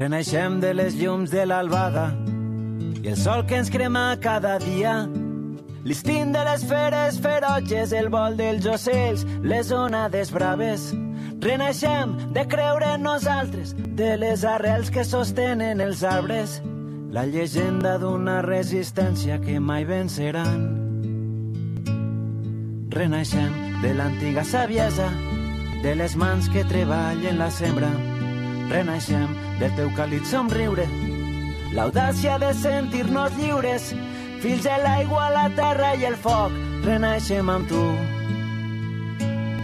Renaixem de les llums de l'albada i el sol que ens crema cada dia. L'istint de les feres ferotges, el vol dels ocells, les onades braves. Renaixem de creure en nosaltres, de les arrels que sostenen els arbres. La llegenda d'una resistència que mai venceran. Renaixem de l'antiga saviesa, de les mans que treballen la sembra. Renaixem del teu càlid somriure, l'audàcia de sentir-nos lliures, fills de l'aigua, la terra i el foc. Renaixem amb tu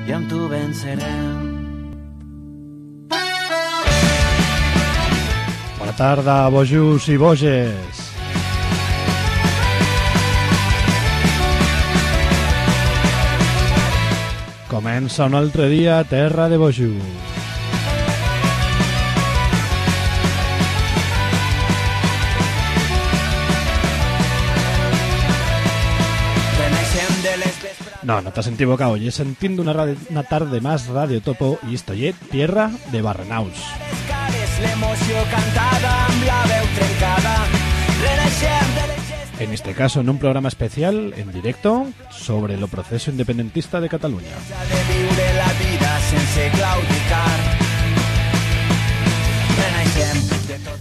i amb tu vencerem. Bona tarda, bojos i boges. Comença un altre dia a Terra de Bojos. No, no t'has equivocado. Oye, sentindo una, radio- una tarde más Radio Topo y estoy en Tierra de Barrenaus. En este caso, en un programa especial, en directo, sobre lo proceso independentista de Cataluña.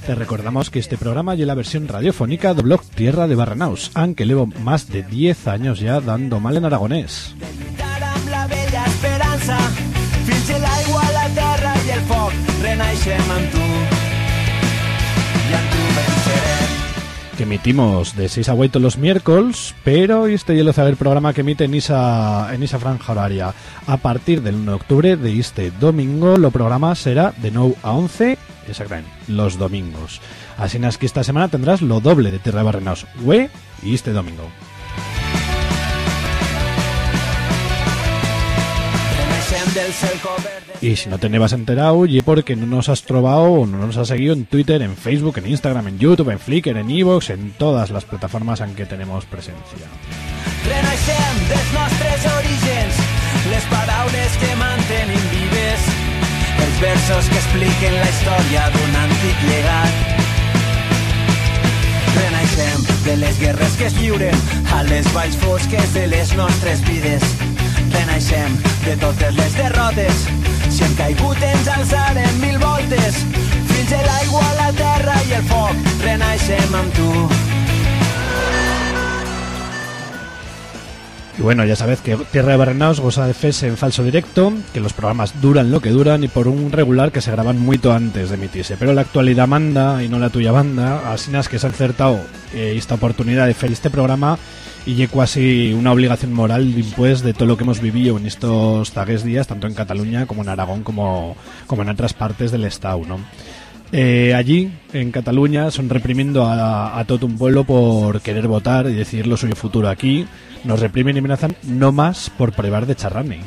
Te recordamos que este programa y la versión radiofónica de blog Tierra de Barrenaus, aunque llevo más de 10 años ya dando mal en aragonés. Que emitimos de 6 a 8 los miércoles, pero este ya saber programa que emite en esa, en esa franja horaria. A partir del 1 de octubre de este domingo, lo programa será de 9 a 11, exactamente, los domingos. Así es que esta semana tendrás lo doble de Tierra de Barrenaus, we y este domingo. Y si no te nebas enterado, y porque no nos has trovado o no nos has seguido en Twitter, en Facebook, en Instagram, en YouTube, en Flickr, en Evox, en todas las plataformas en que tenemos presencia. Renaixem de totes les derrotes, si hem caigut ens alçarem mil voltes. Fins a l'aigua, la terra i el foc, renaixem amb tu. Y bueno, ya sabéis que Tierra de Barrenaos goza de FES en falso directo, que los programas duran lo que duran y por un regular que se graban mucho antes de emitirse. Pero la actualidad manda y no la tuya banda, así es que se ha acertado eh, esta oportunidad de hacer este programa y es casi una obligación moral pues de todo lo que hemos vivido en estos tagues días, tanto en Cataluña como en Aragón como, como en otras partes del Estado, ¿no? Eh, allí, en Cataluña, son reprimiendo a, a todo un pueblo por querer votar y decidir lo suyo futuro. Aquí nos reprimen y amenazan no más por probar de charrame.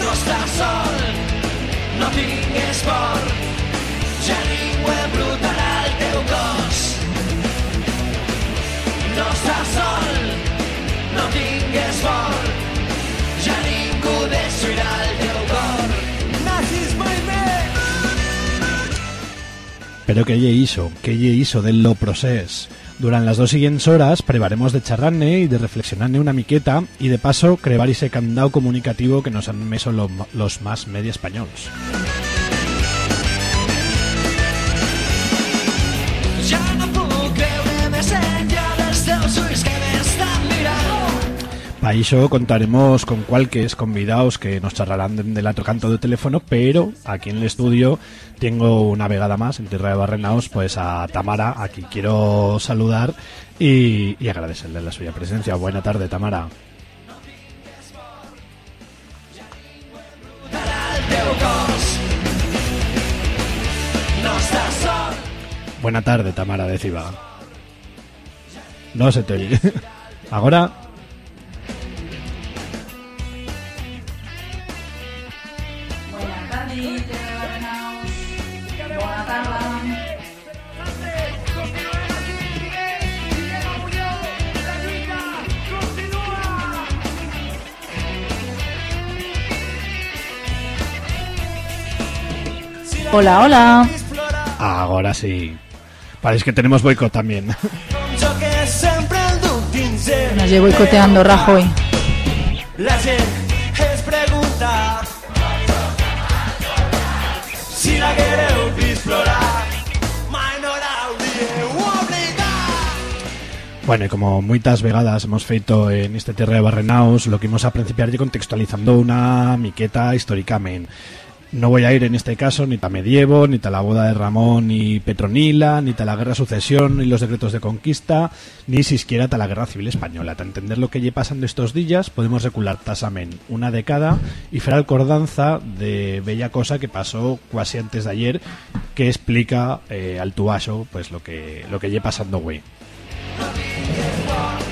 No estàs sol, no tingues por, ja ningú embrutarà el teu cos. No estàs sol, no tingues por, ja ningú destruirà el teu cor. Nazis mai més! Pero que lle hizo, que lle hizo del lo procés. Durante las dos siguientes horas prevaremos de charrarne y de reflexionarne una miqueta y de paso crevar ese candado comunicativo que nos han meso lo- los más media españoles. Para ello contaremos con cualques convidados que nos charlarán de- del otro canto de teléfono, pero aquí en el estudio tengo una vegada más en Tierra de Barrenaos, pues a Tamara, a quien quiero saludar y, agradecerle la suya presencia. Buena tarde, Tamara. Buena tarde, Tamara de Ciba. No se te oye. Ahora, Hola, hola. Ahora sí. Parece que tenemos boicot también. Nos llevo boicoteando Rajoy. Bueno, y como muchas vegadas hemos feito en este Tierra de Barrenaos, lo que vamos a principiar y contextualizando una miqueta históricamente. No voy a ir en este caso ni ta medievo, ni ta la boda de Ramón y Petronila, ni ta la guerra de sucesión, ni los decretos de conquista, ni siquiera ta la guerra civil española. Para entender lo que lle pasando estos días, podemos recular tasamen una década y fer alcordanza de bella cosa que pasó casi antes de ayer, que explica eh, al tuacho pues lo que lo que lle pasando güey. It's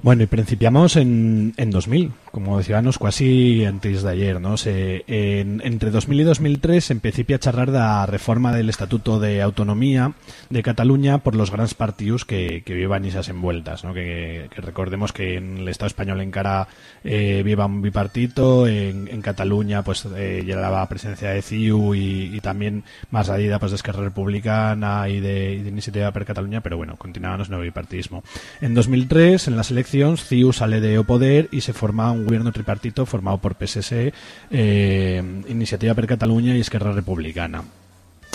Bueno, y principiamos en, en 2000, como decíamos, casi antes de ayer, ¿no? Se, en, entre 2000 y 2003 empecé a charlar de la reforma del Estatuto de Autonomía de Cataluña por los grandes partidos que, que vivan esas envueltas, ¿no? Que, que recordemos que en el Estado español encara eh, viva un bipartito, en, en Cataluña pues eh, la presencia de CIU y, y también más adida pues de Esquerra Republicana y de, y de Iniciativa per Cataluña, pero bueno, continuábamos no bipartismo. En 2003, en las elecciones, CIU sale de O Poder y se forma un gobierno tripartito formado por PSS, eh, Iniciativa per Cataluña y Esquerra Republicana.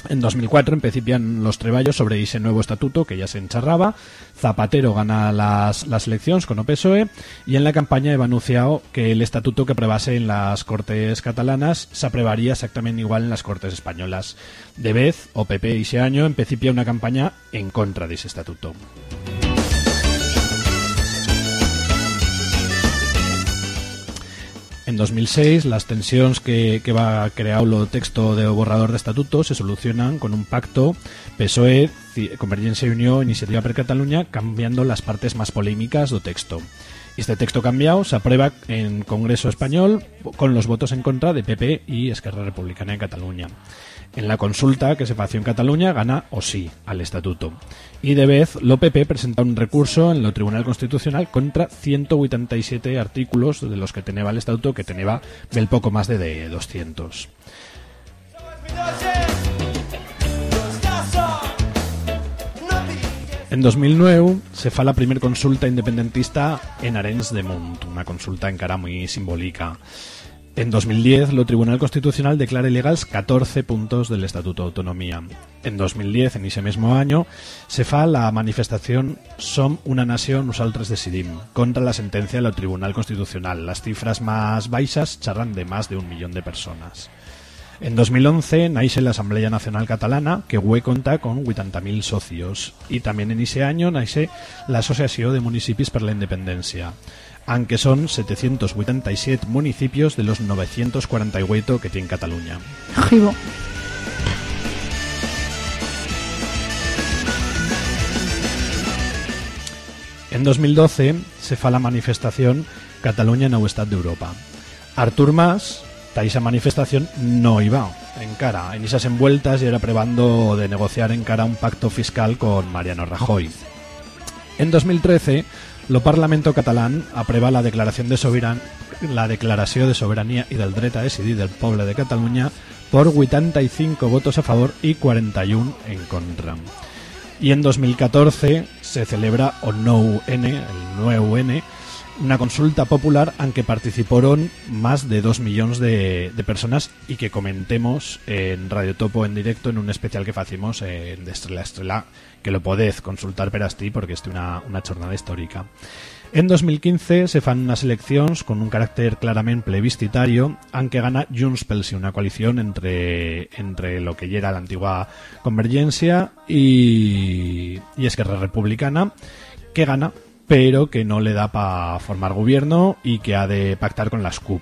En 2004 empecían los treballos sobre ese nuevo estatuto que ya se encharraba. Zapatero gana las, las elecciones con OPSOE y en la campaña he anunciado que el estatuto que aprobase en las Cortes catalanas se aprobaría exactamente igual en las Cortes españolas. De vez, OPP ese año empecipia una campaña en contra de ese estatuto. En 2006, las tensiones que, que va crear el texto de borrador de estatuto se solucionan con un pacto PSOE, Ci- Convergencia y Unión, Iniciativa per Cataluña, cambiando las partes más polémicas del texto. Este texto cambiado se aprueba en Congreso Español con los votos en contra de PP y Esquerra Republicana de Cataluña. En la consulta que se fació en Cataluña gana o sí al estatuto. Y de vez, lo PP presenta un recurso en el Tribunal Constitucional contra 187 artículos de los que tenía el estatuto, que tenía bel poco más de, de 200. En 2009 se fa la primer consulta independentista en Arenys de Munt, una consulta encara muy simbólica. En 2010, lo Tribunal Constitucional declara ilegales 14 puntos del Estatuto de Autonomía. En 2010, en ese mismo año, se fa la manifestación Som una nación, nosaltres decidim, contra la sentencia del Tribunal Constitucional. Las cifras más baixas charran de más de un millón de personas. En 2011 nace la Asamblea Nacional Catalana, que hue conta con 80.000 socios. Y también en ese año nace la Asociación de Municipis per la Independencia, aunque son 787 municipios de los 948 que tiene Cataluña. Jibo. En 2012 se fa la manifestación Cataluña nou estat d'Europa. Artur Mas, a esa manifestación no iba en cara. En esas envueltas y era probando de negociar en cara un pacto fiscal con Mariano Rajoy. En 2013, lo Parlamento catalán aprueba la declaración de la soberanía y del dret a decidir del poble de Cataluña por 85 votos a favor y 41 en contra. Y en 2014 se celebra o Nou-N, el 9N, una consulta popular en que participaron más de 2 millones de, de personas y que comentemos en Radio Topo en directo en un especial que facimos en de Estrella a Estrella, que lo podéis consultar per asti porque es una, una jornada histórica. En 2015 se fan unas elecciones con un carácter claramente plebiscitario, aunque gana Junts pel una coalición entre, entre lo que ya era la antigua Convergencia y, y Esquerra Republicana, que gana, pero que no le da para formar gobierno y que ha de pactar con las CUP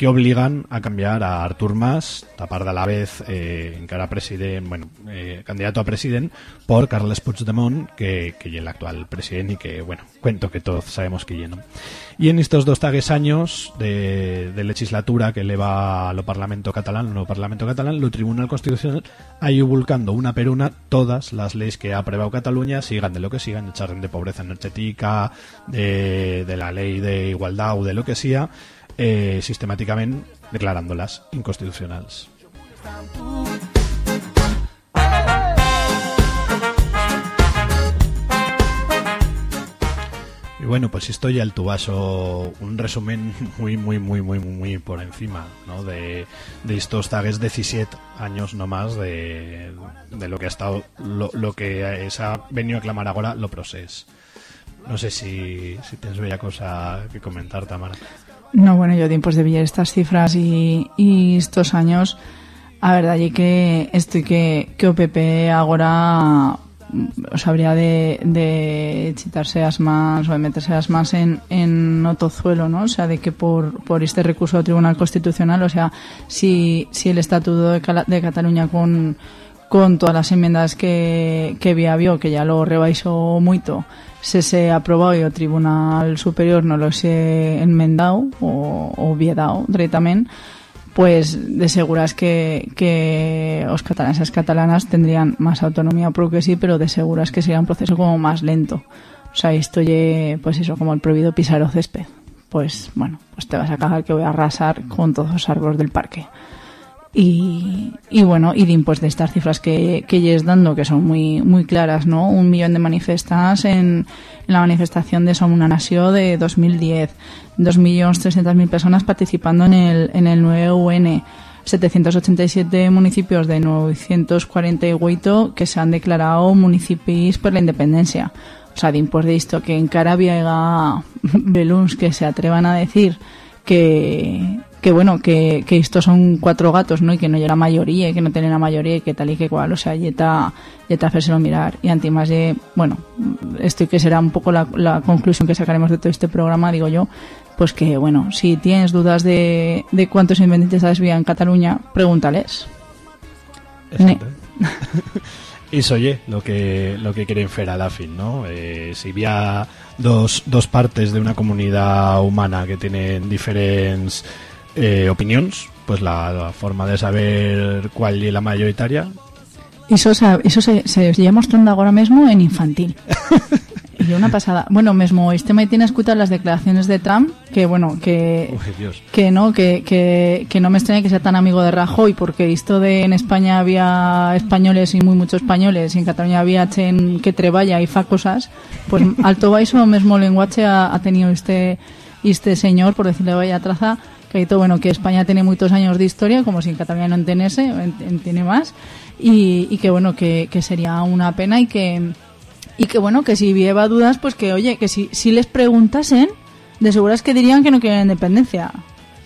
que obligan a cambiar a Artur Mas, tapar de la vez eh, encara president, bueno, eh, candidato a president, por Carles Puigdemont, que, que el actual presidente y que, bueno, cuento que todos sabemos que lleno. Y en estos dos tagues años de, de legislatura que eleva a lo Parlamento catalán, lo Parlamento catalán, lo Tribunal Constitucional ha ido volcando una per una todas las leyes que ha aprobado Cataluña, sigan de lo que sigan, echar de pobreza energética, de, de la ley de igualdad o de lo que sea, eh, sistemáticamente declarándolas inconstitucionales. Y bueno, pues esto ya el tubaso, un resumen muy, muy, muy, muy, muy por encima, ¿no? De, de estos tagues 17 años nomás de, de lo que ha estado, lo, que se ha venido a clamar ahora, lo proces. No sé si, si tienes bella cosa que comentar, Tamara. No, bueno, yo tiempos de pillar estas cifras y, y estos años, a verdad, y que estoy que, que OPP ahora os habría de, de chitarse más o de meterse más en, en otozuelo, ¿no? O sea, de que por, por este recurso al Tribunal Constitucional, o sea, si, si el Estatuto de, Cala- de Cataluña con, con todas las enmiendas que, que había habido, que ya lo rebaixó mucho, se se aprobado y el Tribunal Superior no lo se enmendado o, o viedado directamente, pues de seguras que, que los catalanes y las catalanas tendrían más autonomía, porque sí, pero de seguras que sería un proceso como más lento. O sea, esto ye, pues eso, como el prohibido pisar o césped. Pues bueno, pues te vas a cagar que voy a arrasar con todos los árboles del parque. Y, y bueno, y din, pues de estas cifras que, que yes dando, que son muy, muy claras, ¿no? Un millón de manifestas en, en la manifestación de Som una Nació de 2010, 2.300.000 personas participando en el, en el 9UN, 787 municipios de 948 que se han declarado municipios por la independencia. O sea, din, pues de esto que en Carabia haya beluns que se atrevan a decir que, que bueno, que, que estos son cuatro gatos, ¿no? Y que no llega mayoría, y que no tienen la mayoría, y que tal y que cual, o sea, yeta, yeta hacérselo mirar. Y antimás de, bueno, esto que será un poco la, la conclusión que sacaremos de todo este programa, digo yo, pues que, bueno, si tienes dudas de, de cuántos independentistas había en Cataluña, pregúntales. Y oye, lo que lo que quieren fer a la fin, ¿no? Eh, si había dos, dos partes de una comunidad humana que tienen diferentes eh, opiniones, pues la, la forma de saber cuál es la mayoritaria Eso, eso se, se lle mostrando ahora mismo en infantil. y una pasada. Bueno, mesmo este me tiene escuchado las declaraciones de Trump, que bueno, que... Uy, Dios. que no, que, que, que no me extraña que sea tan amigo de Rajoy, porque esto de en España había españoles y muy muchos españoles, y en Cataluña había chen que treballa y fa cosas, pues alto baixo mismo lenguaje ha, ha tenido este este señor, por decirle vaya traza, dicho, bueno, que España tiene muchos años de historia, como si en Cataluña no entenese, en- en- tiene más, y, y que bueno, que, que sería una pena y que y que bueno, que si lleva dudas, pues que oye, que si, si les preguntasen, de seguras que dirían que no quieren independencia.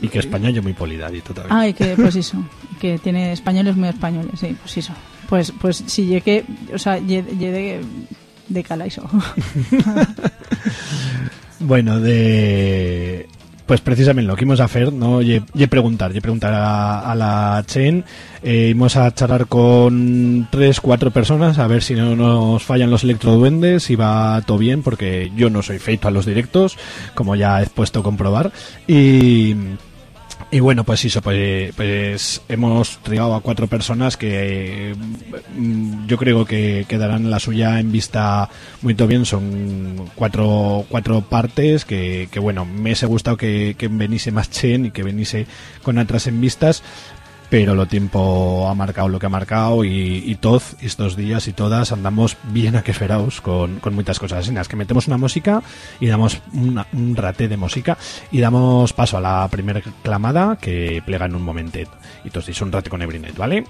Y que España es muy polidadito todavía. Ah, y que pues eso, que tiene españoles muy españoles, sí, pues eso. Pues pues si llegue, o sea, llegue de, de calaiso. Bueno, de... Pues precisamente lo que íbamos a hacer, ¿no? Y preguntar, y preguntar a, a la Chen. Eh, íbamos a charlar con tres, cuatro personas a ver si no nos fallan los electroduendes, si va todo bien, porque yo no soy feito a los directos, como ya he puesto a comprobar. Y, y bueno, pues eso, pues, pues hemos trigado a cuatro personas que mm, yo creo que quedarán la suya en vista muy bien. Son cuatro, cuatro partes que, bueno, me hubiese gustado que, que veniese más Chen y que veniese con otras en vistas. Pero lo tiempo ha marcado lo que ha marcado y, todos estos días y todas andamos bien aqueferados con, con muchas cosas. Así es que metemos una música y damos un rate de música y damos paso a la primera clamada que plega en un momentet. Y todos dice un rate con Ebrinet, ¿vale?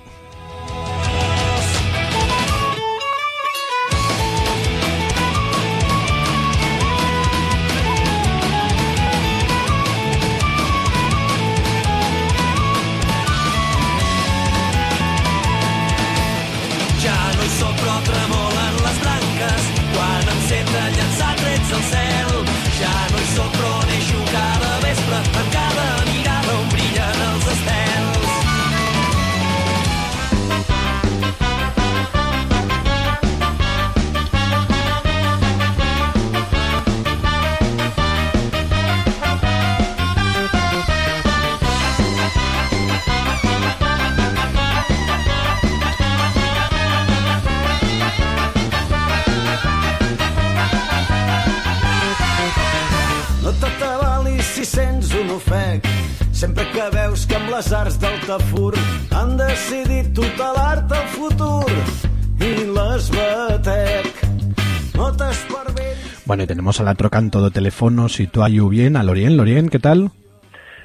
Arts del Tafur han decidit tutelar-te el futur i les batec no Bueno, y tenemos al otro canto de teléfono, si tú hay bien, a Lorien. Lorien, ¿qué tal?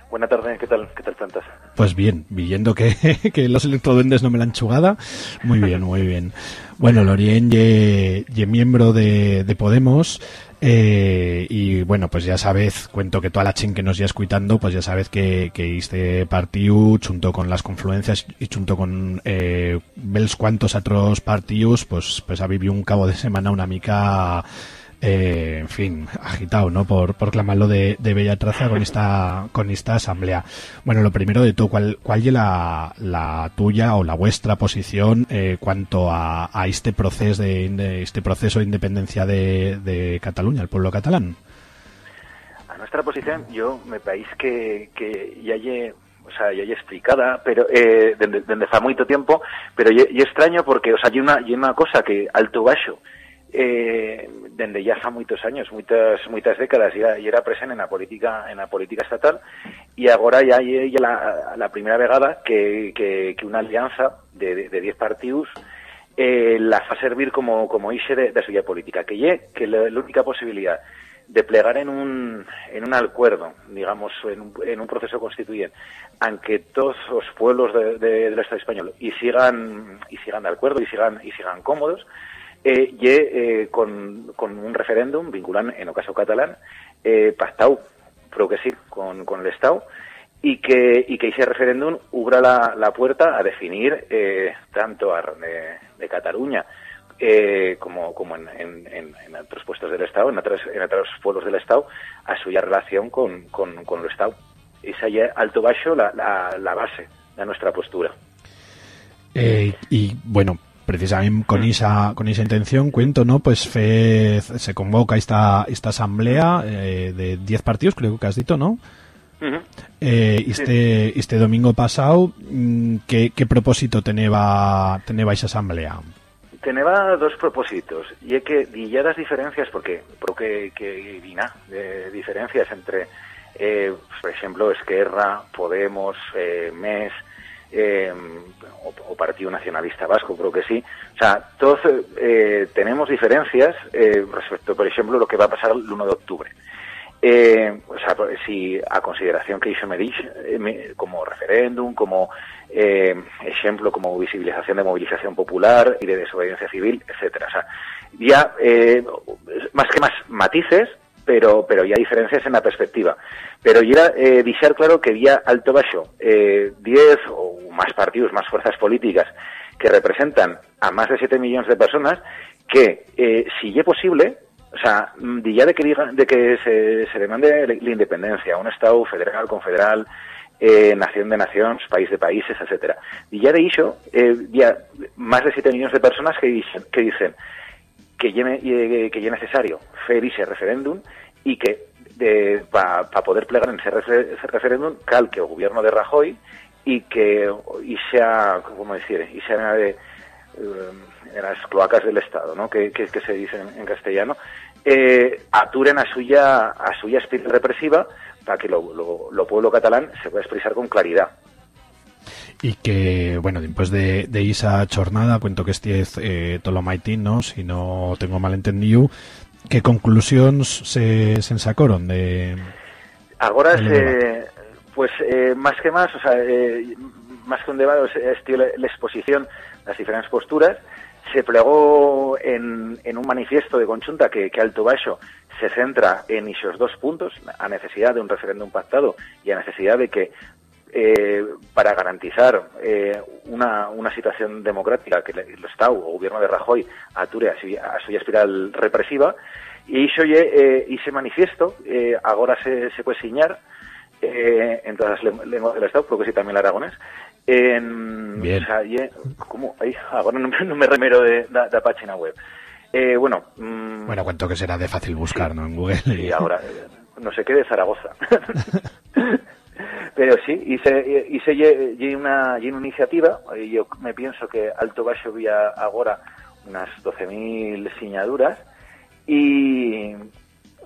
Buenas tardes, ¿qué tal? ¿Qué tal tantas? Pues bien, viendo que, que los electroduendes no me la han chugada. Muy bien, muy bien. Bueno, Lorien ye, miembro de, de Podemos. Eh, y bueno, pues ya sabes, cuento que toda la chen que nos ya escuitando, pues ya sabes que, que este partido, junto con las confluencias y junto con eh, ves cuantos otros partidos, pues, pues ha vivido un cabo de semana una mica eh, en fin, agitado, ¿no? Por, por clamarlo de, de bella traza con esta, con esta asamblea. Bueno, lo primero de todo, ¿cuál, cuál es la, la tuya o la vuestra posición eh, cuanto a, a este proceso de, este proceso de independencia de, de Cataluña, el pueblo catalán? A nuestra posición, yo me país que, que ya lle, o sea, ya explicada, pero eh, desde, fa moito tiempo, pero y extraño porque, o sea, hay una, y una cosa que alto baixo, eh, dende ya fa moitos años, moitas moitas décadas e era, e era presente política en a política estatal e agora ya é la, la primeira vegada que, que, que alianza de, de, de 10 partidos eh, la fa servir como, como ixe de, de suya política, que lle que la, única posibilidad de plegar en un, en un acuerdo, digamos, en un, en un proceso constituyente, aunque todos los pueblos de, del Estado español y sigan, y sigan de acuerdo y sigan, y sigan cómodos, eh, y eh, con, con, un referéndum vinculante, en el caso catalán, eh, pactado, creo que sí, con, con el Estado, y que, y que ese referéndum abra la, la puerta a definir eh, tanto a, de, de, Cataluña eh, como, como en, en, en, otros puestos del Estado, en otros, en otros pueblos del Estado, a suya relación con, con, con el Estado. Esa ya alto bajo la, la, la base de nuestra postura. Eh, y bueno, precisamente con esa con esa intención cuento no pues fe, se convoca esta esta asamblea eh, de 10 partidos creo que has dicho no Uh -huh. eh, este este domingo pasado mm, ¿qué, qué propósito teneba teneba esa asamblea teneba dos propósitos y es que ya las diferencias porque creo que, que vina de diferencias entre eh, por ejemplo Esquerra Podemos eh, MES eh, o, Partido Nacionalista Vasco, creo que sí. O sea, todos eh, tenemos diferencias eh, respecto, por ejemplo, lo que va a pasar el 1 de octubre. Eh, o sea, si a consideración que hizo Medich eh, como referéndum, como eh, ejemplo, como visibilización de movilización popular y de desobediencia civil, etcétera. O sea, ya más que más matices, pero pero ya diferencias en la perspectiva. Pero ya eh, dejar claro que había alto bajo eh, 10 o más partidos, más fuerzas políticas que representan a más de 7 millones de personas que, eh, si es posible, o sea, ya de que, diga, de que se, se demande la independencia, un Estado federal, confederal, eh, nación de naciones, país de países, etcétera. Y ya de eso, eh, más de 7 millones de personas que dicen que, dicen que, llene, que es necesario ese referéndum y que para pa poder plegar en ese, ese referéndum cal que el gobierno de Rajoy y que y sea, ¿cómo decir? Y sea de, en las cloacas del Estado, ¿no? Que, que, se dice en, castellano, eh, aturen a suya a suya represiva para que lo, lo, pueblo catalán se pueda expresar con claridad. Y que, bueno, después de, de esa jornada, cuento que este es eh, Tolomaitín, ¿no? Si no tengo mal entendido, ¿qué conclusiones se, se sacaron de...? Ahora pues eh, más que más, o sea, eh, más que un debate, es la exposición, las diferentes posturas, se plegó en, en un manifiesto de conjunta que, que Alto Baixo se centra en esos dos puntos, a necesidad de un referéndum pactado y a necesidad de que eh, para garantizar eh, una, una situación democrática que el Estado o gobierno de Rajoy ature a, su, a su espiral represiva y eso eh, manifiesto eh, ahora se, se puede señar eh, en todas las lenguas del Estado, creo que sí también el aragonés, en, Bien. O sea, ye, ¿cómo? Ay, ahora no, no, me remero de, la página web. Eh, bueno, mmm, bueno, cuento que será de fácil buscar, sí, ¿no? En Google. Sí, ahora, no sé qué de Zaragoza. Pero sí, hice, hice ye, una, ye una iniciativa, y yo me pienso que Alto Baixo había ahora unas 12.000 siñaduras, y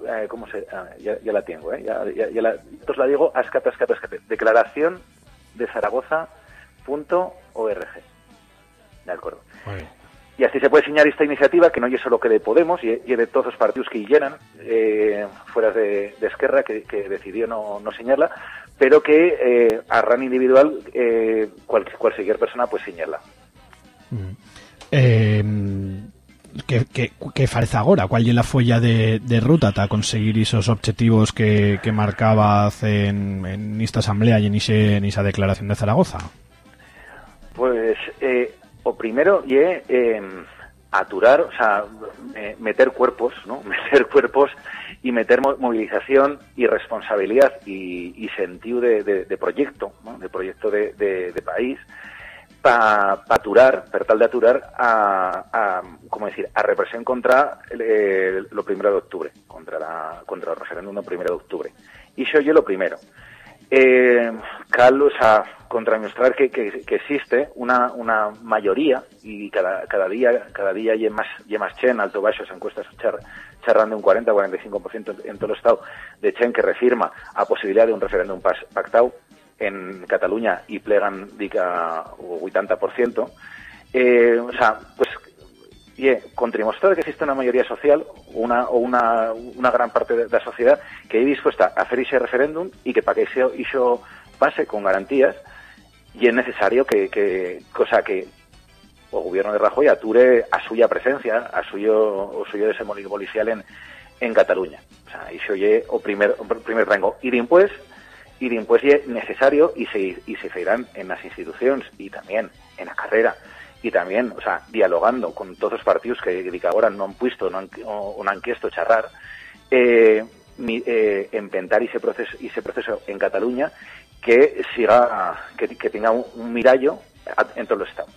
eh, ¿cómo se...? ah, ya, ya la tengo, ¿eh? Ya, ya, ya la, entonces la digo, ascate, ascate, ascate. Declaración de Zaragoza.org. De acuerdo. Y así se puede señalar esta iniciativa, que no es solo que de Podemos, y, y de todos los partidos que llenan, eh, fuera de, de Esquerra, que, que decidió no, no señalarla, pero que eh, a ran individual eh, cual, cualquier persona puede señalarla. Eh, que, que, que farece agora? Cual é a folla de, de ruta para conseguir esos objetivos que, que marcaba en, en esta asamblea y en, ese, en esa declaración de Zaragoza? Pues eh, o primero y eh, aturar, o sea, meter cuerpos, ¿no? Meter cuerpos y meter mo- movilización y responsabilidad y, y sentido de, de- de proyecto, ¿no? de proyecto de, de- país para aturar, per tal de aturar a, a como decir, a represión contra eh, lo primero de octubre, contra la, contra el referéndum del primero de octubre. Y eso yo lo primero. Eh, cal, o contramostrar que, que, que existe una, una mayoría y cada, cada día cada día hay más y más chen alto baixo encuestas char, charran de un 40 45% en todo el estado de chen que refirma a posibilidad de un referéndum pactado en Cataluña y plegan dica o 80% eh, o sea, pues y contramostrar que existe una mayoría social una, o una, una gran parte de la sociedad que esté dispuesta a hacer ese referéndum y que para que eso, eso pase con garantías y es necesario que, que cosa que o gobierno de Rajoy ature a suya presencia, a suyo o suyo desembolso policial en, en Cataluña. O sea, y se oye o primer, primer rango. Y después, y después es necesario y se, y se feirán en las instituciones y también en la carrera y también, o sea, dialogando con todos los partidos que, que ahora no han puesto no han, o, no han quiesto charrar, eh, eh, empentar ese proceso, ese proceso en Cataluña que siga, que, que tenga un, un mirallo en todo el Estado.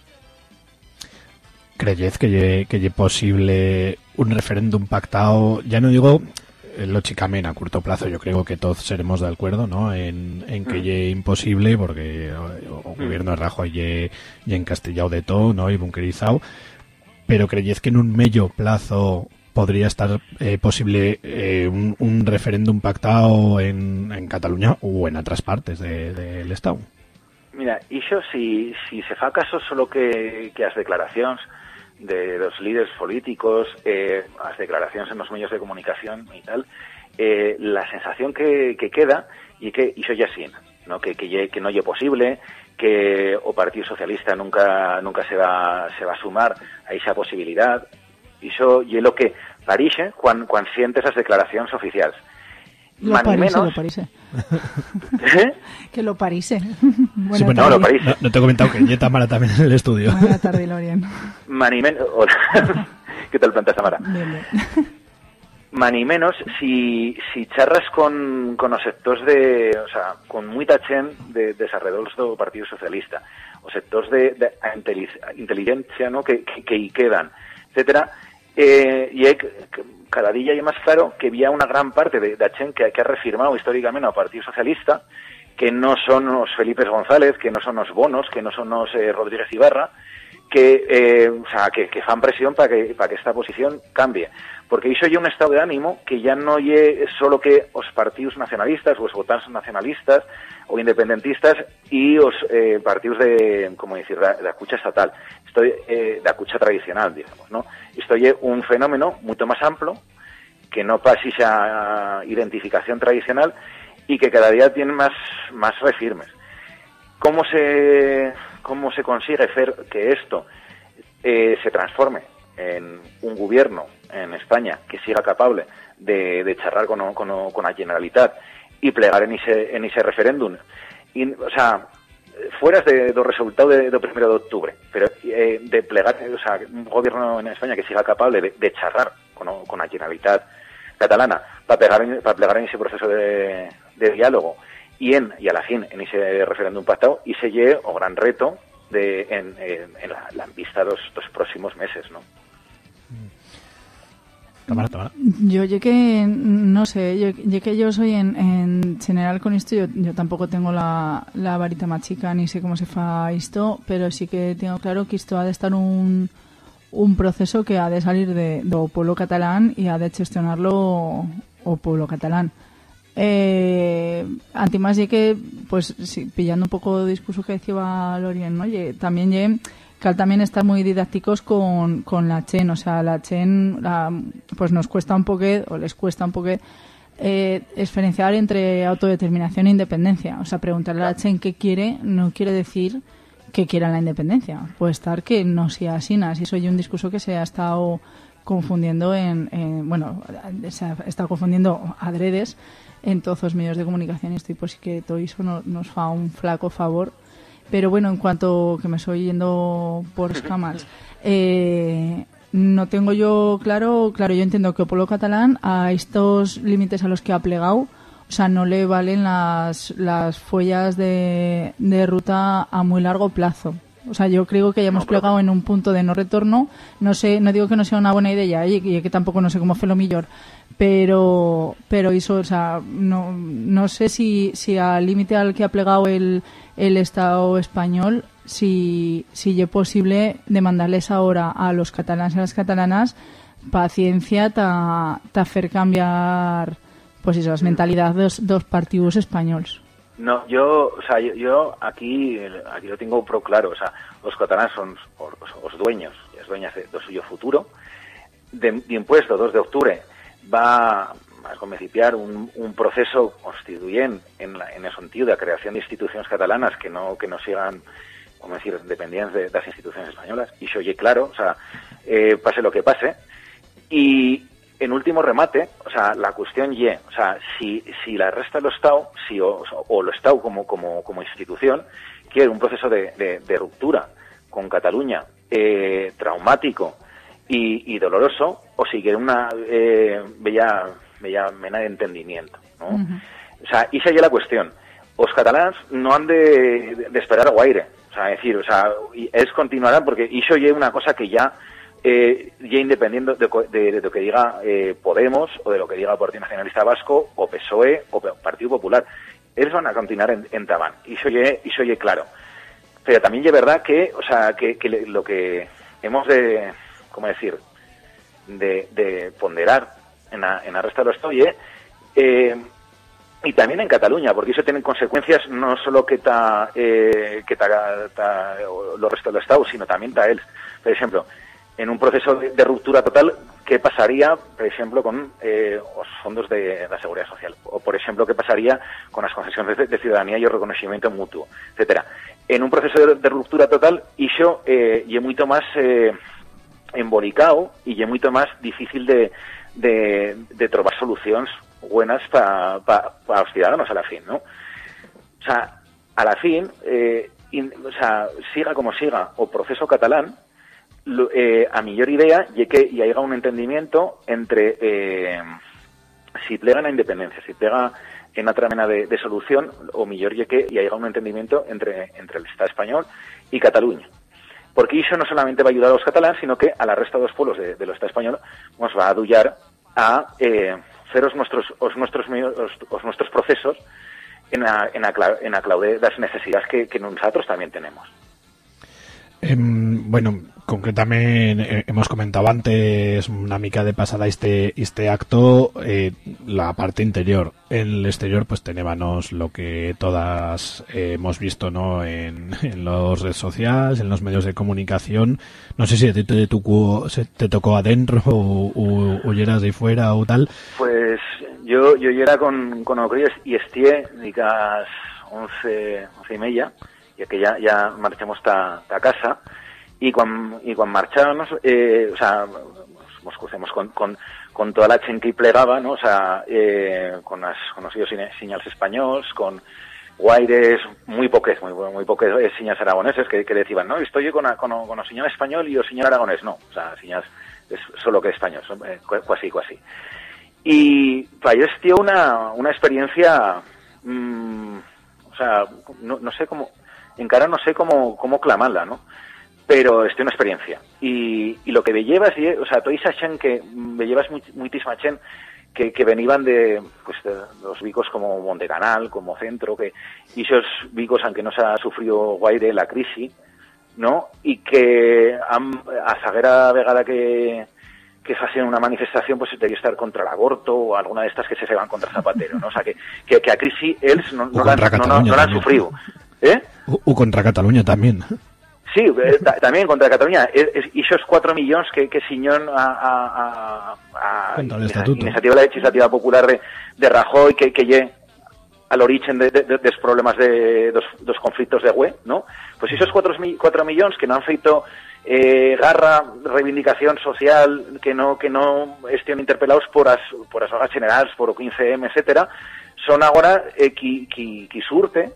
Creyez que lle, que lle posible un referéndum pactado, ya no digo eh, lógicamente a corto plazo, yo creo que todos seremos de acuerdo, ¿no? En, en que lle imposible, porque o, o gobierno de Rajoy lle, lle encastillado de todo, ¿no? Y bunkerizado, pero creyez que en un medio plazo podría estar eh, posible eh, un, un referéndum pactado en, Cataluña o en otras partes de- del Estado. Mira, iso si, si se fa caso solo que, que as declaracións de los líderes políticos, eh, as declaracións en los medios de comunicación y tal, eh, la sensación que, que queda y que iso ya sí, ¿no? que, que, que no lle posible, que o Partido Socialista nunca nunca se va se va a sumar a esa posibilidad. Iso lle lo que parixe cuando cuando siente esas declaracións oficiales. Lo Más parise, menos, lo parise. ¿Eh? Que lo parise. Sí, bueno, no, lo parís. no, no te he comentado que lle Tamara también en el estudio. Buena tarde, Lorien. Mani men- Hola. ¿Qué tal, planta Samara? Bien, bien. Mani menos si, si charras con, con los sectores de, o sea, con muita chen de desarredores do Partido Socialista, o sectores de, de inteligencia, ¿no? que, que, que ahí quedan, etcétera, eh, que- que cada día hay más claro que había una gran parte de, de que, que ha refirmado históricamente al Partido Socialista, que no son los Felipe González, que no son los Bonos, que no son los eh, Rodríguez Ibarra, que, eh, o sea, que, que fan presión para que, para que esta posición cambie. Porque hizo ya un estado de ánimo que ya no es solo que os partidos nacionalistas, os votantes nacionalistas o independentistas y os eh, partidos de, como decir, de, la cucha estatal, estoy eh, de la cucha tradicional, digamos, ¿no? Esto es un fenómeno mucho más amplio que no pasa esa identificación tradicional y que cada día tiene más, más refirmes. ¿Cómo se, cómo se consigue que esto eh, se transforme en un gobierno en España que siga capaz de, de charlar con, con, con la Generalitat y plegar en ese, en ese referéndum? O sea, fueras de, do resultado de, primero de octubre, pero eh, de plegar, o sea, un gobierno en España que siga capaz de, de charlar con, con la Generalitat catalana para plegar, en, para plegar en ese proceso de, diálogo y en y a la fin en ese referéndum pactado y se lleve o gran reto de en, la vista de los, los próximos meses, ¿no? Tamara, Tamara. Yo, que, no sé, yo, que yo soy en, en general con esto, yo, yo tampoco tengo la, la varita más chica ni sé cómo se fa esto, pero sí que tengo claro que esto ha de estar un, un proceso que ha de salir de, do pueblo catalán y ha de gestionarlo o pueblo catalán. Eh, antimás que, pues, sí, pillando un poco el discurso que decía Lorien, ¿no? También ye, que también estar muy didácticos con, con la Chen, o sea, la Chen, la- pues nos cuesta un poco, o les cuesta un poco, eh, diferenciar entre autodeterminación e independencia. O sea, preguntarle a la Chen qué quiere no quiere decir que quiera la independencia. Puede estar que no sea así, y eso es un discurso que se ha estado confundiendo en, en- bueno, se ha estado confundiendo adredes en todos los medios de comunicación y estoy pues que todo eso no- nos fa un flaco favor. Pero bueno, en cuanto que me estoy yendo por escamas, eh, no tengo yo claro, claro, yo entiendo que el pueblo catalán a estos límites a los que ha plegado, o sea, no le valen las, las follas de, de ruta a muy largo plazo. O sea, yo creo que ya hemos plegado en un punto de no retorno. No sé, no digo que no sea una buena idea y, y que tampoco no sé cómo fue lo mejor, pero pero eso, o sea, no, no sé si, si al límite al que ha plegado el, el Estado español, si, si es posible demandarles ahora a los catalanes y a las catalanas paciencia ta hacer cambiar pues eso, las mentalidades dos, dos partidos españoles. No, yo, o sea, yo, yo aquí, aquí lo tengo pro claro, o sea, los catalanes son os, os dueños, es dueñas de, de suyo futuro. De, de impuesto 2 de octubre va a comenzar un, un proceso constituyente en, la, en el sentido de la creación de instituciones catalanas que no que no sigan como decir dependientes de, las instituciones españolas. Y se oye claro, o sea, eh, pase lo que pase. Y en último remate, o sea, la cuestión y, o sea, si, si la resta del Estado, si o, o lo Estado como, como, como institución, quiere un proceso de, de, de ruptura con Cataluña eh, traumático y, y, doloroso, o si quiere una eh, bella, bella mena de entendimiento, ¿no? Uh -huh. O sea, esa ya la cuestión. Los catalanes no han de, de esperar a guaire, o sea, es decir, o sea, es continuarán porque eso ya una cosa que ya eh, ya independiendo de, de, de, lo que diga eh, Podemos o de lo que diga el Partido Nacionalista Vasco o PSOE o Partido Popular. Ellos van a continuar en, en Tabán, y eso oye, y oye claro. Pero también es verdad que, o sea, que, que lo que hemos de, ¿cómo decir?, de, de ponderar en la, en de los Estado, eh, y también en Cataluña, porque eso tiene consecuencias no solo que ta, eh, que ta, ta, del Estado, sino también ta él. Por ejemplo, en un proceso de, ruptura total, ¿qué pasaría, por ejemplo, con eh, los fondos de la seguridad social? O, por ejemplo, ¿qué pasaría con las concesiones de, ciudadanía y el reconocimiento mutuo, etcétera? En un proceso de, ruptura total, iso eh, y es mucho más eh, embolicado y es mucho más difícil de, de, trobar soluciones buenas para pa, pa ciudadanos a la fin, ¿no? O sea, a la fin, eh, o sea, siga como siga o proceso catalán, eh, a mayor idea y que y haya un entendimiento entre eh, si plega la independencia, si plega en otra mena de, de solución, o mejor y y haya un entendimiento entre, entre el Estado español y Cataluña. Porque eso no solamente va a ayudar a los catalanes, sino que a la resta de los pueblos de, de los Estado español nos va a ayudar a eh, os nuestros procesos en la, en en necesidades que, que nosotros también tenemos. Eh, bueno, concretamente eh, hemos comentado antes una mica de pasada este este acto eh, la parte interior. En el exterior pues tenemos lo que todas eh, hemos visto no en, en las redes sociales en los medios de comunicación. No sé si a ti te, tocó, te tocó adentro o, o, o de fuera o tal. Pues yo yo era con, con y digas 11, 11 y media ya que ya, ya marchamos a casa y cuando, y cuando marchábamos, eh, o sea, nos crucemos con, con, con toda la gente que plegaba, ¿no? O sea, eh, con los conocidos señales españoles, con guaires, muy poques, muy, muy poques eh, señales aragoneses que, que decían, no, estoy con, con, con el señal español y el señal aragonés, no, o sea, señales es solo que español, eh, casi. Y para yo es una, una experiencia, mmm, o sea, no, no sé cómo, en cara no sé cómo, cómo clamarla, ¿no? Pero es una experiencia. Y, y lo que me llevas, o sea, toda esa chen que me llevas muchísima chen que, que venían de, pues, de los vicos como Montecanal, como Centro, que, y esos vicos, aunque no se ha sufrido guaire la crisis, ¿no? Y que han, a zaguera vegada que, que facen una manifestación pues debería estar contra el aborto o alguna de estas que se van contra Zapatero, ¿no? O sea, que, que, que a Crisi ells no, no no, no, l'han també. sufrido. Eh? U, contra Cataluña también. Sí, eh, ta- también contra Cataluña. Y esos cuatro millones que, que Siñón a, a, a. Iniciativa Legislativa Popular de, de Rajoy que, que lle al origen de, de, de- dels problemes de, dos, dos conflictos de UE, ¿no? Pues esos cuatro, cuatro millones que no han feito eh, garra, reivindicación social, que no que no estén interpelados por as, por as vagas generals, por o 15M, etcétera, son ahora eh, qui, qui, qui surte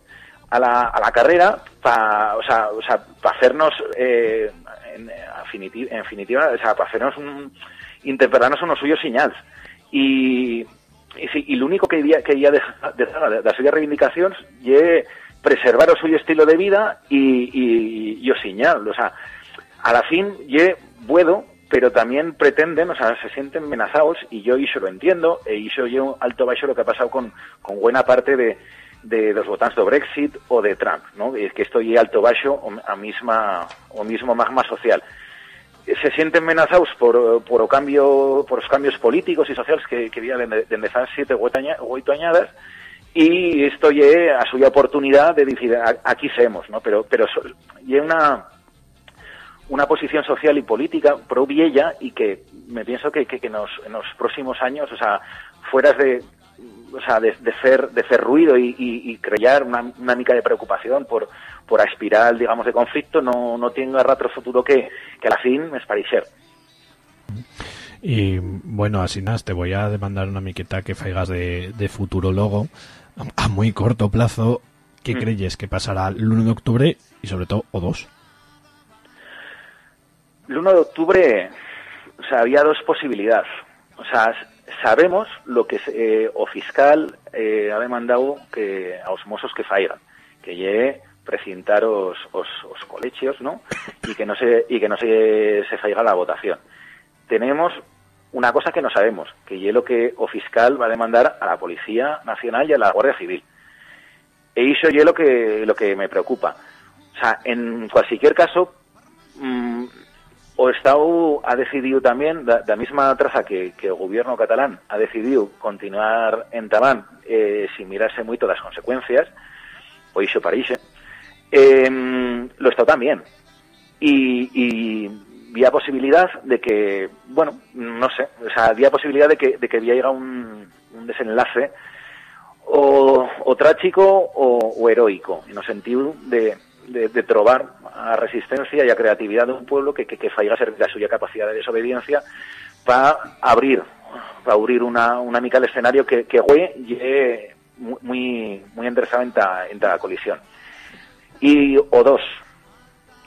a la, a la carrera para o sea, o sea, pa hacernos eh, en, definitiva, o sea, para hacernos un, interpretarnos unos suyos señales y y, sí, y lo único que había que de, de, de, las suyas reivindicaciones es preservar o suyo estilo de vida y, y, y o señal, o sea, a la fin ye puedo pero también pretenden, o sea, se sienten amenazados y yo eso lo entiendo, e hizo yo alto baixo lo que ha pasado con, con buena parte de, de los votantes de Brexit o de Trump, ¿no? Es que esto lle alto baixo o, a misma o mismo magma social. Se sienten amenazados por, por o cambio por los cambios políticos y sociales que, que había de, de empezar siete o ocho añadas y esto lle a suya oportunidad de decir "A- aquí semos, ¿no? Pero pero lle una una posición social y política pro y que me pienso que, que, que nos, en los próximos años, o sea, fueras de o sea, de, de ruido y, y, y crear una, una mica de preocupación por por a espiral, digamos, de conflicto, no, no tenga ratro futuro que, que a la fin es parecer. Y bueno, así nas, te voy a demandar una miqueta que faigas de, de futurologo a, a muy corto plazo. ¿Qué Mm. creyes que pasará el 1 de octubre y sobre todo o 2? El 1 de octubre, o sea, había dos posibilidades. O sea, sabemos lo que eh, o fiscal eh, ha demandado que a os mozos que faigan, que lle precintar os, os, os colegios, ¿no? Y que no se y que no se, se faiga la votación. Tenemos una cosa que no sabemos, que lle lo que o fiscal va a demandar a la Policía Nacional y a la Guardia Civil. E iso lle lo que lo que me preocupa. O sea, en cualquier caso, mm, o Estado ha decidido también, da, da misma traza que, que el gobierno catalán ha decidido continuar en Tabán eh, sin mirarse mucho las consecuencias, o iso para ixe, eh, lo Estado también. Y, había posibilidad de que, bueno, no sé, o sea, había posibilidad de que, de que había un, un desenlace o, o trágico o, o heroico, en el sentido de, de, trobar a resistencia y a creatividad de un pueblo que, que, que faiga servir la suya capacidad de desobediencia para abrir para abrir una, una mica escenario que, que güey muy, muy interesado en ta, en colisión. Y o dos,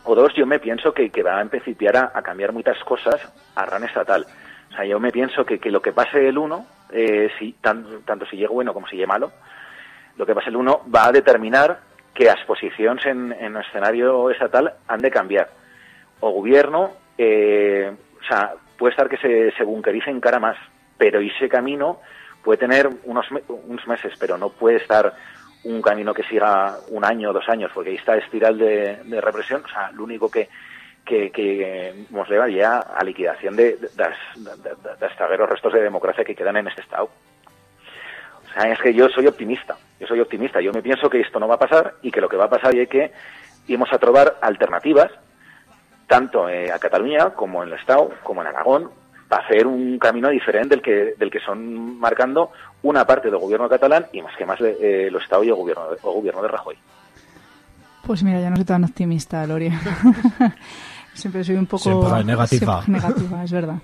o dos, yo me pienso que, que va a empezar a, a cambiar muchas cosas a ran estatal. O sea, yo me pienso que, que lo que pase el uno, eh, si, tan- tanto si llegue bueno como si llegue malo, lo que pase el uno va a determinar que las posiciones en, en escenario estatal han de cambiar. O gobierno, eh, o sea, puede estar que se, se bunkerice encara más, pero ese camino puede tener unos, unos meses, pero no puede estar un camino que siga un año o dos años, porque ahí está espiral de, represión. O sea, lo único que, que, que nos lleva ya a liquidación de, de, de, de- restos de democracia que quedan en este estado. O sea, es que yo soy optimista, yo soy optimista, yo me pienso que esto no va a pasar y que lo que va a pasar es que íbamos a trobar alternativas, tanto eh, a Cataluña como en el Estado, como en Aragón, para hacer un camino diferente del que, del que son marcando una parte del gobierno catalán y más que más eh, el Estado y el gobierno, el gobierno de Rajoy. Pues mira, ya no soy tan optimista, Loria. Siempre soy un poco... Siempre negativa. siempre negativa, es verdad.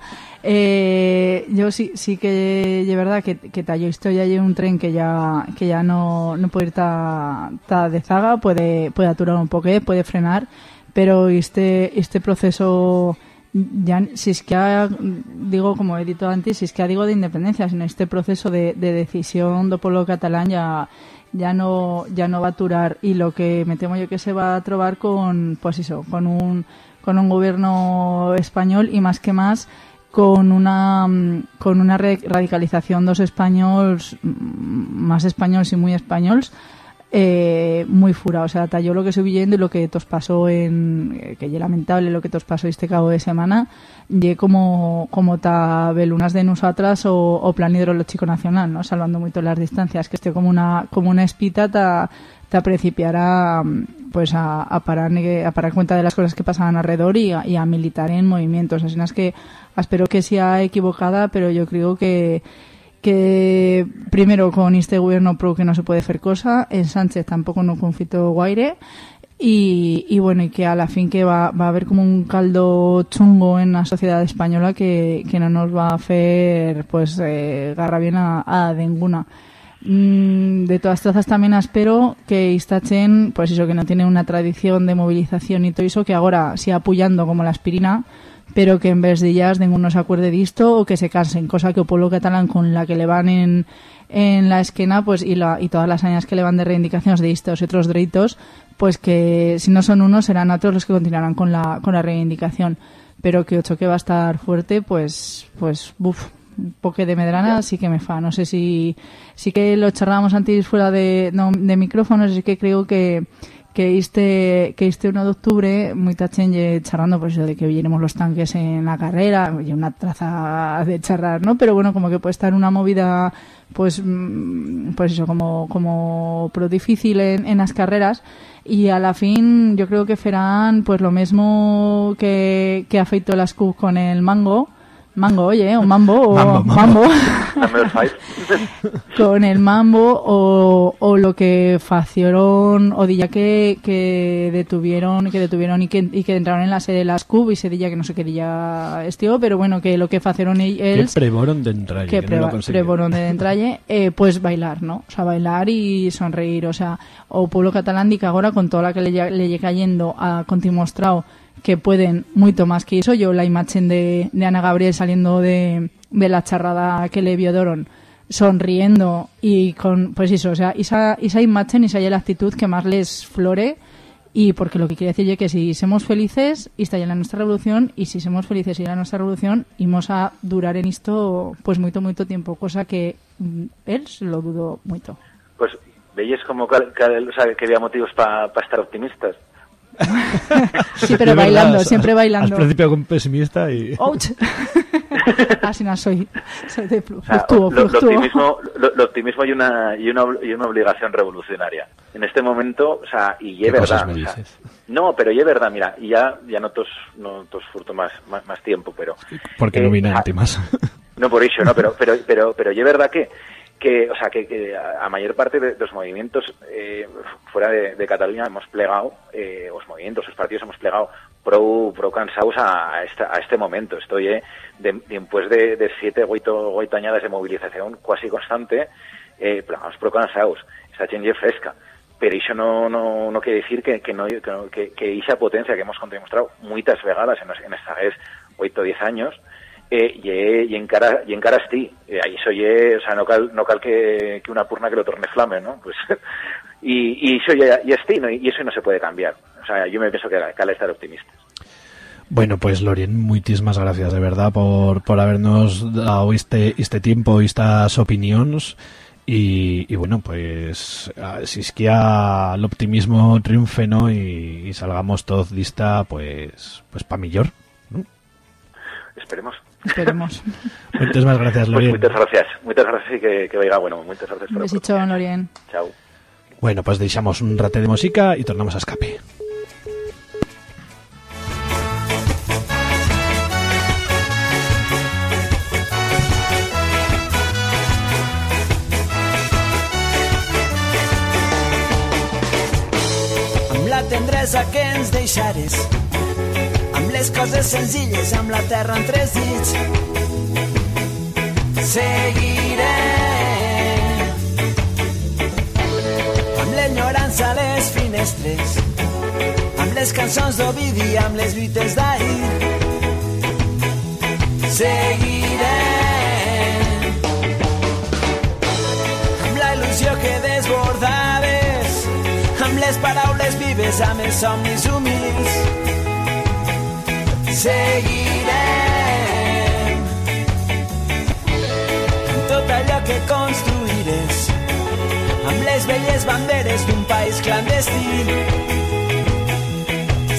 Eh, yo sí, sí que es verdad que, que tallo esto ya hay un tren que ya que ya no, no puede ir ta, ta de zaga, puede, puede aturar un poco, puede frenar, pero este, este proceso ya si es que ha, digo como he dicho antes si es que ha digo de independencia sino este proceso de, de decisión do pueblo catalán ya ya no ya no va a aturar y lo que me temo yo que se va a trobar con pues eso con un con un gobierno español y más que más con una mm, con una radicalización dos españoles mm, más españoles y muy españoles eh, muy fura. O sea, talló lo que estoy viendo y lo que os pasó en, eh, que lamentable lo que os pasó este cabo de semana, y como, como ta belunas de nosotras o, o plan hidrológico nacional, ¿no? Salvando mucho las distancias, que esté como una, como una espita ta, ta principiará pues a, a parar a parar cuenta de las cosas que pasaban alrededor y a, y a militar en movimientos. Así es que espero que sea equivocada, pero yo creo que que primero con este gobierno pro que no se puede hacer cosa, en Sánchez tampoco no confito guaire y, y bueno, y que a la fin que va, va a haber como un caldo chungo en la sociedad española que, que no nos va a hacer pues eh, garra bien a, a ninguna. Mm, de todas trazas también espero que Istachen, pues eso, que no tiene una tradición de movilización y todo eso, que ahora siga apoyando como la aspirina, pero que en vez de ellas ninguno se acuerde de esto o que se cansen, cosa que o pueblo catalán con la que le van en, en la esquina pues y, la, y todas las años que le van de reivindicaciones de estos y otros derechos, pues que si no son unos serán otros los que continuarán con la, con la reivindicación. Pero que ocho que va a estar fuerte, pues, pues, buf, poco de medrana sí que me fa. No sé si, sí que lo charlábamos antes fuera de, no, de micrófonos, sí que creo que, que este que este 1 de octubre muy tachenye charrando pues eso de que viéramos los tanques en la carrera y una traza de charrar no pero bueno como que puede estar una movida pues mm, pues eso como como pro difícil en, en las carreras y a la fin yo creo que serán pues lo mismo que, que ha feito las Q con el mango mango, oye, un mambo o Mambo, con el mambo o, o lo que facieron o día que, que detuvieron que detuvieron y que, y que entraron en la sede de las CUB y se día que no se quería estío, pero bueno, que lo que facieron Que ellos prevoron de entrar. que no prevoron de entralle, eh, pues bailar, ¿no? O sea, bailar y sonreír, o sea, o pueblo catalán que ahora con toda la que le, le lle cayendo a continuostrado que pueden mucho más que eso, yo la imagen de, de Ana Gabriel saliendo de, de la charrada que le vio Doron sonriendo y con, pues eso, o sea, esa, esa imagen, esa es la actitud que más les flore y porque lo que quiere decir es que si somos felices está ya la nuestra revolución y si somos felices y la nuestra revolución íbamos a durar en esto pues mucho mucho tiempo cosa que mm, él lo dudo mucho Pues veis como que había motivos para estar optimistas. Sí pero verdad, bailando sea, siempre bailando Al principio con pesimista y... Ouch. así no soy soy de flu- O sea, fluctúo, lo, lo fluctúo. optimismo, lo, lo optimismo y una, y, una, y una obligación revolucionaria. En este momento, o sea, y ¿Qué es verdad. me o sea, dices? no, pero y es verdad, mira, y ya, ya no tos, no tos furto más, más, más tiempo, pero... Porque eh, no vine anti más. No por eso, no, pero pero pero pero y es verdad que que o sea que, que a mayor parte de, los movimientos eh, fuera de, de Cataluña hemos plegado eh, los movimientos, los partidos hemos plegado pro pro cansados a, a, esta- a este momento. Estoy eh, de, después de, de siete oito, oito añadas de movilización casi constante, eh, plegamos pro cansados. Esta gente fresca. Pero eso no, no, no quiere decir que, que, no, que, que, que esa potencia que hemos demostrado muchas vegadas en, en esta vez 8 o 10 años eh, ye, y encara y encara esti eh, ahí eso ye, o sea no cal no cal que, que una purna que lo torne flame no pues y, y eso ya y esti no, y eso no se puede cambiar o sea yo me pienso que cal estar optimista Bueno, pues Lorien, muchísimas gracias de verdad por, por habernos dado este, este tiempo y estas opiniones. Y, y bueno, pues si es que ya el optimismo triunfe, ¿no? Y, y salgamos todos de esta, pues, pues pa' millor. ¿no? esperemos esperemos Muchas más gracias, pues Lorien. muchas gracias muchas gracias y que, que vaya bueno muchas gracias un por la besito. Lorien chao Bueno, pues deixamos un rate de música y tornamos a escape. amb la tendresa que ens deixares, les coses senzilles, amb la terra en tres dits. Seguiré amb l'enyorança a les finestres, amb les cançons d'Ovidi, amb les lluites d'ahir. Seguiré amb la il·lusió que desbordaves, amb les paraules vives, amb els somnis humils. Seguirem amb tot allò que construirés, amb les velles banderes d'un país clandestí. Seguiré,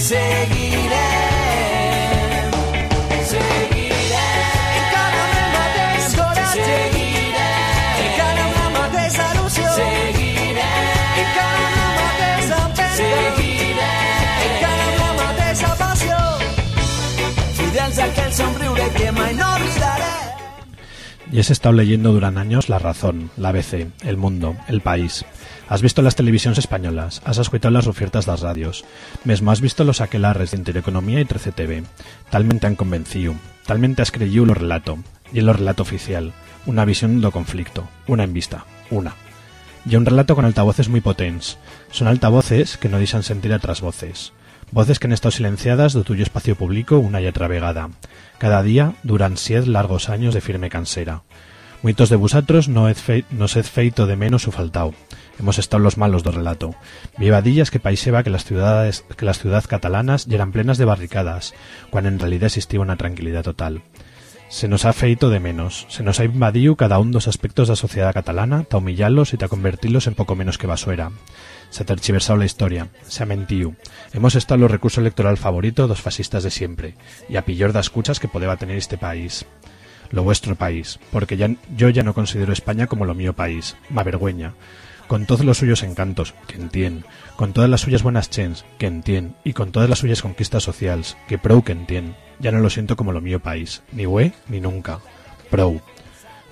seguiré. Y has estado leyendo durante años La Razón, la ABC, El Mundo, El País. Has visto las televisiones españolas, has escuchado las ofertas das radios, mesmo has visto los aquelarres de Intereconomía y 13TV. Talmente han convencido, talmente has creído lo relato, y el relato oficial, una visión do conflicto, una en vista, una. Y un relato con altavoces muy potentes. Son altavoces que no dicen sentir otras voces. Voces que han estado silenciadas do tuyo espacio público una y otra vegada. Cada día duran siete largos años de firme cansera. Muitos de vosotros no fei- nos hed feito de menos su faltao. Hemos estado los malos do relato. Vivadillas que paiseba que las ciudades que las ciudades catalanas eran plenas de barricadas, cuando en realidad existía una tranquilidad total. Se nos ha feito de menos, se nos ha invadido cada un dos aspectos da sociedad catalana, ta humillarlos y ta convertirlos en poco menos que basuera. Se ha terchiversado la historia, se ha mentido. Hemos estado los recursos electoral favorito dos fascistas de siempre, y a pillor das escuchas que podeba tener este país. Lo vuestro país, porque ya, yo ya no considero España como lo mío país, ma vergüenza. Con todos los suyos encantos, que entien, con todas las suyas buenas chens, que entien, y con todas las suyas conquistas sociales, que prou que entien, ya no lo siento como lo mío país, ni hue ni nunca. Prou.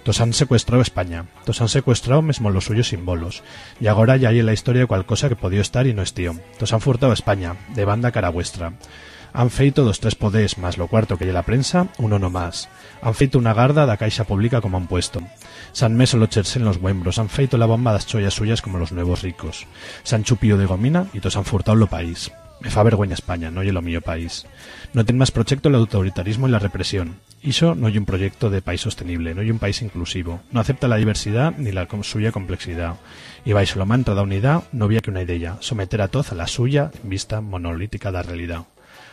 Tos han secuestrado España, tos han secuestrado mesmo los suyos símbolos, y ahora ya hay en la historia cual cosa que podía estar y no estío. Tos han furtado España, de banda cara vuestra. Han feito dos tres podés más lo cuarto que lle la prensa, uno no más. Han feito una garda da caixa pública como han puesto. San meso lo cherse en los miembros, han feito la bomba das chollas suyas como los nuevos ricos. Se han chupío de gomina y tos han furtado lo país. Me fa vergüenza España, no lle lo mío país. No ten más proyecto el autoritarismo y la represión. Iso no hay un proyecto de país sostenible, no hay un país inclusivo. No acepta la diversidad ni la suya complejidad. Y vais lo mantra da unidad no había que una idea, someter a todos a la suya vista monolítica da realidad.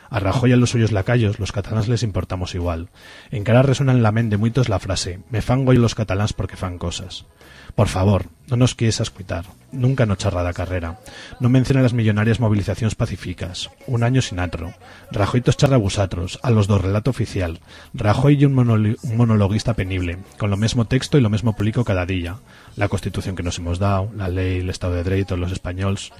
A Rajoy los suyos lacayos, los catalanes les importamos igual. En cara resuena en la mente de muitos la frase, me fan goy los catalans porque fan cosas. Por favor, no nos quieres escutar. Nunca no charra da carrera. No menciona las millonarias movilizaciones pacíficas. Un año sin atro. Rajoy tos charra a los dos relato oficial. Rajoy y un, monologuista penible, con lo mismo texto y lo mismo publico cada día. La constitución que nos hemos dado, la ley, el estado de derecho, los españoles.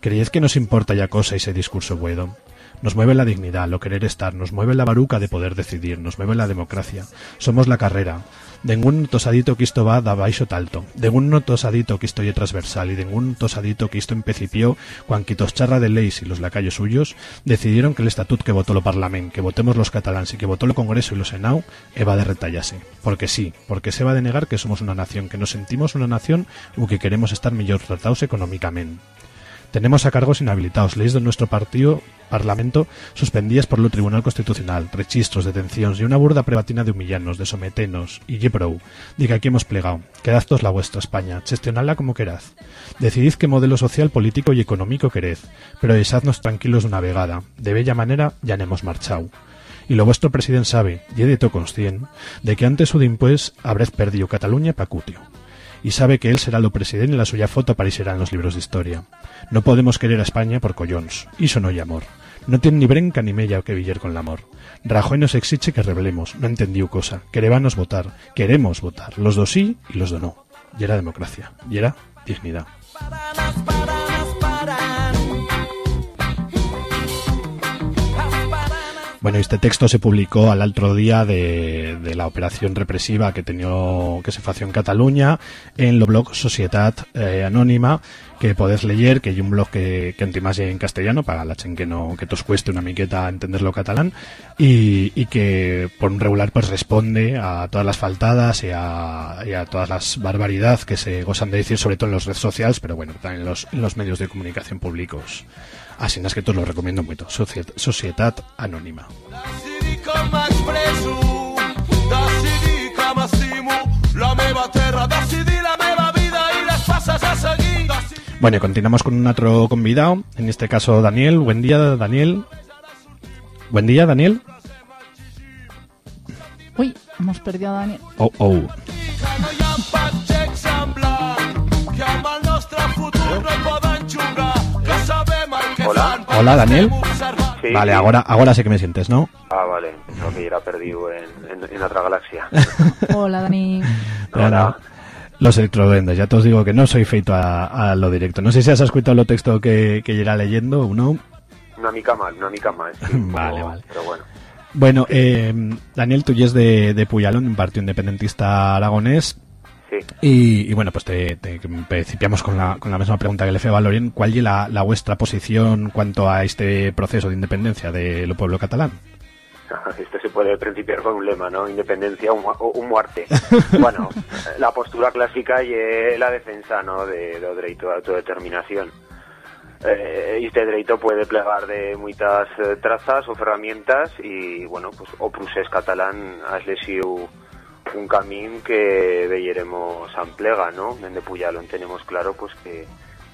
¿Creéis que nos importa ya cosa ese discurso buedo? Nos mueve la dignidad, lo querer estar, nos mueve la baruca de poder decidir, nos mueve la democracia. Somos la carrera. Dengun tosadito que isto va da baixo talto. Dengun no tosadito que isto ye transversal y dengun tosadito que isto empecipió cuan quitos charra de leis y los lacayos suyos decidieron que el estatut que votó lo Parlament, que votemos los catalans y que votó lo Congreso y lo Senau, eva de retallase. Porque sí, porque se va de negar que somos una nación, que nos sentimos una nación u que queremos estar mejor tratados económicamente. Tenemos a cargos inhabilitados, leyes de nuestro partido, parlamento, suspendidas por lo Tribunal Constitucional, registros, detenciones y una burda prebatina de humillarnos, de someternos, y ye prou. Diga aquí hemos plegado. Quedad todos la vuestra España, gestionadla como queraz. Decidid qué modelo social, político y económico queréis, pero dejadnos tranquilos una vegada. De bella manera ya hemos marchado. Y lo vuestro presidente sabe, y de to conscient, de que antes su dimpués habréis perdido Cataluña pa cutio y sabe que él será lo presidente y la suya foto aparecerá en los libros de historia. No podemos querer a España por collons, iso no hay amor. No tiene ni brenca ni mella que villar con el amor. Rajoy nos exige que revelemos, no entendió cosa. Querebanos votar, queremos votar, los dos sí y los dos no. Y era democracia, y era dignidad. Bueno, este texto se publicó al otro día de, la operación represiva que tenió, que se fació en Cataluña en lo blog Societat eh, Anónima que podés leer, que hay un blog que, que más en castellano para la chen que no que os cueste una miqueta entenderlo catalán y, que por un regular pues responde a todas las faltadas y a, y a todas las barbaridades que se gozan de decir sobre todo en las redes sociales pero bueno también en los medios de comunicación públicos así es que todos lo recomiendo mucho Societ- Societat Anónima Bueno, y continuamos con un otro convidado, en este caso Daniel. Buen día, Daniel. Buen día, Daniel. Uy, hemos perdido a Daniel. Oh, oh. Hola. Hola, Daniel. Sí, Vale, ahora, ahora sí que me sientes, ¿no? Ah, vale. Que era perdido en, en, en otra galaxia. Hola, Dani. Hola. no, Los electroduendes, ya te os digo que no soy feito a, a lo directo. No sé si has escuchado lo texto que, que era leyendo o no. Una mica mal, una mica mal. sí, Vale, como- vale. Pero bueno. Bueno, eh, Daniel, tú ya es de, de Puyalón, un partido independentista aragonés. Sí. Y, y bueno, pues te, te- principiamos con la, con la misma pregunta que le fe a Valorien. ¿Cuál es la, la vuestra posición cuanto a este proceso de independencia del pueblo catalán? Esto se puede principiar con un lema, ¿no? Independencia o un muerte. bueno, la postura clásica y eh, la defensa, ¿no? De, do dereito de autodeterminación. Eh, este derecho puede plegar de muchas eh, trazas o herramientas y, bueno, pues o procés catalán has lesiu un camino que veiremos amplega, ¿no? Dende Puyalón tenemos claro, pues, que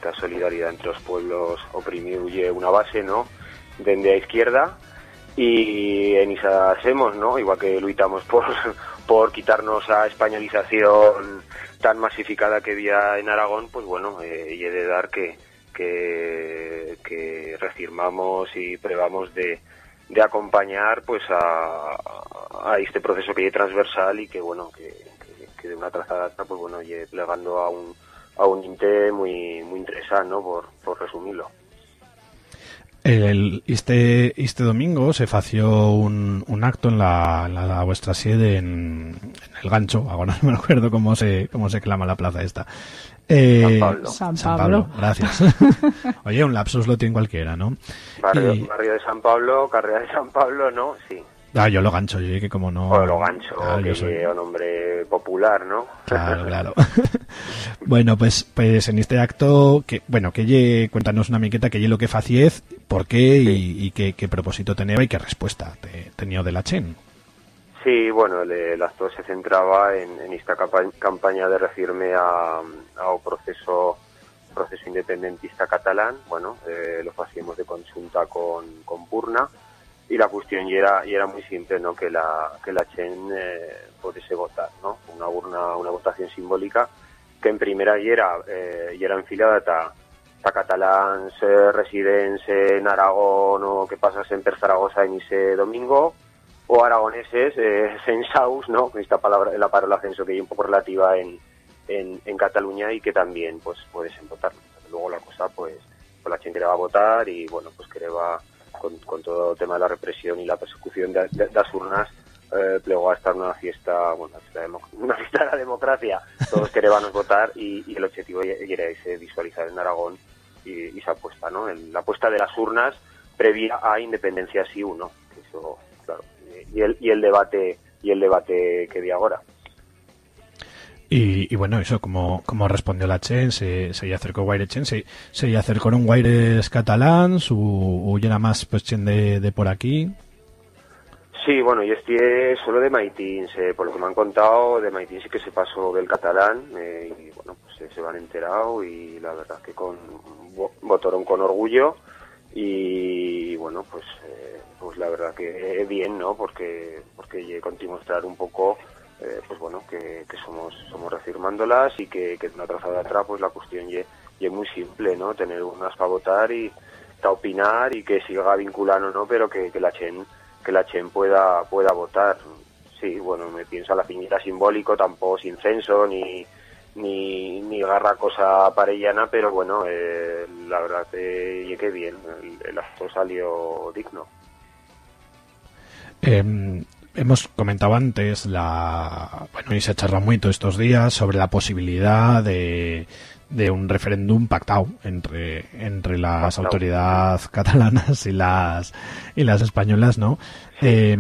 la solidaridad entre los pueblos oprimidos es una base, ¿no? Dende a izquierda y en isa hacemos, ¿no? Igual que luchamos por, por quitarnos a españolización tan masificada que había en Aragón, pues bueno, eh, y he de dar que, que, que reafirmamos y probamos de, de acompañar pues a, a este proceso que es transversal y que bueno, que, que, que de una trazada a otra, pues bueno, y plegando a un a un inte muy muy interesante, ¿no? Por, por resumirlo. El, este, este domingo se fació un, un acto en la, en la vuestra sede en, en el gancho, ahora no me acuerdo cómo se, cómo se clama la plaza esta. Eh, San Pablo. San Pablo. gracias. Oye, un lapsus lo tiene cualquiera, ¿no? Barrio, Y- barrio de San Pablo, carrera de San Pablo, ¿no? Sí. Ah, yo lo gancho, yo que como no... O lo gancho, Claro, que yo soy- un hombre popular, ¿no? Claro, claro. bueno, pues, pues en este acto, que bueno, que cuéntanos una miqueta que lle lo que faciez, por qué y, y qué, qué propósito tenía y qué respuesta te tenía de la Chen. Sí, bueno, el, acto se centraba en, esta campaña de referirme a, a un proceso proceso independentista catalán, bueno, eh, lo hacíamos de consulta con, con Purna y la cuestión y era, y era muy simple, ¿no? Que la, que la Chen eh, pudiese votar, ¿no? Una urna, una votación simbólica que en primera y era, eh, y era enfilada ta, ta catalans eh, en Aragón o que pasas en Zaragoza en ese domingo o aragoneses eh, censaus, ¿no? Esta palabra, la palabra ascenso que hay un poco relativa en, en, Cataluña y que también pues puedes votar. Luego la cosa pues, pues la gente que va a votar y bueno pues que va con, con todo el tema de la represión y la persecución de, las urnas eh, plegó a estar una fiesta, bueno, una fiesta, de la democracia, todos queríamos votar y, y el objetivo era ese, visualizar en Aragón y, esa apuesta, ¿no? El- la apuesta de las urnas previa a independencia sí o no, que eso, claro, y el, y el debate y el debate que vi ahora. Y, y bueno, eso, como, como respondió la Chen, se, se acercó Guaire Chen, se, se acercaron Guaires catalans, u, u era más pues Chen de, de por aquí. Sí, bueno, yo estoy solo de Maitins, eh, por lo que me han contado, de Maitins sí que se pasó del catalán eh, y bueno, pues eh, se van enterado y la verdad que con vo- votaron con orgullo y bueno, pues eh, pues la verdad que es bien, ¿no? Porque porque lle contigo mostrar un poco eh, pues bueno, que, que somos somos reafirmándolas y que, que de una trazada atrás pues la cuestión ye muy simple, ¿no? Tener unas para votar y para opinar y que siga vinculando, ¿no? Pero que, la Chen que la Chen pueda pueda votar. Sí, bueno, me pienso a la piñera simbólico, tampoco sin censo ni ni, ni garra cosa parellana, pero bueno, eh, la verdad y que bien, el, el acto salió digno. Eh, hemos comentado antes la bueno y se charla mucho estos días sobre la posibilidad de, de un referéndum pactado entre entre las Pactao. autoridades catalanas y las y las españolas no Eh,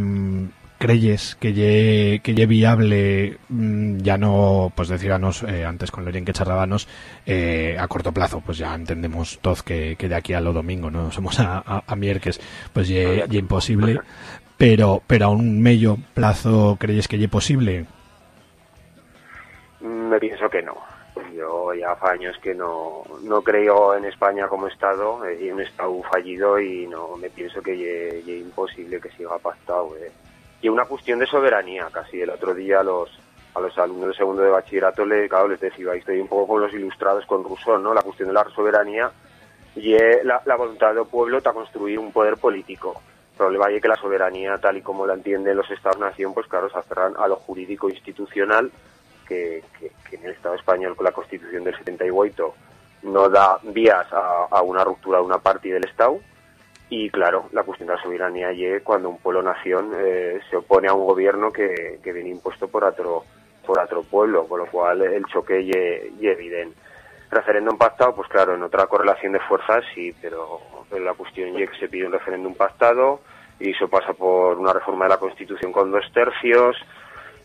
creyes que lle, que lle viable mm, ya no pues decíganos eh, antes con Lorien que charlábamos eh, a corto plazo pues ya entendemos todos que, que de aquí a lo domingo no somos a, a, a miércoles. Pues lle, lle imposible pero pero a un medio plazo creyes que lle posible Me pienso que no. Yo ya hace años que no, no creo en España como Estado, eh, y un Estado fallido y no me pienso que ye imposible que siga pactado. eh. Y una cuestión de soberanía, casi el otro día los a los alumnos de segundo de bachillerato le, claro, les decía, ahí estoy un poco con los ilustrados con Rousseau, ¿no? La cuestión de la soberanía y la, la voluntad del pueblo para construir un poder político. Problema es que la soberanía, tal y como la entienden los Estados-nación, pues claro, se aferran a lo jurídico institucional, que, que, en el Estado español con la Constitución del 78 no da vías a, una ruptura de una parte del Estado. Y claro, la cuestión de la soberanía llega cuando un pueblo-nación eh, se opone a un gobierno que, que viene impuesto por otro, por otro pueblo, con lo cual el choque es evidente referéndum pactado, pues claro, en otra correlación de fuerzas sí, pero, la cuestión es que se pide un referéndum pactado y eso pasa por una reforma de la Constitución con dos tercios,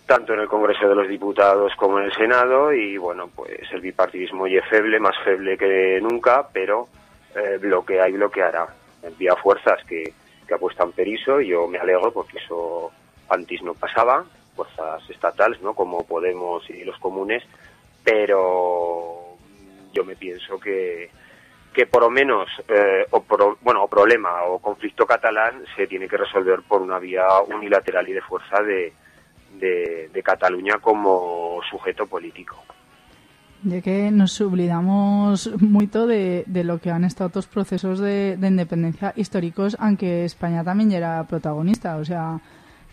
tanto en el Congreso de los Diputados como en el Senado y bueno, pues el bipartidismo es feble, más feble que nunca, pero eh, bloquea y bloqueará. Envía fuerzas que, que apuestan periso y yo me alegro porque eso antes no pasaba, fuerzas estatales, ¿no? Como Podemos y los comunes, pero yo me pienso que, que por lo menos, eh, o bueno, o problema o conflicto catalán se tiene que resolver por una vía unilateral y de fuerza de, de, Cataluña como sujeto político. Ya que nos olvidamos mucho de, de, lo que han estado otros procesos de, de independencia históricos, aunque España también era protagonista. O sea,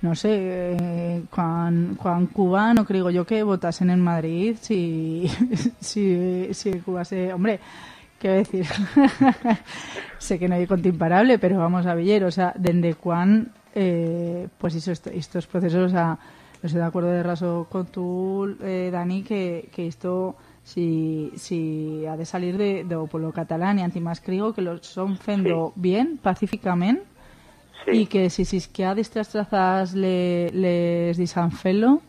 no sé, eh, cuando, Cuba, no creo yo que votasen en Madrid si, si, si Cuba se... Hombre, quiero decir, sé que no hay conto imparable, pero vamos a ver, o sea, desde cuán, eh, pues eso, estos procesos, o sea, no estoy de acuerdo de raso con tú, eh, Dani, que, que esto si, si ha de salir de, de pueblo catalán y antimás creo que lo son fendo bien, pacíficamente, y que si es que a estas trazas le, les disan felo,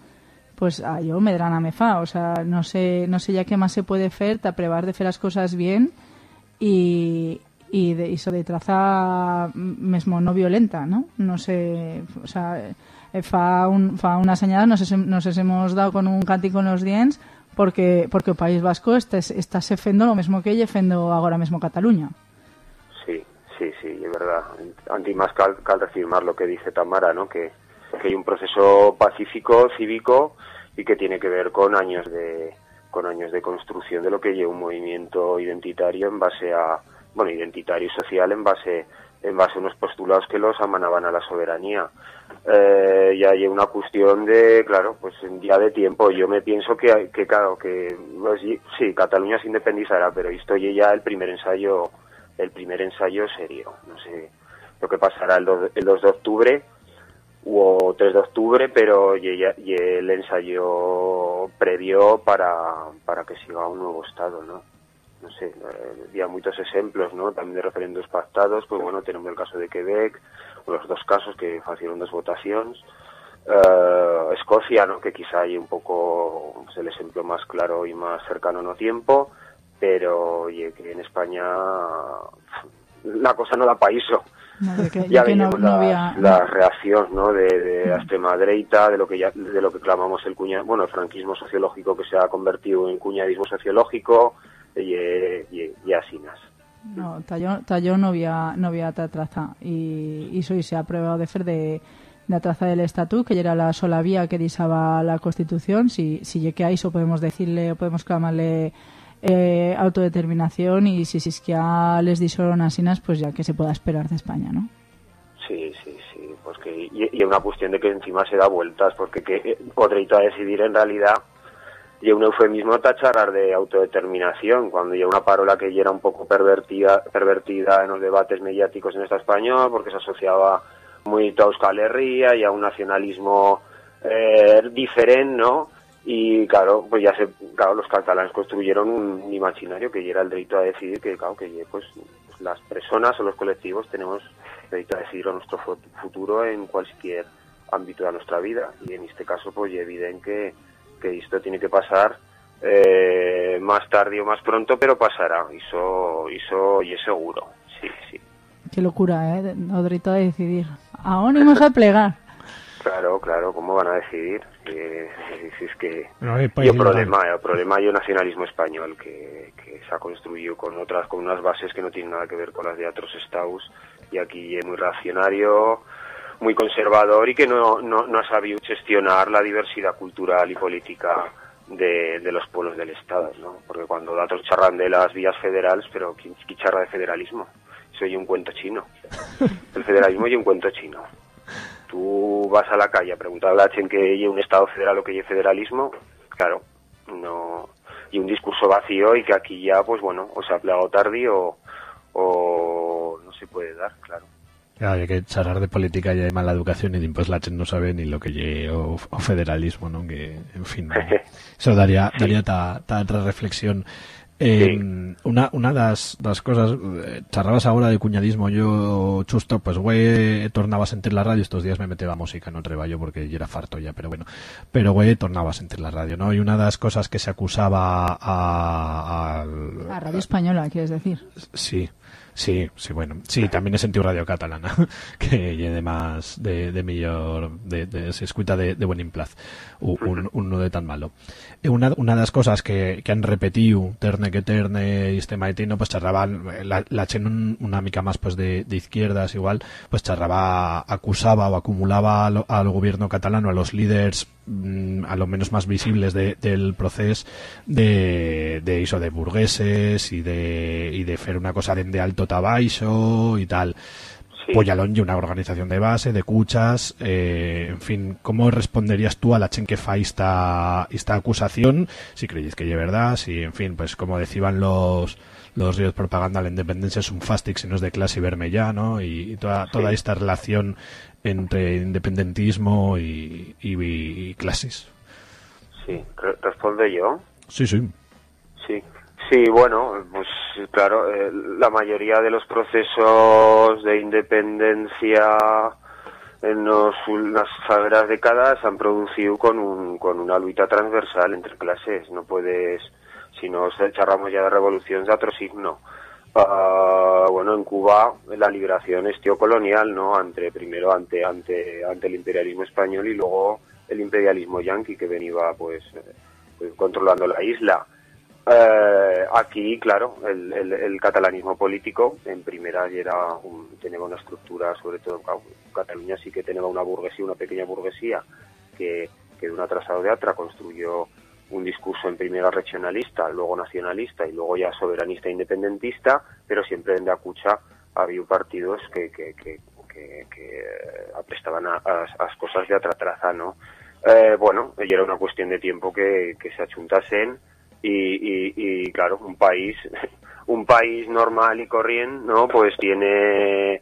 pues a yo me darán a me fa. O sea, no sé, no sé ya qué más se puede hacer para probar de hacer las cosas bien y, y de, eso de traza mismo no violenta, ¿no? No sé, o sea, eh, fa, un, fa una señal, nos, nos hemos dado con un cántico en los dientes porque porque el País Vasco está, está fendo lo mismo que ella fendo ahora mismo Cataluña. Sí, sí, es verdad. Anti más cal, cal más lo que dice Tamara, ¿no? Que, hay un proceso pacífico, cívico, y que tiene que ver con años de con años de construcción de lo que lleva un movimiento identitario en base a bueno identitario y social en base en base a unos postulados que los amanaban a la soberanía eh, y hay una cuestión de claro pues día de tiempo yo me pienso que que claro que pues, sí Cataluña se independizará pero esto ya el primer ensayo el primer ensayo serio. No sé lo que pasará el 2, de octubre o 3 de octubre, pero y, el ensayo previo para, para que siga un nuevo Estado, ¿no? No sé, eh, había muchos ejemplos, ¿no? También de referendos pactados, pues bueno, tenemos el caso de Quebec, los dos casos que hicieron dos votaciones. Uh, Escocia, ¿no? que quizá hay un poco es el ejemplo más claro y más cercano no tiempo pero oye, que en España la cosa no da paíso. ya, que, la, reacción ¿no? de, la extrema derecha, de lo que ya, de lo que clamamos el cuña, bueno, el franquismo sociológico que se ha convertido en cuñadismo sociológico y, y, y asinas. No, talló, no había, no había traza y, y soy se ha aprobado de ser de, la traza del estatuto, que ya era la sola vía que disaba la Constitución, si, si que a eso podemos decirle o podemos clamarle eh, autodeterminación y si es que ya les dijeron asinas, pues ya que se pueda esperar de España, ¿no? Sí, sí, sí. Pues que, y, una cuestión de que encima se da vueltas, porque que eh, a decidir en realidad y un eufemismo tacharrar de autodeterminación, cuando ya una parola que ya era un poco pervertida, pervertida en los debates mediáticos en esta español, porque se asociaba muy a Euskal Herria y a un nacionalismo eh, diferente, ¿no? Y claro pues ya se claro los catalanes construyeron un imaginario que era el derecho a decidir que claro que pues las personas o los colectivos tenemos derecho a decidir nuestro futuro en cualquier ámbito de nuestra vida. Y en este caso pues es evidente que, esto tiene que pasar eh, más tarde o más pronto pero pasará. Eso eso y es seguro. Sí sí. Qué locura eh derecho a decidir. Aún vamos a plegar Claro, claro, ¿cómo van a decidir? si es que hay problema, el problema hay un nacionalismo español que, se ha construido con otras, con unas bases que no tienen nada que ver con las de otros estados y aquí es muy reaccionario, muy conservador y que no, no, no ha sabido gestionar la diversidad cultural y política de, de los pueblos del Estado, ¿no? Porque cuando datos charran de las vías federales, pero ¿quién, quién charra de federalismo? Eso es un cuento chino. El federalismo es un cuento chino. Tú vas a la calle a preguntar a la gente que hay un Estado federal o que hay federalismo, claro, no... Y un discurso vacío y que aquí ya, pues bueno, o se ha plegado tarde o, o no se puede dar, claro. Claro, hay que charlar de política y de mala educación y pues la gente no sabe ni lo que lle o, o federalismo, ¿no? Que, en fin, ¿no? eso daría, daría ta, ta otra reflexión. Eh, una, una das, das cosas, eh, charrabas ahora de cuñadismo, yo, chusto, pues güey, tornaba a sentir la radio, estos días me meteba música, no treballo porque ya era farto ya, pero bueno, pero güey, tornaba a sentir la radio, ¿no? Y una de las cosas que se acusaba a, al- La radio española, quieres decir. Sí, sí, sí, bueno. Sí, también he sentido radio catalana, que lle de más, de, de millor, de, de, se escuita de, de buen implaz, un, un no de tan malo. E una, una das cosas que, que han repetido, terne que terne, y este maitino, pues charraban, la, la chen un- una mica más pues de, de izquierdas igual, pues charraba, acusaba o acumulaba al, al gobierno catalano, a los líderes mm, a lo menos más visibles de, del proceso de, de iso de burgueses y de, y de fer una cosa de alto tabaixo y tal. Sí. Una organización de base, de cuchas, eh, en fin, ¿cómo responderías tú a la chen que esta, esta acusación? Si creéis que es verdad, si, en fin, pues como decían los, los ríos de propaganda, la independencia es un fastic si no es de clase y vermellá, ¿no? Y, y toda, toda esta relación entre independentismo y, y- y clases. Sí, Re- responde yo. Sí, sí. Sí, sí, bueno, pues claro, eh, la mayoría de los procesos de independencia en los, las primeras décadas se han producido con, un, con una lucha transversal entre clases. No puedes, si no charramos ya de revolución, de otro signo. Ah, bueno, en Cuba la liberación es colonial, ¿no? Ante, primero ante, ante, ante el imperialismo español y luego el imperialismo yanqui que venía pues, eh, pues, controlando la isla. Eh, aquí, claro, el, el- el catalanismo político en primera era un, tenía una estructura, sobre todo Cataluña sí que tenía una burguesía, una pequeña burguesía que, que de una trazado de otra construyó un discurso en primera regionalista, luego nacionalista y luego ya soberanista e independentista, pero siempre en Acucha había partidos que, que, que, aprestaban a, a, a las cosas de otra traza, ¿no? Eh, bueno, y era una cuestión de tiempo que, se achuntasen y, y, claro, un país, un país normal y corriente, ¿no? Pues tiene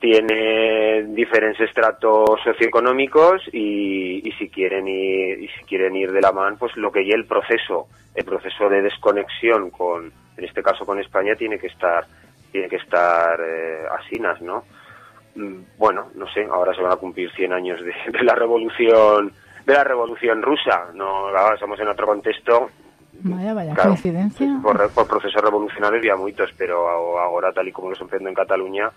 tiene diferentes estratos socioeconómicos y, y si quieren ir y si quieren ir de la mano pues lo que ya el proceso el proceso de desconexión con en este caso con España tiene que estar tiene que estar eh, asinas no Mm, bueno no sé ahora se van a cumplir 100 años de, de la revolución de la revolución rusa no ahora estamos en otro contexto. Vaya, vaya Claro, coincidencia. por, por procesos revolucionarios había muchos, pero ahora tal y como los emprendo en Cataluña,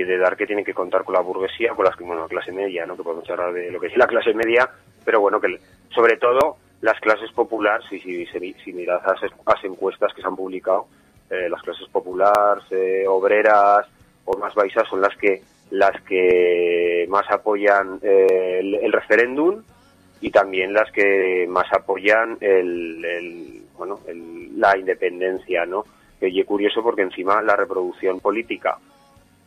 y de dar que tienen que contar con la burguesía, con que, bueno, la clase media, ¿no? Que podemos hablar de lo que es la clase media, pero bueno, que sobre todo las clases populares, si, si, si, miras las, las encuestas que se han publicado, eh, las clases populares, eh, obreras o más baixas son las que las que más apoyan eh, el, el referéndum y también las que más apoyan el, el- bueno el- la independencia no y es curioso porque encima la reproducción política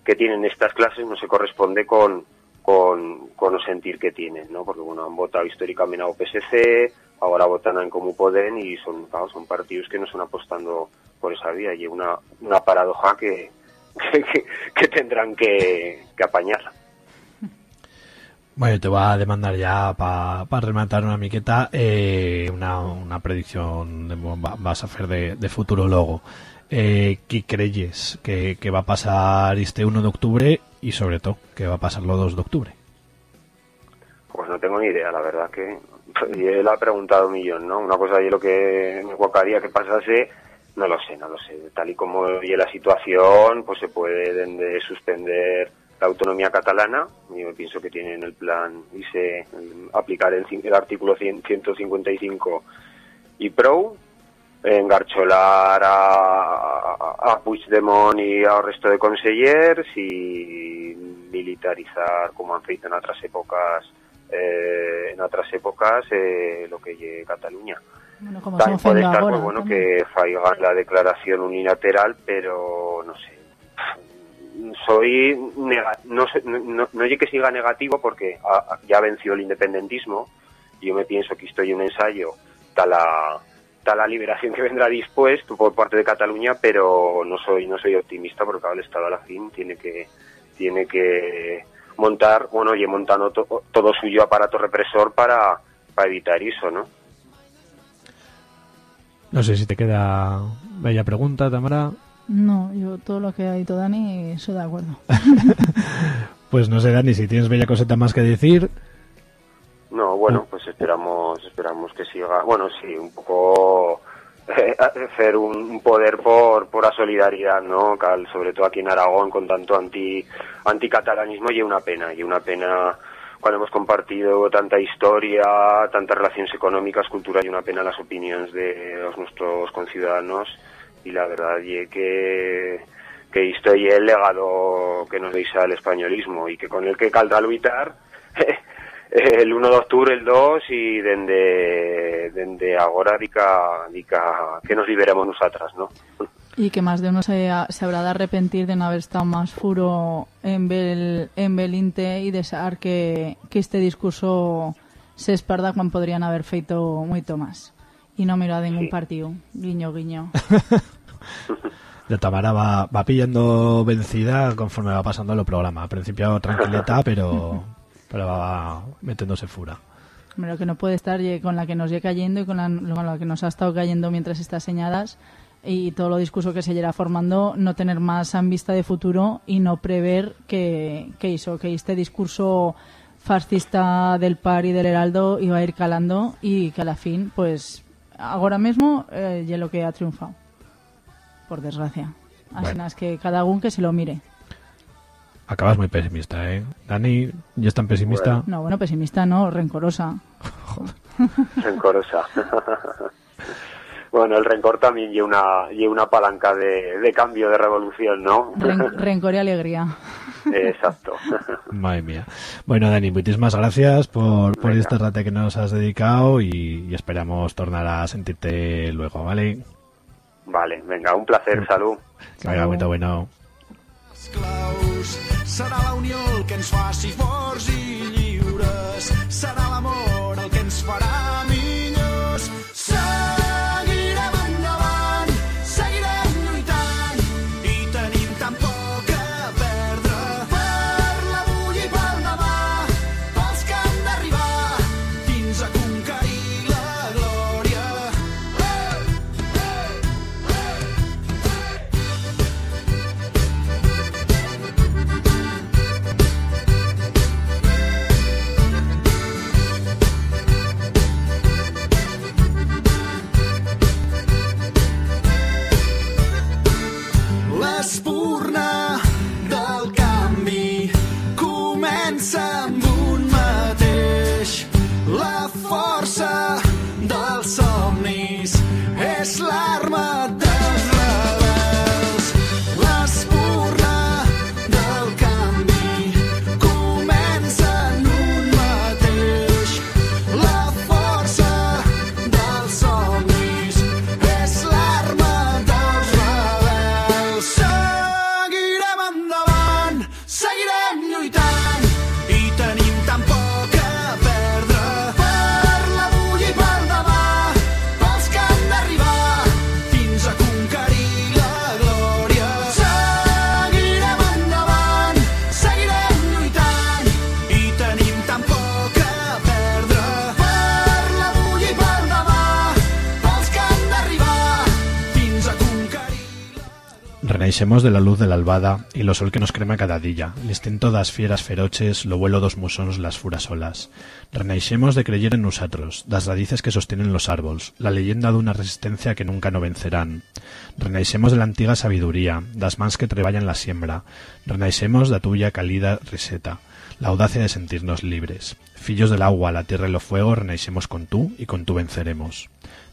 que tienen estas clases no se corresponde con con, con sentir que tienen no porque bueno han votado históricamente a OPSC ahora votan en Comú Podem y son claro, son partidos que no están apostando por esa vía. Y una una paradoja que que, que- tendrán que, que apañar. Bueno, te voy a demandar ya para rematar una miqueta eh, una, una predicción de, va- vas a hacer de, de futuro logo. Eh, ¿Qué creyes que, va a pasar este 1 de octubre y sobre todo que va a pasar lo 2 de octubre? Pues no tengo ni idea, la verdad que y él ha preguntado un millón, ¿no? Una cosa de lo que me guacaría que pasase, no lo sé, no lo sé. Tal y como oye la situación, pues se puede de suspender la autonomía catalana. Yo pienso que tienen el plan y se aplicar el, el artículo 100 155 y PRO, engarcholar a, a, a Puigdemont y al resto de consellers y militarizar como han feito en otras épocas eh, en otras épocas eh, lo que lle Cataluña. Bueno, como puede estar agora, pues, bueno también. que faigan la declaración unilateral pero no sé. Soy nega- no, sé- no, no, que siga negativo porque a- a- ya venció el independentismo. Yo me pienso que estoy un ensayo tal la tal la liberación que vendrá después por parte de Cataluña pero no soy no soy optimista porque ahora el Estado a la fin tiene que tiene que montar bueno y montando to- todo suyo aparato represor para para evitar eso no No sé si te queda bella pregunta, Tamara. No, yo todo lo que ha dicho Dani, estoy de acuerdo. Pues no sé, Dani, si tienes bella coseta más que decir. No, bueno, pues esperamos esperamos que siga. Bueno, sí, un poco eh, hacer un, un poder por, por la solidaridad, ¿no? Cal, sobre todo aquí en Aragón, con tanto anti anticatalanismo, y una pena, y una pena cuando hemos compartido tanta historia, tantas relaciones económicas, cultura, y una pena las opiniones de los nuestros conciudadanos, y la verdad y que que esto y el legado que nos deis al españolismo y que con el que caldrá luchar el 1 de octubre, el 2 y dende, dende agora dica, dica que nos liberemos nosotras, ¿no? Y que más de uno se, se habrá de arrepentir de no haber estado más furo en Bel, en Belinte y desear que, que este discurso se esparda cuando podrían haber feito mucho más. Y no miro a ningún Sí. partido. Guiño, guiño. De Tamara va, va pillando vencida conforme va pasando el programa. Al principio tranquileta, pero, pero va metiéndose fura. Lo que no puede estar con la que nos lle cayendo y con la, con la que nos ha estado cayendo mientras está señadas y todo lo discurso que se irá formando, no tener más en vista de futuro y no prever que, que hizo, que este discurso fascista del par y del heraldo iba a ir calando y que a la fin, pues, ahora mismo, eh, ye lo que ha triunfado. Por desgracia. Así Bueno. es que cada uno que se lo mire. Acabas muy pesimista, ¿eh? Dani, ¿ya es tan pesimista? Bueno. No, bueno, pesimista no, rencorosa. Rencorosa. bueno, el rencor también lleva una, lleva una palanca de, de cambio, de revolución, ¿no? Ren- rencor y alegría. Exacto. Madre mía. Bueno, Dani, muchísimas gracias por, por este rato que nos has dedicado y, y esperamos tornar a sentirte luego, ¿vale? vale, venga, un placer, salud. Venga, muy bueno. Esclaus. Serà la unió el que ens faci forts i lliures. Serà l'amor el que ens farà Renaixemos de la luz de la albada y lo sol que nos crema cada día, el instinto das fieras feroches, lo vuelo dos musons las furas olas. Renaixemos de creyer en nosotros, das raíces que sostienen los árboles, la leyenda de una resistencia que nunca no vencerán. Renaixemos de la antigua sabiduría, das mans que treballan la siembra. Renaixemos da tuya calida riseta, la audacia de sentirnos libres. Fillos del agua, la tierra y lo fuego, renaixemos con tú y con tú venceremos.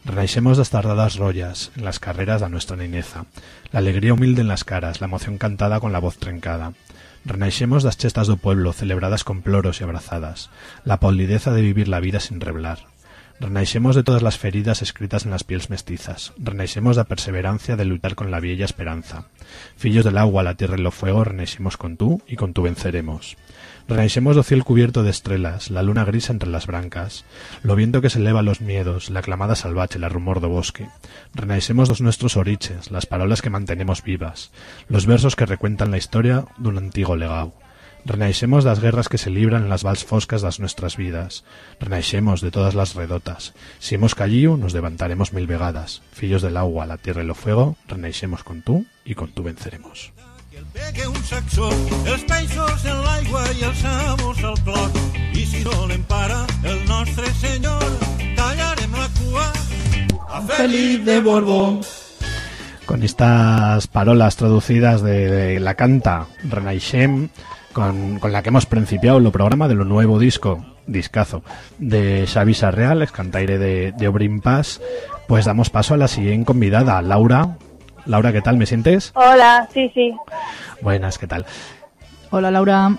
Renaixemos das tardadas rollas en las carreras de nuestra niñeza, la alegría humilde en las caras, la emoción cantada con la voz trencada. Renaixemos das chestas do pueblo, celebradas con ploros y abrazadas, la polideza de vivir la vida sin reblar. Renaixemos de todas las feridas escritas en las pieles mestizas. Renaixemos da perseverancia de luchar con la vieja esperanza. Fillos del agua, la tierra y lo fuego, renaixemos con tú y con tú venceremos. Renaixemos do cielo cubierto de estrellas, la luna gris entre las brancas, lo viento que se eleva los miedos, la clamada salvaje, la rumor do bosque. Renaixemos dos nuestros oriches, las palabras que mantenemos vivas, los versos que recuentan la historia d'un antiguo legado. Renaixemos das guerras que se libran en las vals foscas das nuestras vidas. Renaixemos de todas las redotas. Si hemos callido, nos levantaremos mil vegadas. Fillos del agua, la tierra y lo fuego, renaixemos con tú y con tú venceremos. De. Con estas parolas traducidas de, de la canta Renaixem, con, con la que hemos principiado el programa de lo nuevo disco, discazo, de Xavi Sarreal, ex cantaire de, de Obrin Paz, pues damos paso a la siguiente convidada, Laura. Laura, ¿qué tal? ¿Me sientes? Hola, sí, sí. Buenas, ¿qué tal? Hola Laura.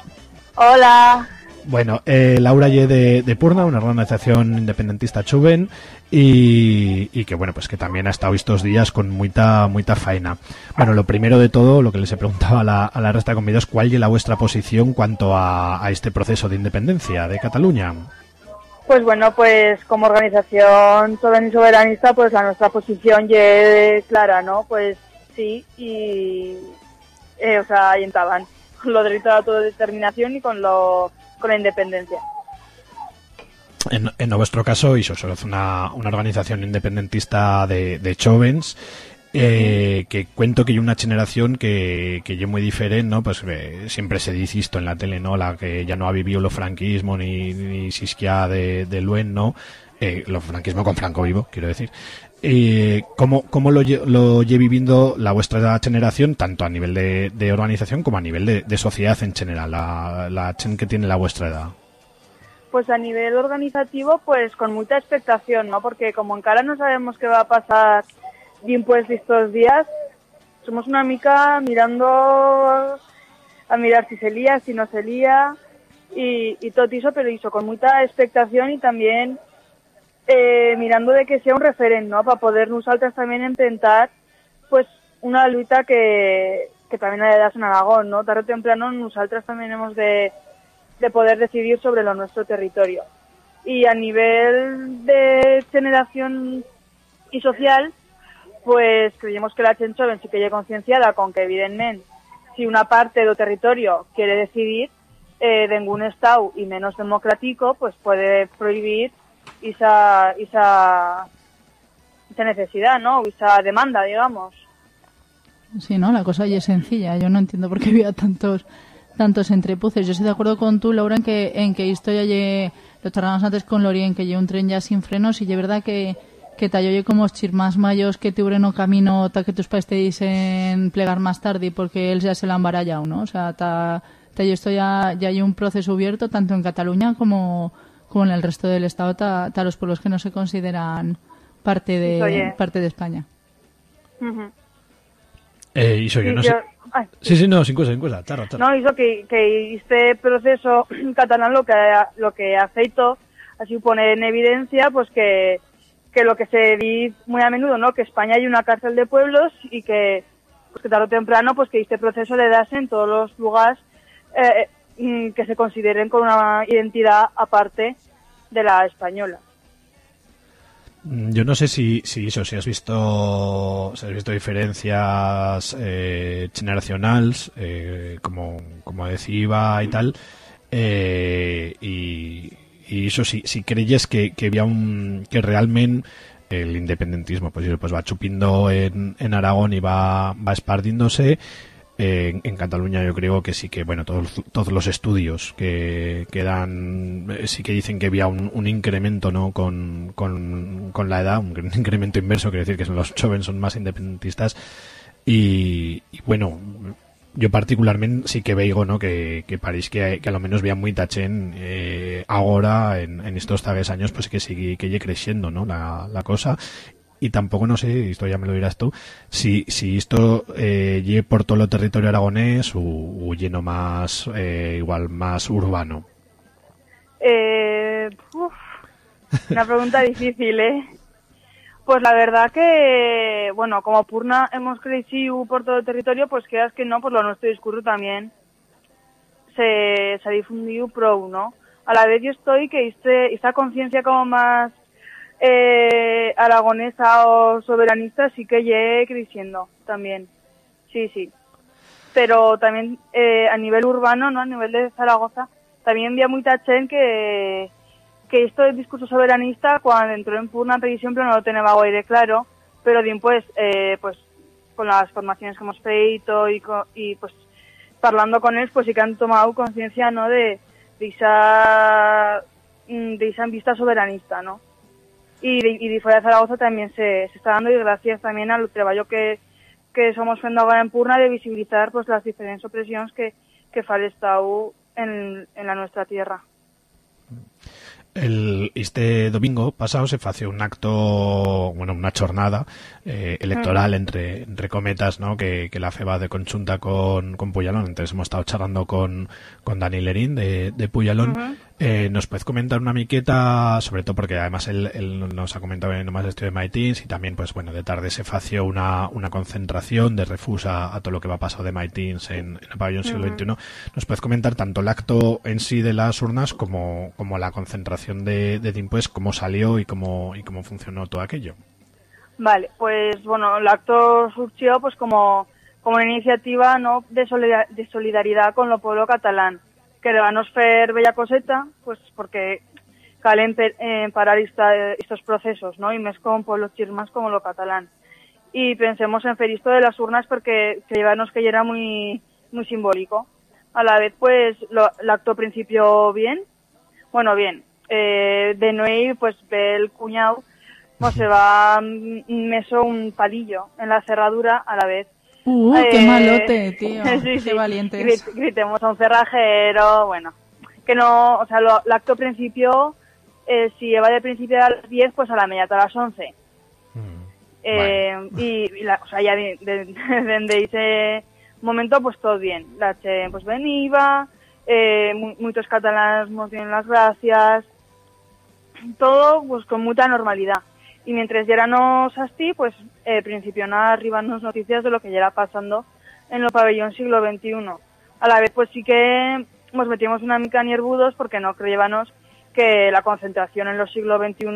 Hola. Bueno, eh, Laura Ye de, de Purna, una organización independentista chuven y, y que bueno, pues que también ha estado estos días con mucha mucha faena. Bueno, lo primero de todo, lo que les he preguntado a la, a la resta de convidados, ¿cuál es la vuestra posición cuanto a, a este proceso de independencia de Cataluña? Pues bueno, pues como organización y soberanista, pues la nuestra posición ya clara, ¿no? Pues sí, y eh, o sea, ahí estaban con lo derecho a la autodeterminación y con lo con la independencia. En, en vuestro caso, es una, una organización independentista de, de chovens eh, que cuento que hay una generación que, que es muy diferente, ¿no? Pues eh, siempre se dice esto en la tele, ¿no? La que ya no ha vivido lo franquismo ni, ni sisquia de, de Luen, ¿no? Eh, lo franquismo con Franco vivo, quiero decir. Eh, ¿Cómo, cómo lo, lo lle viviendo la vuestra generación, tanto a nivel de, de organización como a nivel de, de sociedad en general, la, la chen que tiene la vuestra edad? Pues a nivel organizativo, pues con mucha expectación, ¿no? Porque como en cara no sabemos qué va a pasar pues estos días, somos una mica mirando a mirar si se lía, si no se lía y, y todo eso, pero eso con mucha expectación y también eh, mirando de que sea un referente, ¿no? Para poder nosotras también intentar pues una lucha que, que también ha de darse en Aragón, ¿no? Tarde o temprano nosotras también hemos de, de poder decidir sobre lo nuestro territorio. Y a nivel de generación y social, pues creemos que la Chen Joven sí que ya concienciada con que evidentemente si una parte del territorio quiere decidir eh, de ningún estado y menos democrático, pues puede prohibir esa, esa, esa necesidad, ¿no? O esa demanda, digamos. Sí, ¿no? La cosa ya es sencilla. Yo no entiendo por qué había tantos tantos entrepuces. Yo estoy de acuerdo con tú, Laura, en que, en que esto ya lle- lo charlamos antes con Lori, en que lleva un tren ya sin frenos y es verdad que que tallo lle como os más mayos que te no camino ta que tus pais te dicen plegar más tarde porque él ya se lo han barallado, ¿no? O sea, ta, ta yo esto ya, ya hay un proceso abierto tanto en Cataluña como, como en el resto del Estado, ta, ta los pueblos que no se consideran parte de, Oye. parte de España. Ujú. Eh, Iso, yo Sí, no yo- sé. ay, Sí, sí, no, sin cosa, sin cosa, charra, charra. No, hizo que, que este proceso catalán lo que lo que ha feito así pone en evidencia pues que, que lo que se dice muy a menudo, ¿no? Que España hay una cárcel de pueblos y que pues que tarde o temprano pues que este proceso le das en todos los lugares eh, mm, que se consideren con una identidad aparte de la española. Mm, Yo no sé si, si eso, si has visto, si has visto diferencias eh, generacionales, eh, como, como decía y tal, eh, y, y eso, si, si creyes que, que había un, que realmente el independentismo pues, pues va chupindo en, en Aragón y va, va espardiéndose, en, Cataluña yo creo que sí que, bueno, todos, todos los estudios que, que dan, eh, sí que dicen que había un, un incremento, ¿no? Con, con, con la edad, un incremento inverso, quiere decir que los jóvenes son más independentistas. Y bueno, yo particularmente sí que veigo, ¿no? Que, que París que, que a lo menos veía muy tachen eh, ahora, en, en estos tagues años, pues que sigue, que sigue creciendo, ¿no? La, la cosa. Y tampoco no sé, esto ya me lo dirás tú, si, si esto eh, lle por todo el territorio aragonés o, o lleno más, eh, igual más urbano. Eh, uf, Una pregunta difícil, ¿eh? Pues la verdad que, bueno, como Purna hemos crecido por todo el territorio, pues quedas que no, por lo nuestro discurso también se, se ha difundido pro, ¿no? A la vez yo estoy que este, esta conciencia como más eh, aragonesa o soberanista sí que llegue creciendo también. Sí, sí. Pero también eh, a nivel urbano, ¿no? A nivel de Zaragoza, también había mucha gente que, que esto del discurso soberanista, cuando entró en Purna, por ejemplo, no lo tenía aire claro, pero pues, eh, pues, con las formaciones que hemos feito y, y pues, parlando con ellos, pues sí que han tomado conciencia, ¿no? De, de esa, mm, de esa vista soberanista, ¿no? y de, y fuera de Zaragoza también se, se está dando y gracias también al trabajo que, que somos fendo ahora en Purna de visibilizar pues las diferentes opresiones que, que fa en, en la nuestra tierra. El, este domingo pasado se fació un acto, bueno, una jornada eh, electoral entre, entre cometas, ¿no? Que, que la FEBA de conjunta con, con Puyalón. Entonces hemos estado charlando con, con Dani Lerín de, de Puyalón. Eh, ¿Nos puedes comentar una miqueta, sobre todo porque además él, él nos ha comentado en nomás esto de Maitins y también, pues bueno, de tarde se fació una, una concentración de refusa a todo lo que va pasado de Maitins en, en el pabellón siglo XXI. ¿Nos puedes comentar tanto el acto en sí de las urnas como, como la concentración de, de Dimpues, cómo salió y cómo, y cómo funcionó todo aquello? Vale, pues bueno, el acto surgió pues como, como una iniciativa ¿no? de, de solidaridad con el pueblo catalán, que a fer bella coseta, pues porque calen pe- eh, parar estos procesos, ¿no? Y más con pueblos chirmas como lo catalán. Y pensemos en fer esto de las urnas porque creíamos que ya era muy, muy simbólico. A la vez, pues, lo, acto principio bien, bueno, bien, eh, de Noé, pues ve el cuñado, pues se va mm, meso un palillo en la cerradura a la vez. Uh, qué Eh, malote, tío. sí, qué sí. valientes. Grit- gritemos a un cerrajero, bueno. Que no, o sea, lo, el acto principio, eh, si lleva de principio a las 10, pues a la media a las 11. Eh, y, y la, o sea, ya de, ese momento, pues todo bien. La che, pues venía, eh, mu- muchos catalanes nos dieron las gracias, todo pues con mucha normalidad. Y mientras ya éramos así, pues eh, principiaron a arribarnos noticias de lo que ya era pasando en el pabellón siglo XXI. A la vez, pues sí que nos metimos una mica nervudos porque no creíamos que la concentración en los siglo XXI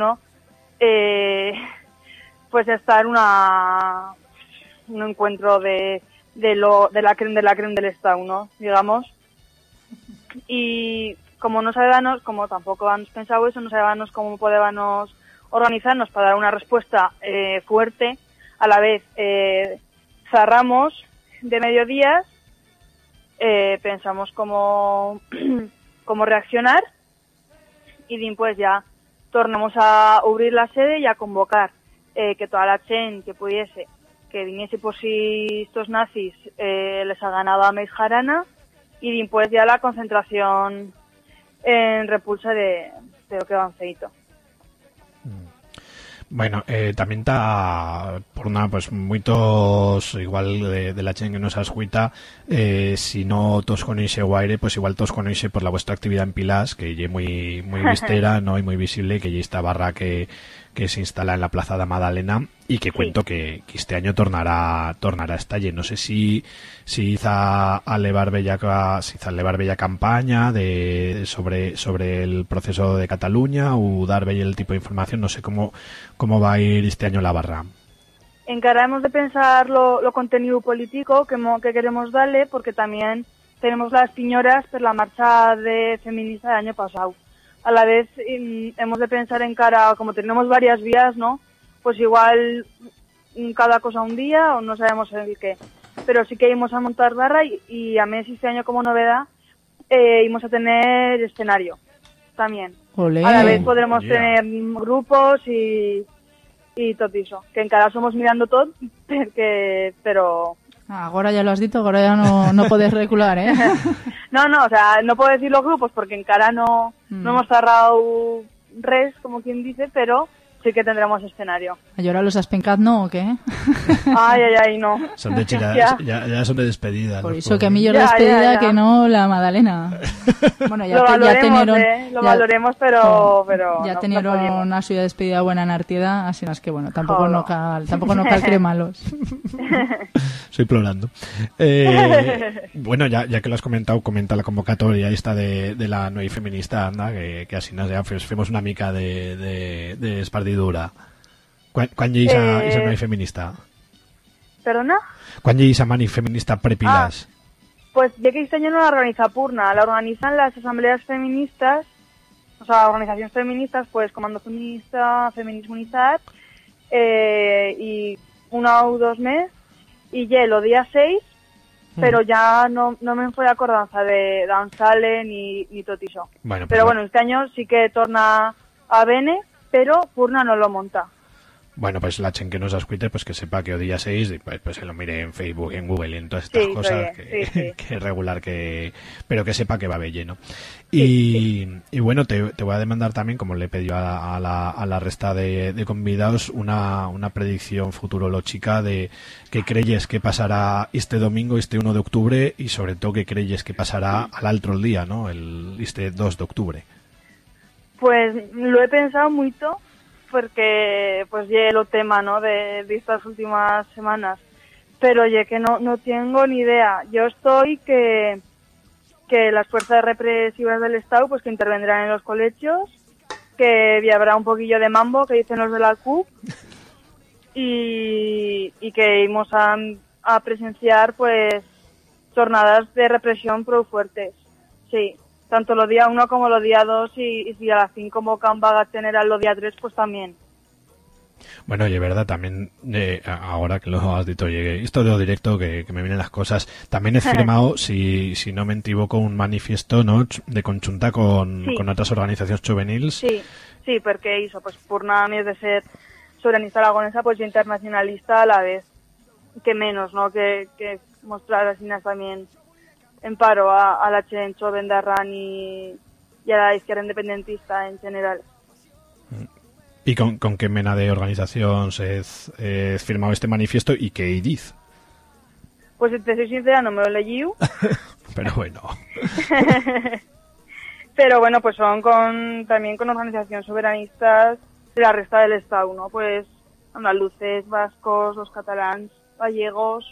eh, pues estar una un encuentro de, de lo de la creen de la creen del Estado, ¿no? Digamos. Y como no sabíamos, como tampoco habíamos pensado eso, no sabíamos cómo podíamos organizarnos para dar una respuesta eh, fuerte, a la vez eh, cerramos de mediodías, eh, pensamos cómo, cómo reaccionar y después ya tornamos a abrir la sede y a convocar eh, que toda la gente que pudiese, que viniese por si estos nazis eh, les ha ganado a Meis Jarana y después ya la concentración en repulsa de, de lo que van feito. Bueno, eh, también está por una pues muchos igual de, de la gente que nos ascuita eh, si no todos conoce Guaire pues igual todos conoce por la vuestra actividad en Pilas que ya muy muy vistera no y muy visible que ya esta barra que, que se instala en la Plaza de Madalena y que cuento que, que este año tornará tornará a estalle no sé si si hizo a levar bella si hizo a levar bella campaña de sobre sobre el proceso de Cataluña o dar bella el tipo de información no sé cómo cómo va a ir este año la barra encaramos de pensar lo, lo contenido político que, mo- que queremos darle porque también tenemos las piñoras por la marcha de feminista del año pasado. A la vez mm, hemos de pensar en cara, como tenemos varias vías, ¿no? Pues igual mm, cada cosa un día o no sabemos el qué. Pero sí que íbamos a montar barra y, y a mes este año como novedad eh, íbamos a tener escenario también. Olé. A la vez podremos Yeah. tener grupos y, y todo eso. Que en cara somos mirando todo, porque, pero... Ahora ya lo has dicho, ahora ya no, no puedes recular, ¿eh? No, no, o sea, no puedo decir los grupos porque en cara no, Mm. no hemos cerrado res, como quien dice, pero sí que tendremos escenario. ¿Y ahora los has pencado, no o qué? Ay, ay, ay, no. Son de chicas, Ya. ya, ya son de despedida. Por eso que a mí yo Ya, la despedida ya, ya. que no la Madalena. Bueno, ya, lo te- ya valoremos, tenieron, eh, lo ya- valoremos, pero, pero ya no, tenieron no una suya despedida buena en Artieda, así es que bueno, tampoco Joder. no cal, tampoco no cal cremalos. Estoy plorando. Eh, bueno, ya, ya que lo has comentado, comenta la convocatoria esta de, de la Noi Feminista, anda, que, que así nos femos una mica de, de, de espardidura. Quan, quan lleis a, Eh, esa Noi Feminista? ¿Perdona? Quan lleis a Mani Feminista prepilas? Pues ya que este año no la organiza Purna, la organizan las asambleas feministas, o sea, organizaciones feministas, pues Comando Feminista, Feminismo Unizat, eh, y una o dos meses, y ya lo día 6, pero ya no, no me fue acordanza de d'on sale ni, ni tot això. Bueno, pues Pero bueno, este año sí que torna a Bene, pero Purna no lo monta. Bueno, pues la chen que nos escuite, pues que sepa que el día 6, y pues, pues se lo mire en Facebook, en Google y en todas estas Sí, cosas, que, sí, sí. que es regular, que pero que sepa que va a haber lleno. Y, y bueno, te, te voy a demandar también, como le pedí a, a la, a la resta de, de convidados, una, una predicción futurológica de qué creyes que pasará este domingo, este 1 de octubre, y sobre todo qué creyes que pasará al otro día, ¿no? El, este 2 de octubre. Pues lo he pensado mucho porque pues ya lo tema ¿no? de, estas últimas semanas. Pero ya que no no tengo ni idea. Yo estoy que que las fuerzas represivas del Estado pues que intervendrán en los colegios que habrá un poquillo de mambo que dicen los de la CUP y, y que íbamos a, a presenciar pues jornadas de represión pro fuertes. Sí tanto los día 1 como los día 2 y, y si a las 5 convocan vaga general los día 3 pues también Bueno, y es verdad, también, eh, ahora que lo has dicho, oye, esto de lo directo, que, que me vienen las cosas, también he firmado, si, si no me equivoco, un manifiesto ¿no? de conjunta con, Sí. con otras organizaciones juveniles. Sí, sí, porque hizo, pues por nada más de ser soberanista aragonesa, pues internacionalista a la vez, que menos, ¿no? Que, que mostrar así también en paro a, a la Chencho, Bendarran y, y a la izquierda independentista en general. ¿Y con, con qué mena de organización se eh, firmado este manifiesto y qué dice? Pues si te soy sincera, no me lo leí, Pero bueno, pero bueno, pues son con también con organizaciones soberanistas de la resta del Estado, ¿no? Pues andaluces, vascos, los catalanes, gallegos,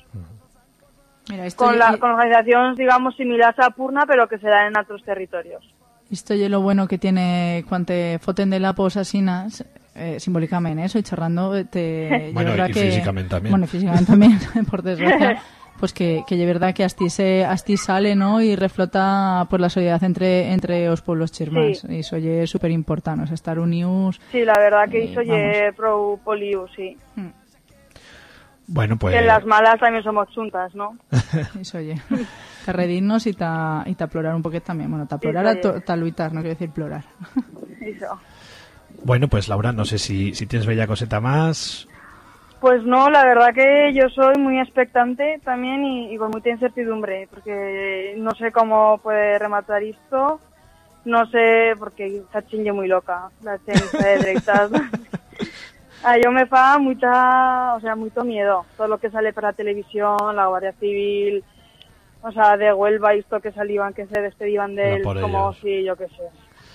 Mira, esto, con, la, con organizaciones, digamos, similares a Purna, pero que se dan en otros territorios. esto ye lo bueno que tiene cuando te foten de la asasinas, eh, simbólicamente, eso, y charrando, eh, te, Bueno, verdad y que, físicamente también. Bueno, y físicamente también, por desgracia. Pues que, que ye verdad que asti, se, asti sale, ¿no? Y reflota pues la solidaridad entre, entre los pueblos chirmans. Sí. Y eso es súper importante, o sea, estar unidos. Sí, la verdad que Eh, hizo ye pro poliu, sí. Bueno, pues... Que en las malas también somos chuntas, ¿no? Eso, oye. Ta redirnos y ta, y ta plorar un poquito también. Bueno, ta plorar, Eso, a luitar, no quiero decir plorar. Eso. Bueno, pues Laura, no sé si, si tienes bella coseta más. Pues no, la verdad que yo soy muy expectante también y, y con mucha incertidumbre, porque no sé cómo puede rematar esto, no sé, porque está chingue muy loca, la chingue de derechas. Ah, yo me fa mucha, o sea, mucho miedo, todo lo que sale para la televisión, la Guardia Civil, o sea, de Huelva, esto que salían, que se despedían de No él, por como ellos. si, yo qué sé.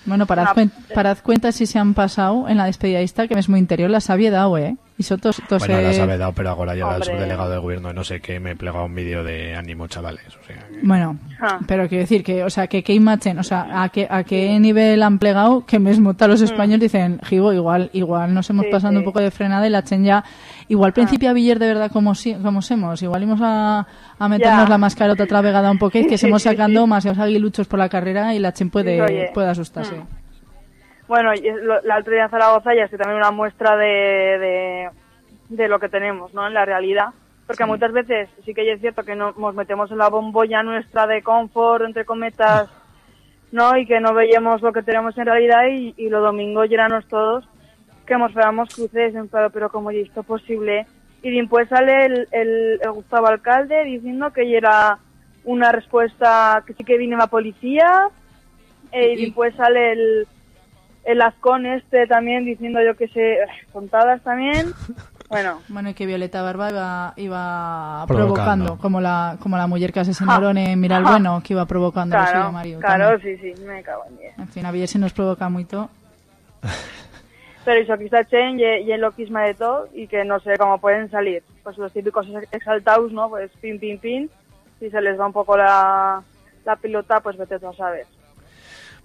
Bueno, cuen- parad cuenta si se han pasado en la despedida esta, que es muy interior, las había dado, ¿eh? Y son tos, tos, Bueno, eh, las he dado, pero ahora ya el subdelegado del gobierno, no sé qué, me he plegado un vídeo de ánimo, chavales. O sea, que- Bueno, Ah. pero quiero decir que, o sea, que qué imagen, o sea, a qué, a qué nivel han plegado que mismo tal los españoles dicen, Gigo, igual, igual nos hemos Mm. Sí, pasado sí. un poco de frenada y la chen ya, igual principio a Villar de verdad como si, como semos, igual íbamos a, a meternos Ya. la mascarota otra vegada un poquito, que Sí, hemos sí, sacando sí. demasiados aguiluchos por la carrera y la chen puede, oye. puede asustarse. Mm. Bueno, la otra día en Zaragoza ya es que también una muestra de, de, de lo que tenemos, ¿no? En la realidad. Porque muchas veces sí que es cierto que no, nos metemos en la bombolla nuestra de confort, entre cometas, ¿no? Y que no veíamos lo que tenemos en realidad y, y los domingos llenanos todos que nos veamos cruces en plan, pero como es esto posible. Y después sale el, el, el Gustavo Alcalde diciendo que ya era una respuesta que sí que vino la policía, eh, Y- después sale el, el Azcón este también diciendo yo que sé, tontadas también. Bueno, Bueno, y que Violeta Barba iba, iba Provocando. provocando, como la como la mujer que asesinaron en Mira el Ah. Bueno, que iba provocando a su claro, marido. claro, también. sí, sí, me cago en diez. En fin, a ver si nos provoca mucho. Pero eso, aquí está Chen y, y el loquisma de todo y que no sé cómo pueden salir. Pues los típicos exaltados, ¿no? Pues pin, pin, pin. Si se les va un poco la, la pilota, pues vete tú a saber.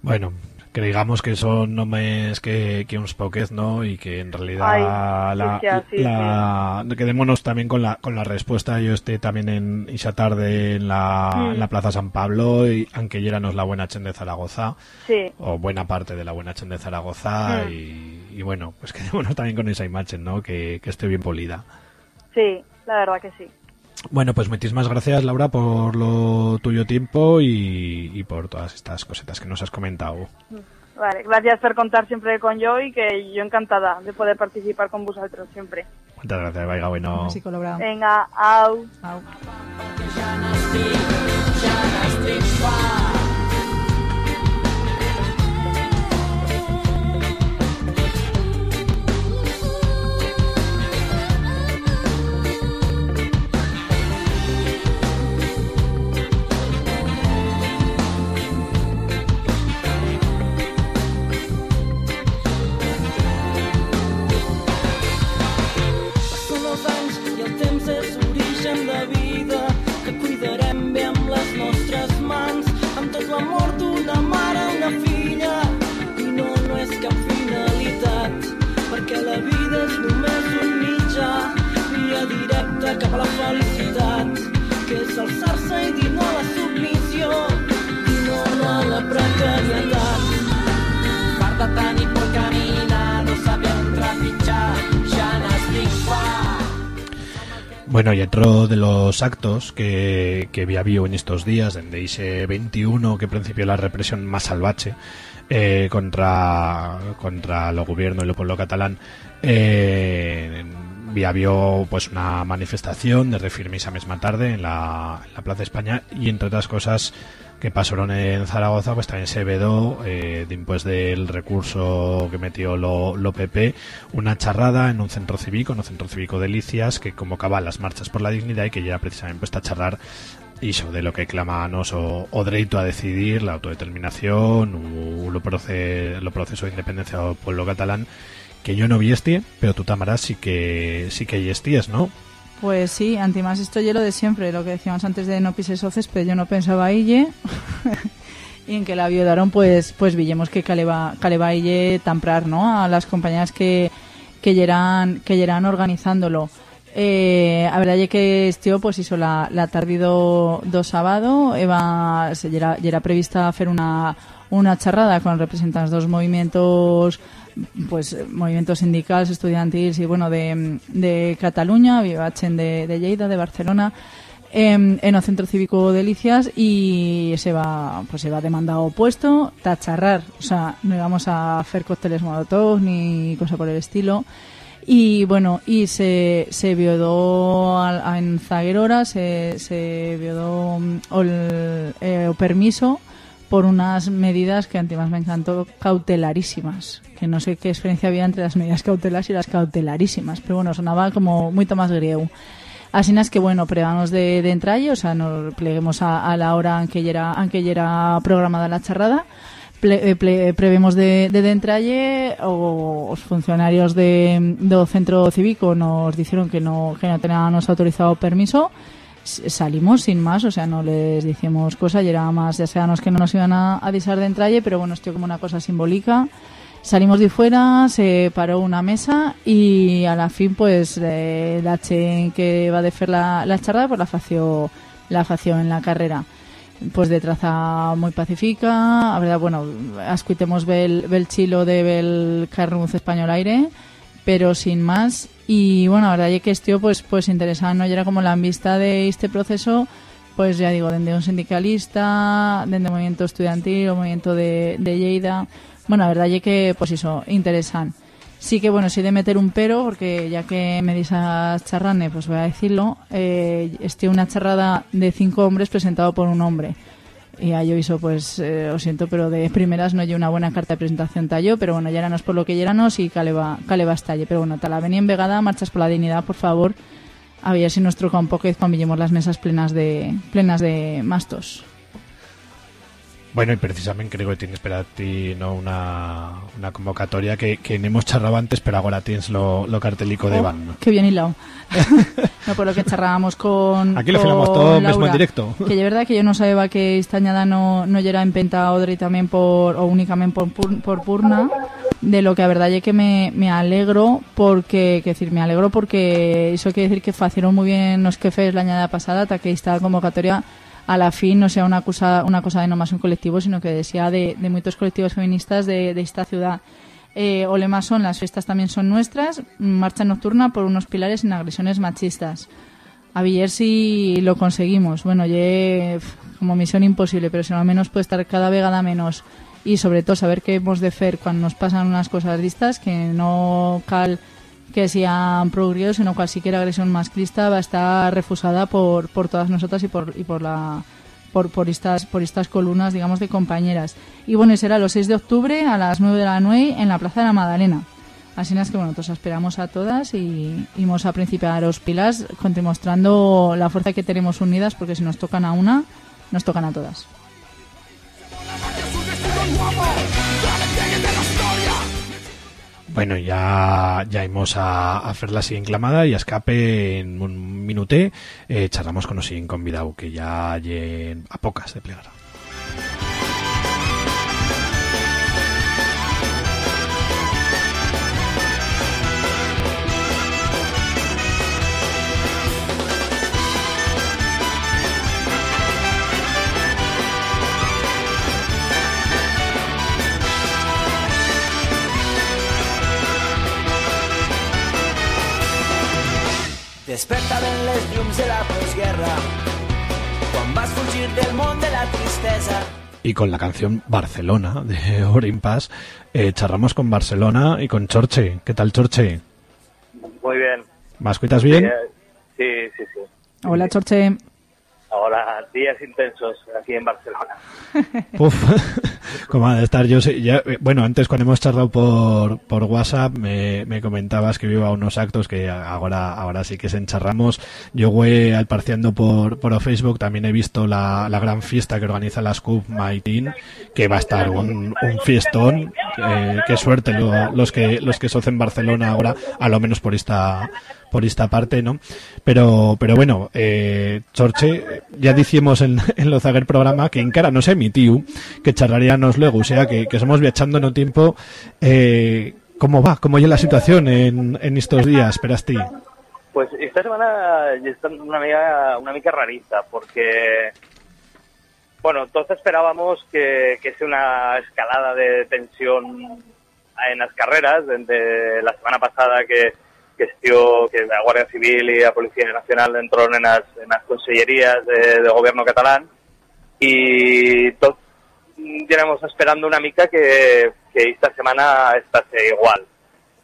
Bueno, que digamos que son nombres que, que uns poquez, ¿no? Y que en realidad Ay, la, sí, la- quedémonos también con la, con la respuesta. Yo esté también en esa tarde en la, Mm. en la Plaza San Pablo, y aunque ya no es la buena Chen de Zaragoza, Sí, o buena parte de la buena Chen de Zaragoza, Mm. y, y bueno, pues quedémonos también con esa imagen, ¿no? Que, que esté bien polida. sí, la verdad que sí. Bueno, pues muchísimas gracias, Laura, por lo tuyo tiempo y, y por todas estas cositas que nos has comentado. Vale, gracias por contar siempre con yo y que yo encantada de poder participar con vosotros siempre. Muchas gracias, vaya, bueno. Venga, au. Au. De los actos que, que había habido en estos días, desde ese 21 que principió la represión más salvaje eh, contra, contra el gobierno y el pueblo catalán, eh, había pues una manifestación de refirme esa misma tarde en en la Plaza España y entre otras cosas que pasaron en Zaragoza, pues también se vedó, eh, después del recurso que metió lo, PP, una charrada en un centro cívico, en un centro cívico de Licias, que convocaba las marchas por la dignidad y que ya precisamente pues, a charrar iso de lo que clamábamos o, o derecho a decidir, la autodeterminación, o lo, proce, lo proceso de independencia del pueblo catalán, que yo no vi este, pero tú, Tamara, sí que sí que hay estíes, ¿no? Pues sí, antimás esto ya lo de siempre, lo que decíamos antes de no pises oces, pero yo no pensaba ille. y en que la violaron, pues pues villemos que caleba, caleba ille tamprar, ¿no? A las compañías que que lleran que organizándolo. Eh, a verdad ye que estío pues hizo la, la tarde do, do sábado eva, se yera, yera prevista hacer una, una charrada con representantes dos movimientos pues eh, movimientos sindicales, estudiantiles y bueno de, de Cataluña, Vivachen de, de Lleida, de Barcelona em, en el centro cívico Delicias y se va pues se va demandado puesto tacharrar. O sea no íbamos a hacer cócteles molotov ni cosa por el estilo. Y bueno y se se viodó a- en Zaguerora se se viodó mm, el, eh, permiso por unas medidas que antes me encantó cautelarísimas que no sé qué experiencia había entre las medidas cautelares y las cautelarísimas pero bueno sonaba como mucho más griego Así es que bueno, prevamos de, de entralle, o sea, nos pleguemos a, a la hora en que era, programada la charrada, eh, ple- prevemos de, de, de entralle, o os funcionarios de, do centro cívico nos dijeron que no, que no teníamos autorizado permiso, salimos sin más, o sea, no les dijimos cosa, y era más, ya sabíamos que no nos iban a avisar de entralle, pero bueno, esto como una cosa simbólica. Salimos de fuera, se paró una mesa y a la fin pues eh, la chen que va a hacer la, la charla pues la fació la fació en la carrera pues de traza muy pacífica a verdad bueno ascuitemos bel, bel chilo de bel carrunz español aire pero sin más y bueno la verdad es que esto pues pues interesante ¿no? y era como la vista de este proceso pues ya digo desde un sindicalista desde el movimiento estudiantil o movimiento de, de Lleida bueno, la verdad es que, pues eso, interesan. Sí que, bueno, sí de meter un pero, porque ya que me dice charrane, pues voy a decirlo. Eh, este una charrada de cinco hombres presentado por un hombre. y a yo hizo pues eh, lo siento pero de primeras no llevo una buena carta de presentación tallo pero bueno ya por lo que yéranos y cale va cale va estalle pero bueno tala vení en vegada marchas por la dignidad por favor a ver si nos troca un poco y las mesas plenas de plenas de mastos Bueno, y precisamente creo que tienes para ti no una, una convocatoria que, que no hemos charrado antes, pero ahora tienes lo, lo cartelico de Oh, van. ¿no? Qué bien hilado. no, por lo que charrábamos con. Aquí lo con filmamos todo mismo en directo. Que de verdad que yo no sabía que esta añada no, no era en penta Odri también por, o únicamente por, pur- por Purna. De lo que a verdad es que me, me alegro porque, que decir, me alegro porque eso quiere decir que facieron muy bien los jefes la añada pasada, hasta que esta convocatoria a la fin no sea una cosa, una cosa de no más un colectivo, sino que sea de, de muchos colectivos feministas de, de esta ciudad. Eh, o lema son las fiestas también son nuestras, marcha nocturna por unos pilares sin agresiones machistas. A ver si lo conseguimos. Bueno, pf, como misión imposible, pero si no al menos puede estar cada vegada menos y sobre todo saber qué hemos de hacer cuando nos pasan unas cosas distas que no cal que sean progresos, sino cualquier agresión masclista va a estar refusada por, por todas nosotras y por, y por la por, por estas por estas columnas digamos de compañeras. Y bueno será los 6 de octubre a las 9 de la noche en la Plaza de la Madalena así es que bueno nosotros esperamos a todas y vamos a principiar los pilas demostrando la fuerza que tenemos unidas porque si nos tocan a una nos tocan a todas Bueno, ya, ya íbamos a, a hacer la siguiente clamada y a escape en un minuté eh, charlamos con el siguiente convidado que ya lle a pocas de plegar. Desperta en les llums de la postguerra quan vas fugir del món de la tristesa. Y con la canción Barcelona de Orin Pass, eh, charramos con Barcelona y con Chorche. ¿Qué tal, Chorche? Muy bien. ¿Me escuchas bien? Sí, sí, sí. hola Chorche Ahora, días intensos aquí en Barcelona. Uf, como ha de estar yo eh, bueno antes cuando hemos charlado por, por WhatsApp me, me comentabas que iba a unos actos que ahora ahora sí que se encharramos yo voy al parciando por, por Facebook también he visto la, la gran fiesta que organiza la Scoop Maitin que va a estar un, un fiestón eh, qué suerte lo- los que los que en Barcelona ahora a lo menos por esta por esta parte, ¿no? Pero, pero bueno, eh, Chorche, ya decimos en, en lo programa que encara no se emitiu, que charlaríanos luego, o sea, que, que somos viajando no tiempo, eh, ¿cómo va? ¿Cómo ya la situación en, en estos días, Perasti? Pues esta semana está una mica, una mica rarita, porque, bueno, todos esperábamos que, que sea una escalada de tensión en las carreras, desde la semana pasada que, que, estió, que la Guardia Civil y la Policía Nacional entraron en las, en las consellerías de, de gobierno catalán y todos éramos esperando una mica que, que esta semana estase igual.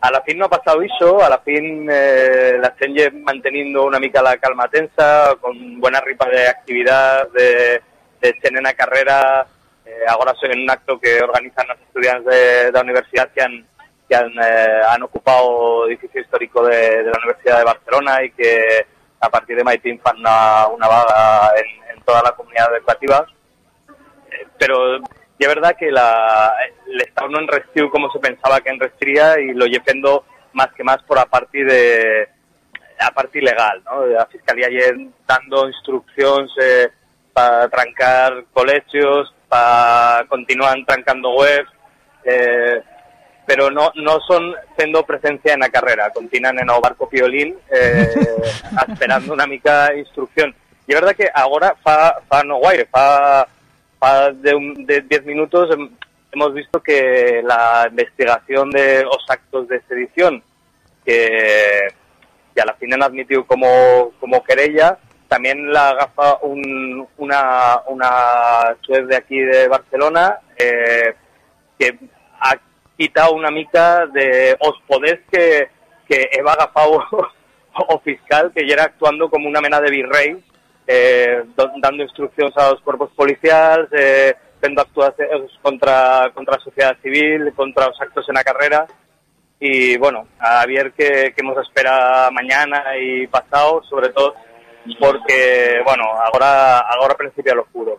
A la fin no ha pasado eso, a la fin eh, la gente manteniendo una mica la calma tensa, con buena ripa de actividad, de, de en la carrera. Eh, ahora soy en un acto que organizan los estudiantes de, de la universidad que han, que han, eh, han ocupado edificio histórico de, la Universidad de Barcelona y que a partir de Maitín fan una, vaga en, toda la comunidad educativa pero es verdad que la, el Estado no enrestiu como se pensaba que enrestría y lo llevando más que más por a partir de a partir legal, ¿no? La Fiscalía ayer dando instrucciones eh, para trancar colegios, para continuar trancando webs, eh, pero no no son siendo presencia en la carrera, continúan en el barco piolín eh, esperando una mica instrucción. Y es verdad que ahora fa, fa no guaire, fa fa de, un- de 10 minutos hem- hemos visto que la investigación de los actos de sedición que, que a la fin han admitido como, como querella, también la agafa un, una, una juez de aquí de Barcelona eh, que ha quitado una mica de os podés que, que Eva agafado o fiscal que ya actuando como una mena de virrey eh, do- dando instruccions als corpos policials, eh, fent actuacions contra, contra la sociedad civil, contra los actos en la carrera. Y bueno, a ver qué, qué nos espera mañana y pasado, sobre todo porque, bueno, ahora, ahora principia lo oscuro.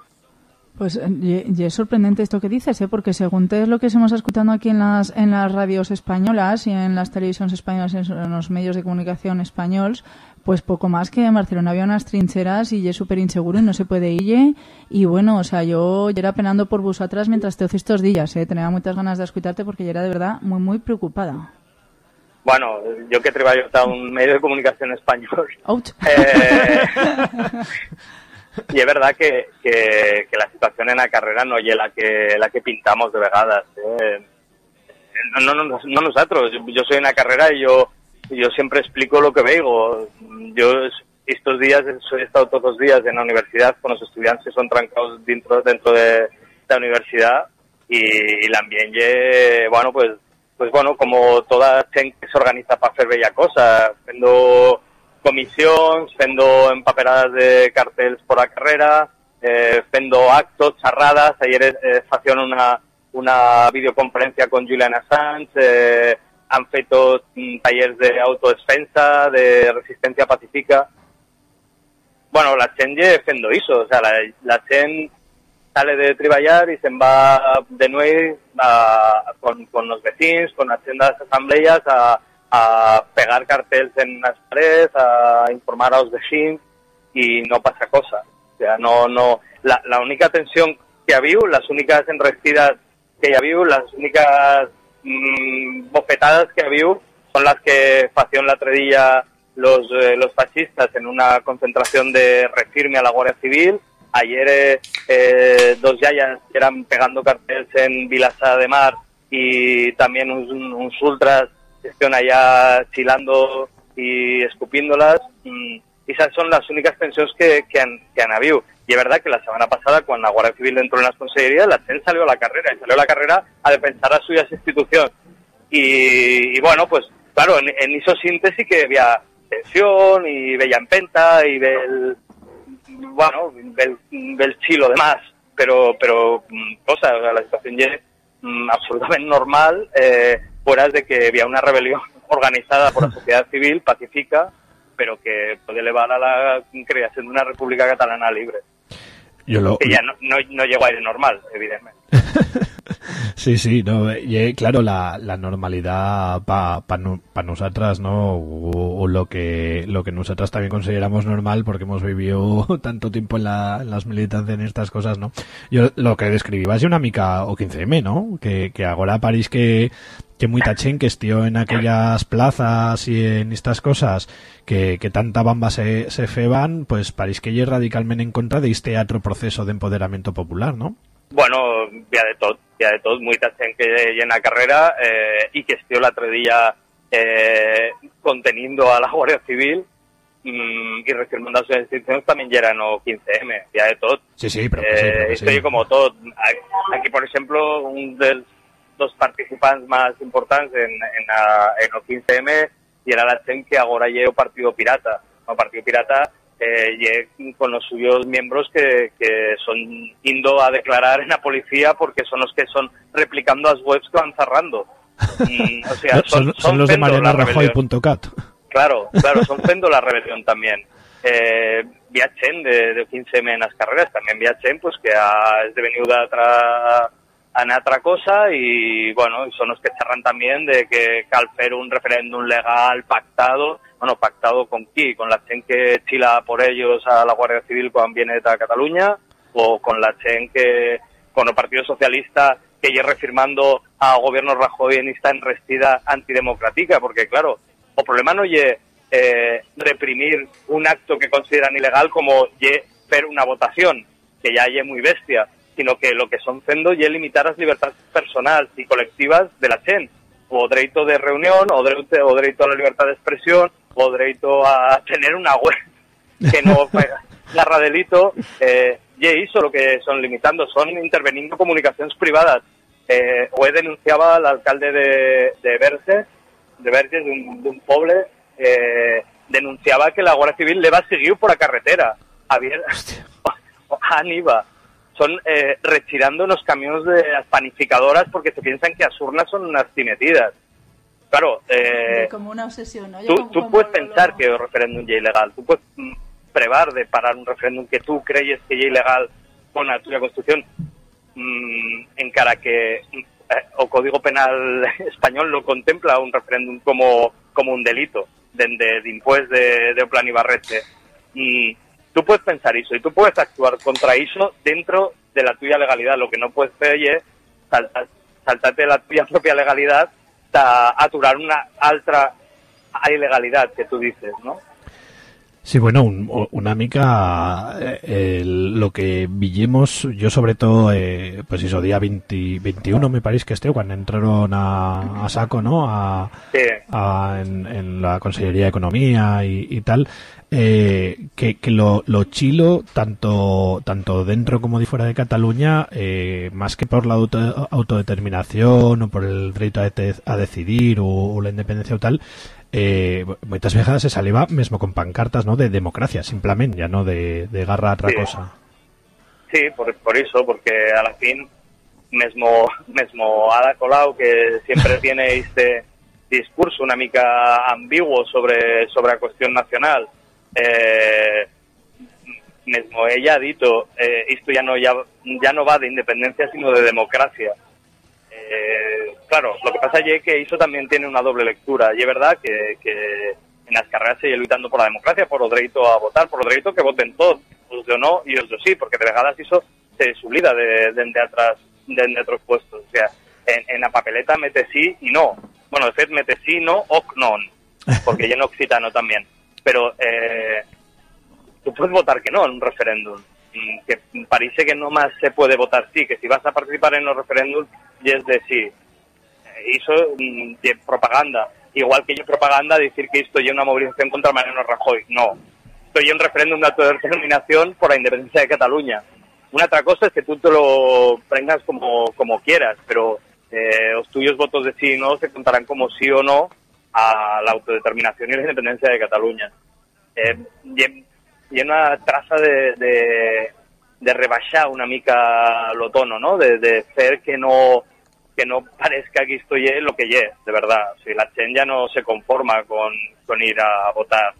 Pues eh, y, y es sorprendente esto que dices, ¿eh? porque según te es lo que estamos escuchando aquí en las, en las radios españolas y en las televisiones españolas, en, en los medios de comunicación españoles, pues poco más que en Barcelona había unas trincheras y es súper inseguro y no se puede ir. Y bueno, o sea, yo ya era penando por vosotras mientras te hice estos días, ¿eh? tenía muchas ganas de escucharte porque yo era de verdad muy, muy preocupada. Bueno, yo que treballo a un medio de comunicación español, Ouch. Eh, y es verdad que, que, que la situación en la carrera no es la que, la que pintamos de vegadas. eh. No, no, no, no nosotros, yo, soy en la carrera y yo, yo siempre explico lo que veo. Yo estos días he estado todos los días en la universidad con los estudiantes que son trancados dentro, dentro de la universidad y, el ambiente, bueno, pues pues bueno, como toda gente se organiza para hacer bella cosa, fendo comisiones, fendo empapeladas de carteles por la carrera, eh, fendo actos, charradas, ayer eh, una, una videoconferencia con Julian Assange, eh, han feito mm, talleres de autodefensa, de resistencia pacífica. Bueno, la gente fendo eso, o sea, la, la sale de treballar y se va de nuevo con, con los vecinos, con las tiendas asambleas a, a pegar carteles en las paredes, a informar a los vecinos y no pasa cosa. O sea, no, no, la, la única tensión que ha habido, las únicas enrestidas que ha habido, las únicas mm, bofetadas que ha habido son las que facían la tredilla los, eh, los fascistas en una concentración de refirme a la Guardia Civil. Ayer eh, eh, dos yayas eran pegando carteles en Vilasa de Mar y también uns, uns ultras están allá chilando y escupiéndolas. Y esas son las únicas tensiones que, han, habido. Y es verdad que la semana pasada, cuando la Guardia Civil entró en las consejerías, la CEN salió a la carrera, y salió a la carrera a defensar a suyas instituciones. Y, bueno, pues claro, en, en iso síntesis que había tensión y bella empenta y del, bueno, del, chilo demás, pero, pero mm, cosa, la situación ya es mm, absolutamente normal, eh, fuera de que había una rebelión organizada por la sociedad civil, pacífica, pero que puede elevar a la creación de una república catalana libre. Yo lo, Que ya no, no, no llegó a ir normal, evidentemente. Sí, sí, no, y, eh, claro, la, la normalidad para pa, pa nosotras, ¿no? O, lo que lo que nosotras también consideramos normal porque hemos vivido tanto tiempo en, la, en las militancias en estas cosas, ¿no? Yo lo que describí es una mica o 15M, ¿no? Que, que ahora París que que muy tachén que estió en aquellas plazas y en estas cosas que, que tanta bamba se, se feban, pues París que lle radicalmente en contra de este otro proceso de empoderamiento popular, ¿no? Bueno, via de tot, via de tot, molta gent que hi en la carrera eh, i que estiu l'altre dia eh, conteniendo a la Guardia Civil mm, y reafirmando sus instituciones también ya eran o 15M, via de tot. Sí, sí, pero Eh, sí, esto sí. yo como todo. Aquí, por ejemplo, un dels dos participantes más importantes en, en, la- en el 15M y era la gent que ahora lleva Partido Pirata. El Partido Pirata eh, con los suyos miembros que, que son indo a declarar en la policía porque son los que son replicando las webs que van cerrando. Mm, o sea, son, son los de marianarajoy.cat. Claro, claro, son fendo la rebelión también. Eh, viatgen de, de 15M en las carreras, también viatgen pues que ha esdevenido d'altra en altra cosa y bueno, son los que charran también de que cal fer un referéndum legal pactado, bueno, pactado con qui, con la gente que chila por ellos a la Guardia Civil cuando viene de Cataluña o con la gente que, con el Partido Socialista que lle refirmando a gobierno Rajoy en esta enrestida antidemocrática, porque claro, o problema no lle eh, reprimir un acto que consideran ilegal como lle fer una votación, que ya lle muy bestia, sino que lo que son fendo lle limitar las libertades personales y colectivas de la gente, o derecho de reunión, o derecho, o derecho a la libertad de expresión, o derecho a tener una web que no narra delito, eh, lle hizo lo que son limitando, son interveniendo comunicaciones privadas. Eh, o he denunciaba al alcalde de, de Verges, de Verges, de un, de un poble, eh, denunciaba que la Guardia Civil le va a seguir por la carretera. Javier, Aníbal, son eh, retirando los camiones de las panificadoras porque se piensan que as urnas son unas cimetidas. Claro, eh, como una obsesión, ¿no? Yo tú, como- tú como puedes lo- pensar que el referéndum ya ilegal, tú puedes mm, prevar de parar un referéndum que tú creyes que ya ilegal con la tuya constitución, mm, encara que mm, eh, o Código Penal español lo contempla un referéndum como, como un delito de, de, de impues de, de Plan. Y tú puedes pensar eso y tú puedes actuar contra eso dentro de la tuya legalidad. Lo que no puedes hacer es saltar, saltarte la tuya propia legalidad a aturar una altra ilegalidad que tú dices, ¿no? Sí, bueno, un, una mica eh, el- lo que villemos, yo sobre todo, eh, pues eso, día 20, 21 me parece que este, cuando entraron a, a saco, ¿no? A, Sí. a- en, en la Consellería de Economía y, y tal, eh, que, que lo, lo chilo, tanto, tanto dentro como de fuera de Cataluña, eh, más que por la auto- autodeterminación o por el derecho a, a decidir o, o la independencia o tal, eh, moitas veces se saliva mesmo con pancartas no de democracia, simplemente, ya no de, de garra a otra Sí. cosa. Sí, por, por eso, porque a la fin mesmo, mesmo Ada Colau, que siempre tiene este discurso una mica ambiguo sobre, sobre la cuestión nacional, eh, mesmo ella ha dicho, eh, esto ya no, ya, ya no va de independencia, sino de democracia. Eh, claro, lo que pasa es que eso también tiene una doble lectura. Y es verdad que, que en las carreras sigue luchando por la democracia, por el derecho a votar, por el derecho que voten todos, los de no y los de sí, porque de vegadas eso se sublida de, de, atrás, de, otros puestos. O sea, en, en la papeleta mete sí y no. Bueno, de hecho mete sí, no o non, porque lleno occitano también. Pero eh, tú puedes votar que no en un referéndum. Que parece que no más se puede votar sí, que si vas a participar en los referéndums, y es de sí. Eh, Eso mm, de propaganda. Igual que yo propaganda decir que esto es una movilización contra Mariano Rajoy. No. Esto es un referéndum de autodeterminación por la independencia de Cataluña. Una otra cosa es que tú te lo prengas como, como quieras, pero eh, los tuyos votos de sí y no se contarán como sí o no a la autodeterminación y la independencia de Cataluña. Eh, y una traza de, de, de rebaixar una mica lo tono, ¿no? De, de que no que no parezca que esto es lo que es, de verdad. Si la gente ya no se conforma con, con ir a votar.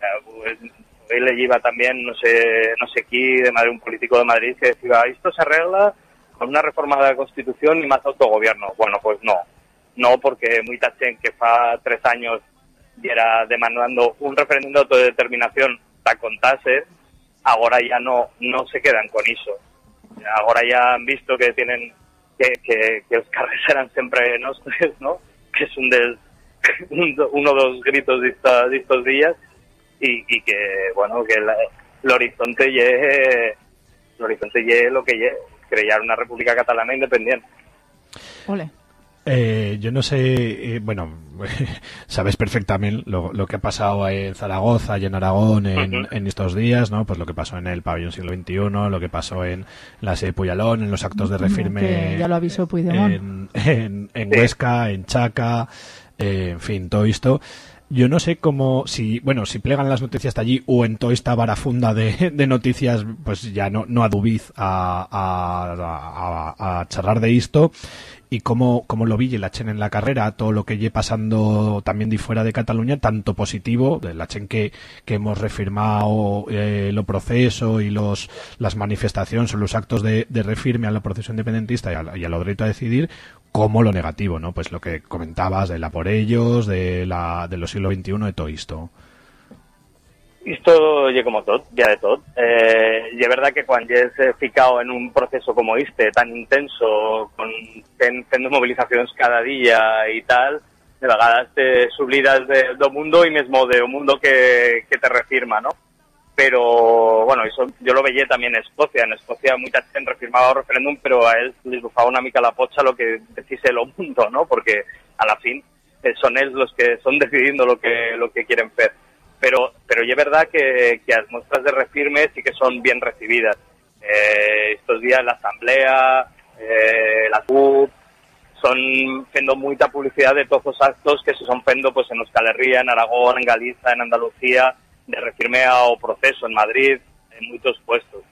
Eh, Hoy le lleva también, no sé, no sé quién, de Madrid, un político de Madrid que decía, esto se arregla con una reforma de la Constitución y más autogobierno. Bueno, pues no. No, porque mucha gente que fa tres años y era demandando un referéndum de autodeterminación para contarse, ahora ya no, no se quedan con eso. Ahora ya han visto que tienen que, que, que eran siempre nostres, ¿no? Que es un del, un- uno de los gritos de, esta- de estos días y, y que, bueno, que la- el horizonte ye, el horizonte ye lo que ye, crear una república catalana independiente. Ole. Eh, yo no sé, eh, bueno, sabes perfectamente lo, lo que ha pasado en Zaragoza y en Aragón en, estos días, ¿no? Pues lo que pasó en el pabellón siglo XXI, lo que pasó en la sede de Puyalón, en los actos de refirme Que ya lo avisó Puigdemont. en, en, en Sí. Huesca, en Chaca, eh, en fin, todo esto. Yo no sé cómo, si, bueno, si plegan las noticias de allí o en toda esta barafunda de, de noticias, pues ya no, no adubiz a, a, charlar de esto y cómo, cómo lo vi la chen en la carrera, todo lo que lle pasando también de fuera de Cataluña, tanto positivo, de la chen que, que hemos refirmado eh, lo proceso y los las manifestaciones o los actos de, de refirme a la proceso independentista y a, y a lo derecho a decidir, como lo negativo, ¿no? Pues lo que comentabas de la por ellos, de la de los siglo XXI, de todo esto. Esto lle como todo, ya de todo. Eh, y es verdad que cuando ya se ficado en un proceso como este, tan intenso, con ten, movilizaciones cada día y tal, de vegades te sublidas de, do mundo y mismo de un mundo que, que te refirma, ¿no? Pero, bueno, eso yo lo veía también en Escocia. En Escocia mucha gente refirmaba el referéndum, pero a él les bufaba una mica la pocha lo que decise lo mundo, ¿no? Porque a la fin eh, son ellos los que son decidiendo lo que, lo que quieren hacer pero pero es verdad que, que las muestras de refirme sí que son bien recibidas. Eh, estos días la Asamblea, eh, la CUP, son haciendo mucha publicidad de todos los actos que se son haciendo pues, en Euskal Herria, en Aragón, en Galicia, en Andalucía, de refirme ao proceso en Madrid, en muchos puestos.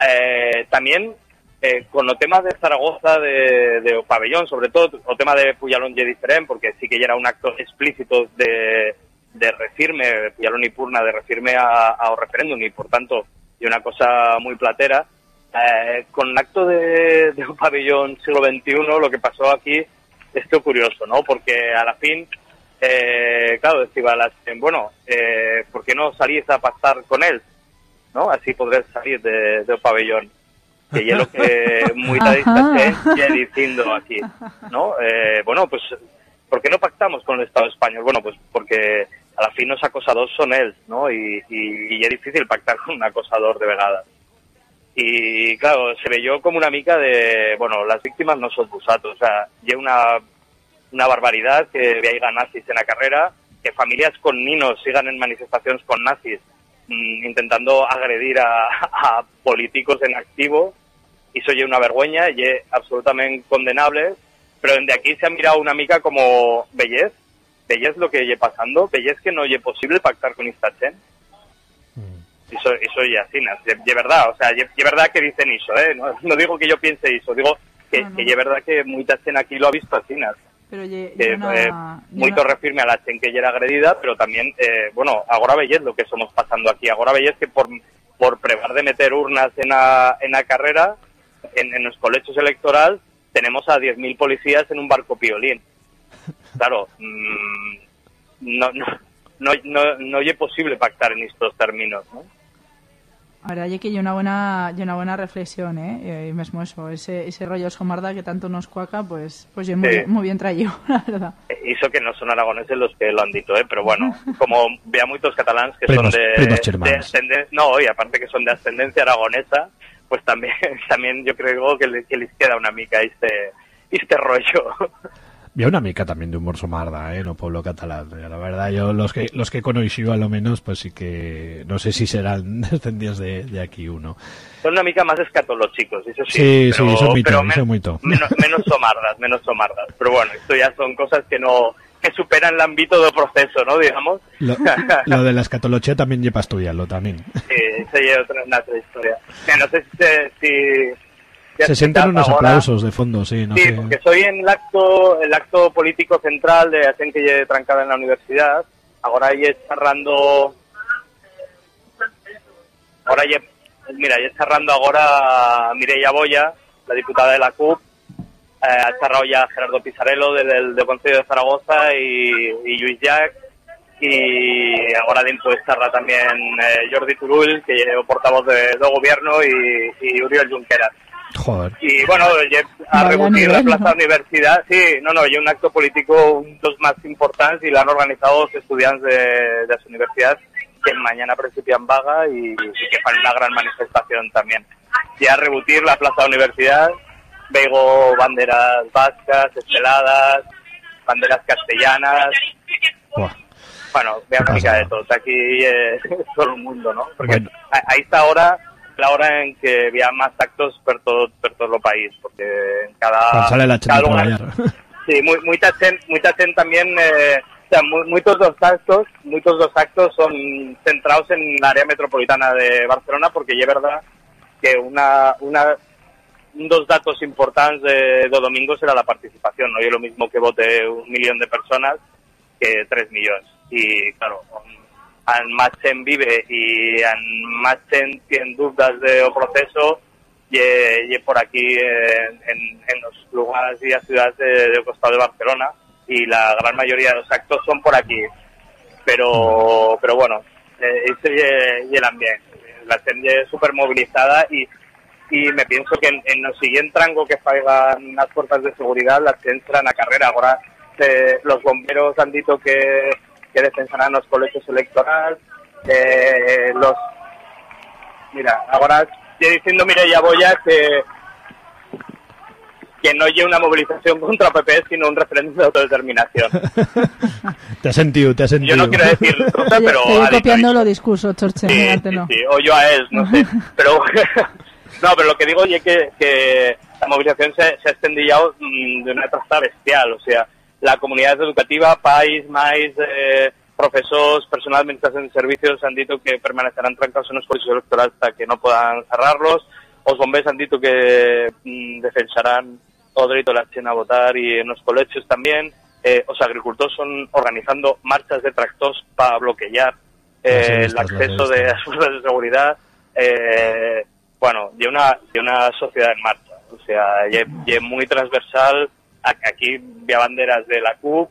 Eh, también eh, con o tema de Zaragoza de, de o pabellón, sobre todo o tema de Puyalón ya diferente, porque sí que era un acto explícito de, de refirme, Puyalón y Purna, de refirme a, ao referéndum y por tanto y una cosa muy platera. Eh, con el acto de, de un pabellón siglo XXI lo que pasó aquí es curioso, ¿no? Porque a la fin, eh, claro, gent, bueno, eh, ¿por qué no salís a pasar con él? ¿No? Así podrés salir de, del pabellón. Que es lo que mucha gente ya diciendo aquí, ¿no? Eh, bueno, pues, ¿por qué no pactamos con el Estado español? Bueno, pues porque a la fin los acosadores son él, ¿no? Y, y, y es difícil pactar con un acosador de vegada. Y claro, se veyó como una mica de, bueno, las víctimas no son busatos, o sea, y una, una barbaridad que haya nazis en la carrera, que familias con niños sigan en manifestaciones con nazis, mm, intentando agredir a, a políticos en activo, y eso ya una vergüenza y es absolutamente condenable, pero desde aquí se ha mirado una mica como bellez, bellez lo que lle pasando, bellez que no es posible pactar con esta gente. Eso, eso ya así, de verdad, o sea, es verdad que dicen eso, ¿eh? No, no digo que yo piense eso, digo que, No, no. que es verdad que mucha gente aquí lo ha visto así, Pero una- eh, lle muito una- refirme a la gente que era agredida, pero también, eh, bueno, ahora veis lo que somos pasando aquí, ahora veis que por, por prevar de meter urnas en la, en la carrera, en, en los colegios electorales, tenemos a 10.000 policías en un barco piolín. Claro, mm, no, no, no, no, no es posible pactar en estos términos, ¿no? A verdad, que hay una buena, y una buena reflexión, ¿eh? Eh, Y mismo eso, ese, ese rollo somarda que tanto nos cuaca, pues, pues yo muy, Sí. muy bien traído, la verdad. Hizo que no son aragoneses los que lo han dicho, ¿eh? pero bueno, como vea muchos catalans que Primos- son de, de germanos. ascenden- no, y aparte que son de ascendencia aragonesa, pues también, también yo creo que, le- que les queda una mica este, este rollo. Había una mica también de humor somarda, ¿eh? No pueblo catalán. La verdad, yo los que los que conocí a lo menos, pues sí que no sé si serán descendidos de, de aquí uno. Son una mica más escatológicos, eso sí. Sí, pero, sí, eso mito, pero eso mito. Menos, menos somardas, menos somardas. Pero bueno, esto ya son cosas que no que superan el ámbito del proceso, ¿no? Digamos. Lo, lo de la escatología también lleva a estudiarlo también. Sí, esa ya es otra, otra historia. No sé si Se escuchado unos ahora- aplausos de fondo, sí, no sí, sé. porque soy en el acto, el acto político central de Hacen que lleve trancada en la universidad. Ahora ya cerrando... Ahora ya... Mira, ya cerrando ahora Mireia Boya, la diputada de la CUP, eh, ha cerrado ya Gerardo Pizarello del, del, del Consejo de Zaragoza y, y Lluís Llach y ahora dentro estará también eh, Jordi Turull, que es portavoz de- del gobierno, y, y Uriel Junqueras. Joder. Y bueno, a rebutir la Plaza. Universidad, sí, no, no, y un acto político un dos más importantes y lo han organizado los estudiantes de, de las universidades que mañana principian vaga y, y que fan una gran manifestación también. Y a rebutir la Plaza Universidad, veigo banderas vascas, esteladas, banderas castellanas, Buah. bueno, vea una mica de todo. Aquí eh, todo el mundo, ¿no? Porque Bueno. a, a esta hora la hora en que había más actos por todo, por todo el país, porque en cada, sale la cada chenda a lugar- traballar. Sí, muy, mucha gente, mucha gente también, eh, o sea, mu- muchos dos actos, muchos dos actos son centrados en la área metropolitana de Barcelona, porque es verdad que una, una, un dos datos importantes de, de domingo será la participación, no es lo mismo que vote un millón de personas que tres millones. Y claro, en gent vive y en gent tiene dudas del proceso y, y por aquí eh, en, en los lugares y las ciudades de- del costado de Barcelona y la gran mayoría de los actos son por aquí. Pero, pero bueno, eh, ese y, el ambiente. La gente súper movilizada y, y me pienso que en, en el siguiente rango que falgan las fuerzas de seguridad, las que entran a carrera. Ahora eh, los bomberos han dicho que, que defensarán los colegios electorales, eh, los Mira, ahora estoy diciendo Mireia Boya que que no lleve una movilización contra PP, sino un referéndum de autodeterminación. te has sentido, te has sentido. Yo no quiero decir cosa, pero... dicho copiando los discursos, Chorche, Sí, sí, o yo a él, no sé. Pero, no, pero lo que digo es que, que la movilización se, se ha extendido mm, de una traza bestial. O sea, la comunidad educativa, país, más, eh, profesors, personal d'administració de servicios han dit que permanecerán trancados en los colegios electorales hasta que no puedan cerrarlos. Los bomberos han dicho que mm, defensarán todo derecho de la gente a votar y en los colegios también. Eh, los agricultores son organizando marchas de tractores para bloquear eh, el acceso de las fuerzas de seguridad. Eh, bueno, y una, y una sociedad en marcha. O sea, y, muy transversal. Aquí había banderas de la CUP,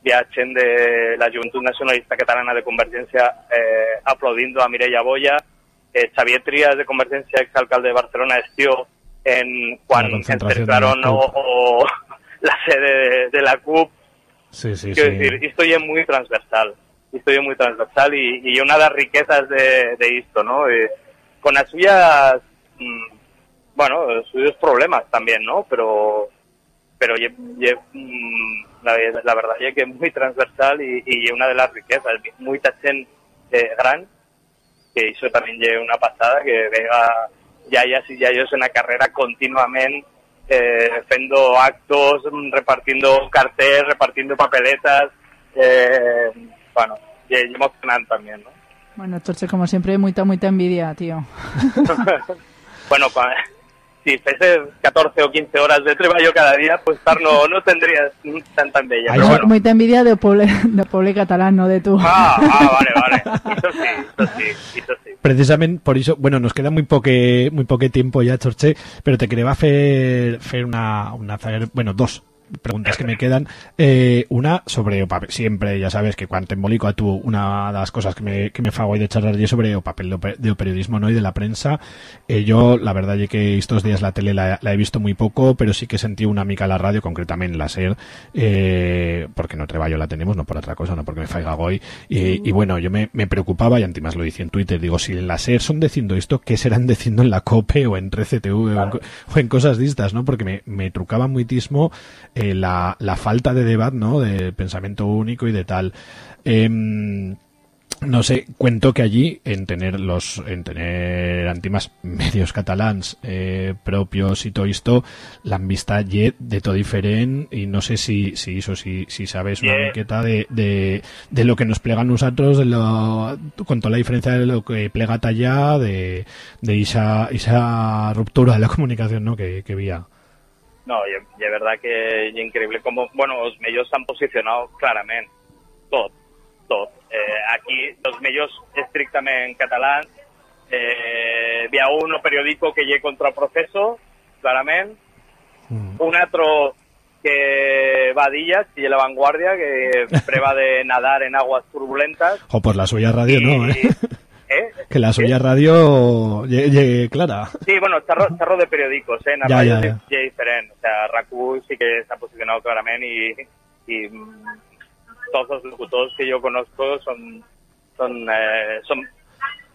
había gente de la Juventud Nacionalista Catalana de Convergencia eh, aplaudiendo a Mireia Boya. Eh, Xavier Trias de Convergencia, exalcalde de Barcelona, estió en cuando encerraron o, o la sede de, de la CUP Sí, sí, Quiero sí. decir, esto ya es muy transversal. Esto ya es muy transversal y, y una de las riquezas de, de esto, ¿no? Eh, con las suyas, mm, bueno, suyos problemas también, ¿no? Pero, pero mm, la, la verdad es que es muy transversal y, y una de las riquezas. Mucha gente eh, gran, que eso también lleva una pasada, que vega ya y ya ellos en la carrera continuamente eh, haciendo actos, repartiendo carteles, repartiendo papeletas, eh, bueno, y, y emocionante también, ¿no? Bueno, Torche, como siempre, mucha, mucha envidia, tío. bueno, si fuese 14 o 15 horas de trabajo cada día, pues estar no, no tendría tanta bella. Pero bueno, Mucha envidia de poble, de poble catalán, no de tú. ah, ah, vale, vale. Eso sí, eso sí, eso sí. Precisamente por eso, bueno, nos queda muy poque, muy poque tiempo ya, Chorche, pero te quería hacer, hacer una, una, bueno, dos preguntas que me quedan. Eh, una sobre o papel. Siempre, ya sabes, que cuando embolico a tú, una de las cosas que me, que me fago hoy de charlar yo sobre o papel de, pe- de o periodismo ¿no? y de la prensa. Eh, yo, la verdad, es que estos días la tele la, la he visto muy poco, pero sí que sentí una mica a la radio, concretamente la SER, eh, porque no treballo la tenemos, no por otra cosa, no porque me faiga hoy. Y, y bueno, yo me, me preocupaba, y antes lo dije en Twitter, digo, si en la SER son diciendo esto, ¿qué serán diciendo en la COPE o en 13TV o, en, o en cosas distas, ¿no? Porque me, me trucaba muitísimo eh, la, la falta de debate, ¿no? De pensamiento único y de tal. Em, no sé, cuento que allí en tener los en tener antimas medios catalans eh, propios y todo esto la han vista ye de todo diferente y no sé si si eso si, si sabes una miqueta de, de, de lo que nos plegan nosotros de lo, con toda la diferencia de lo que plega allá de, de esa, esa ruptura de la comunicación ¿no? que, que había No, y, es verdad que increíble como, bueno, los medios se han posicionado claramente, tot, tot. Eh, aquí los medios estrictamente catalans, eh, había uno periódico que lle contra el proceso, claramente, un otro que va a Dillas, y la vanguardia, que prueba de nadar en aguas turbulentas. o por la suya radio no ¿eh? ¿Eh? que la suya radio ye clara Sí, bueno, charro, charro de periódicos, ¿eh? En la Ya, radio ya, ya. es diferente. O sea, RACU sí que está posicionado claramente y, y mm, todos los locutores que yo conozco son son eh, son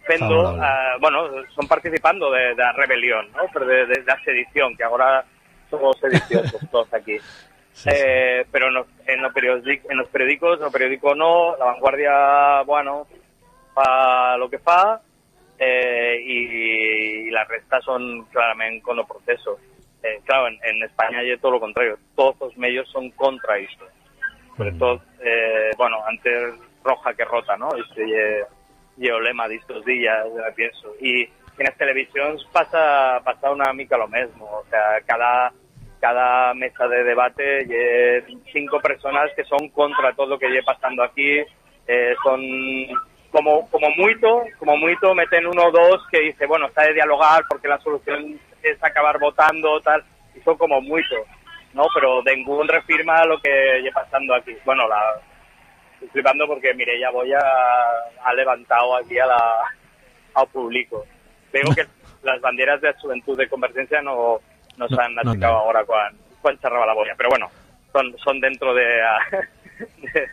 fendo, ah, bueno, son participando de, la rebelión, ¿no? Pero de, de la sedición, que ahora somos sediciosos todos aquí. Eh, pero en los, en, los periódic- en los periódicos, los periódicos no, la vanguardia, bueno, fa lo que fa, eh, y, y la resta son claramente con los procesos. Eh, claro, en, en España hay todo lo contrario, todos los medios son contra esto. Sobre todo, eh, bueno, antes roja que rota, ¿no? Este ye- ye o lema de estos días, pienso. Y en las televisiones pasa, pasa una mica lo mismo, o sea, cada cada mesa de debate ye cinco personas que son contra todo lo que lleve pasando aquí, eh, son como como muito, como muito meten uno o dos que dice, bueno, está de dialogar porque la solución es acabar votando, tal, y son como muito, ¿no? Pero ningún refirma lo que lleve pasando aquí. Bueno, la estoy flipando porque Mireia Boya ha levantado aquí a la, al público. Veo que las banderas de juventud de Convergencia no, no se han No, no, achicado no. ahora cuando, cuando cerraba la boya. Pero bueno, son, son dentro de, ah, de-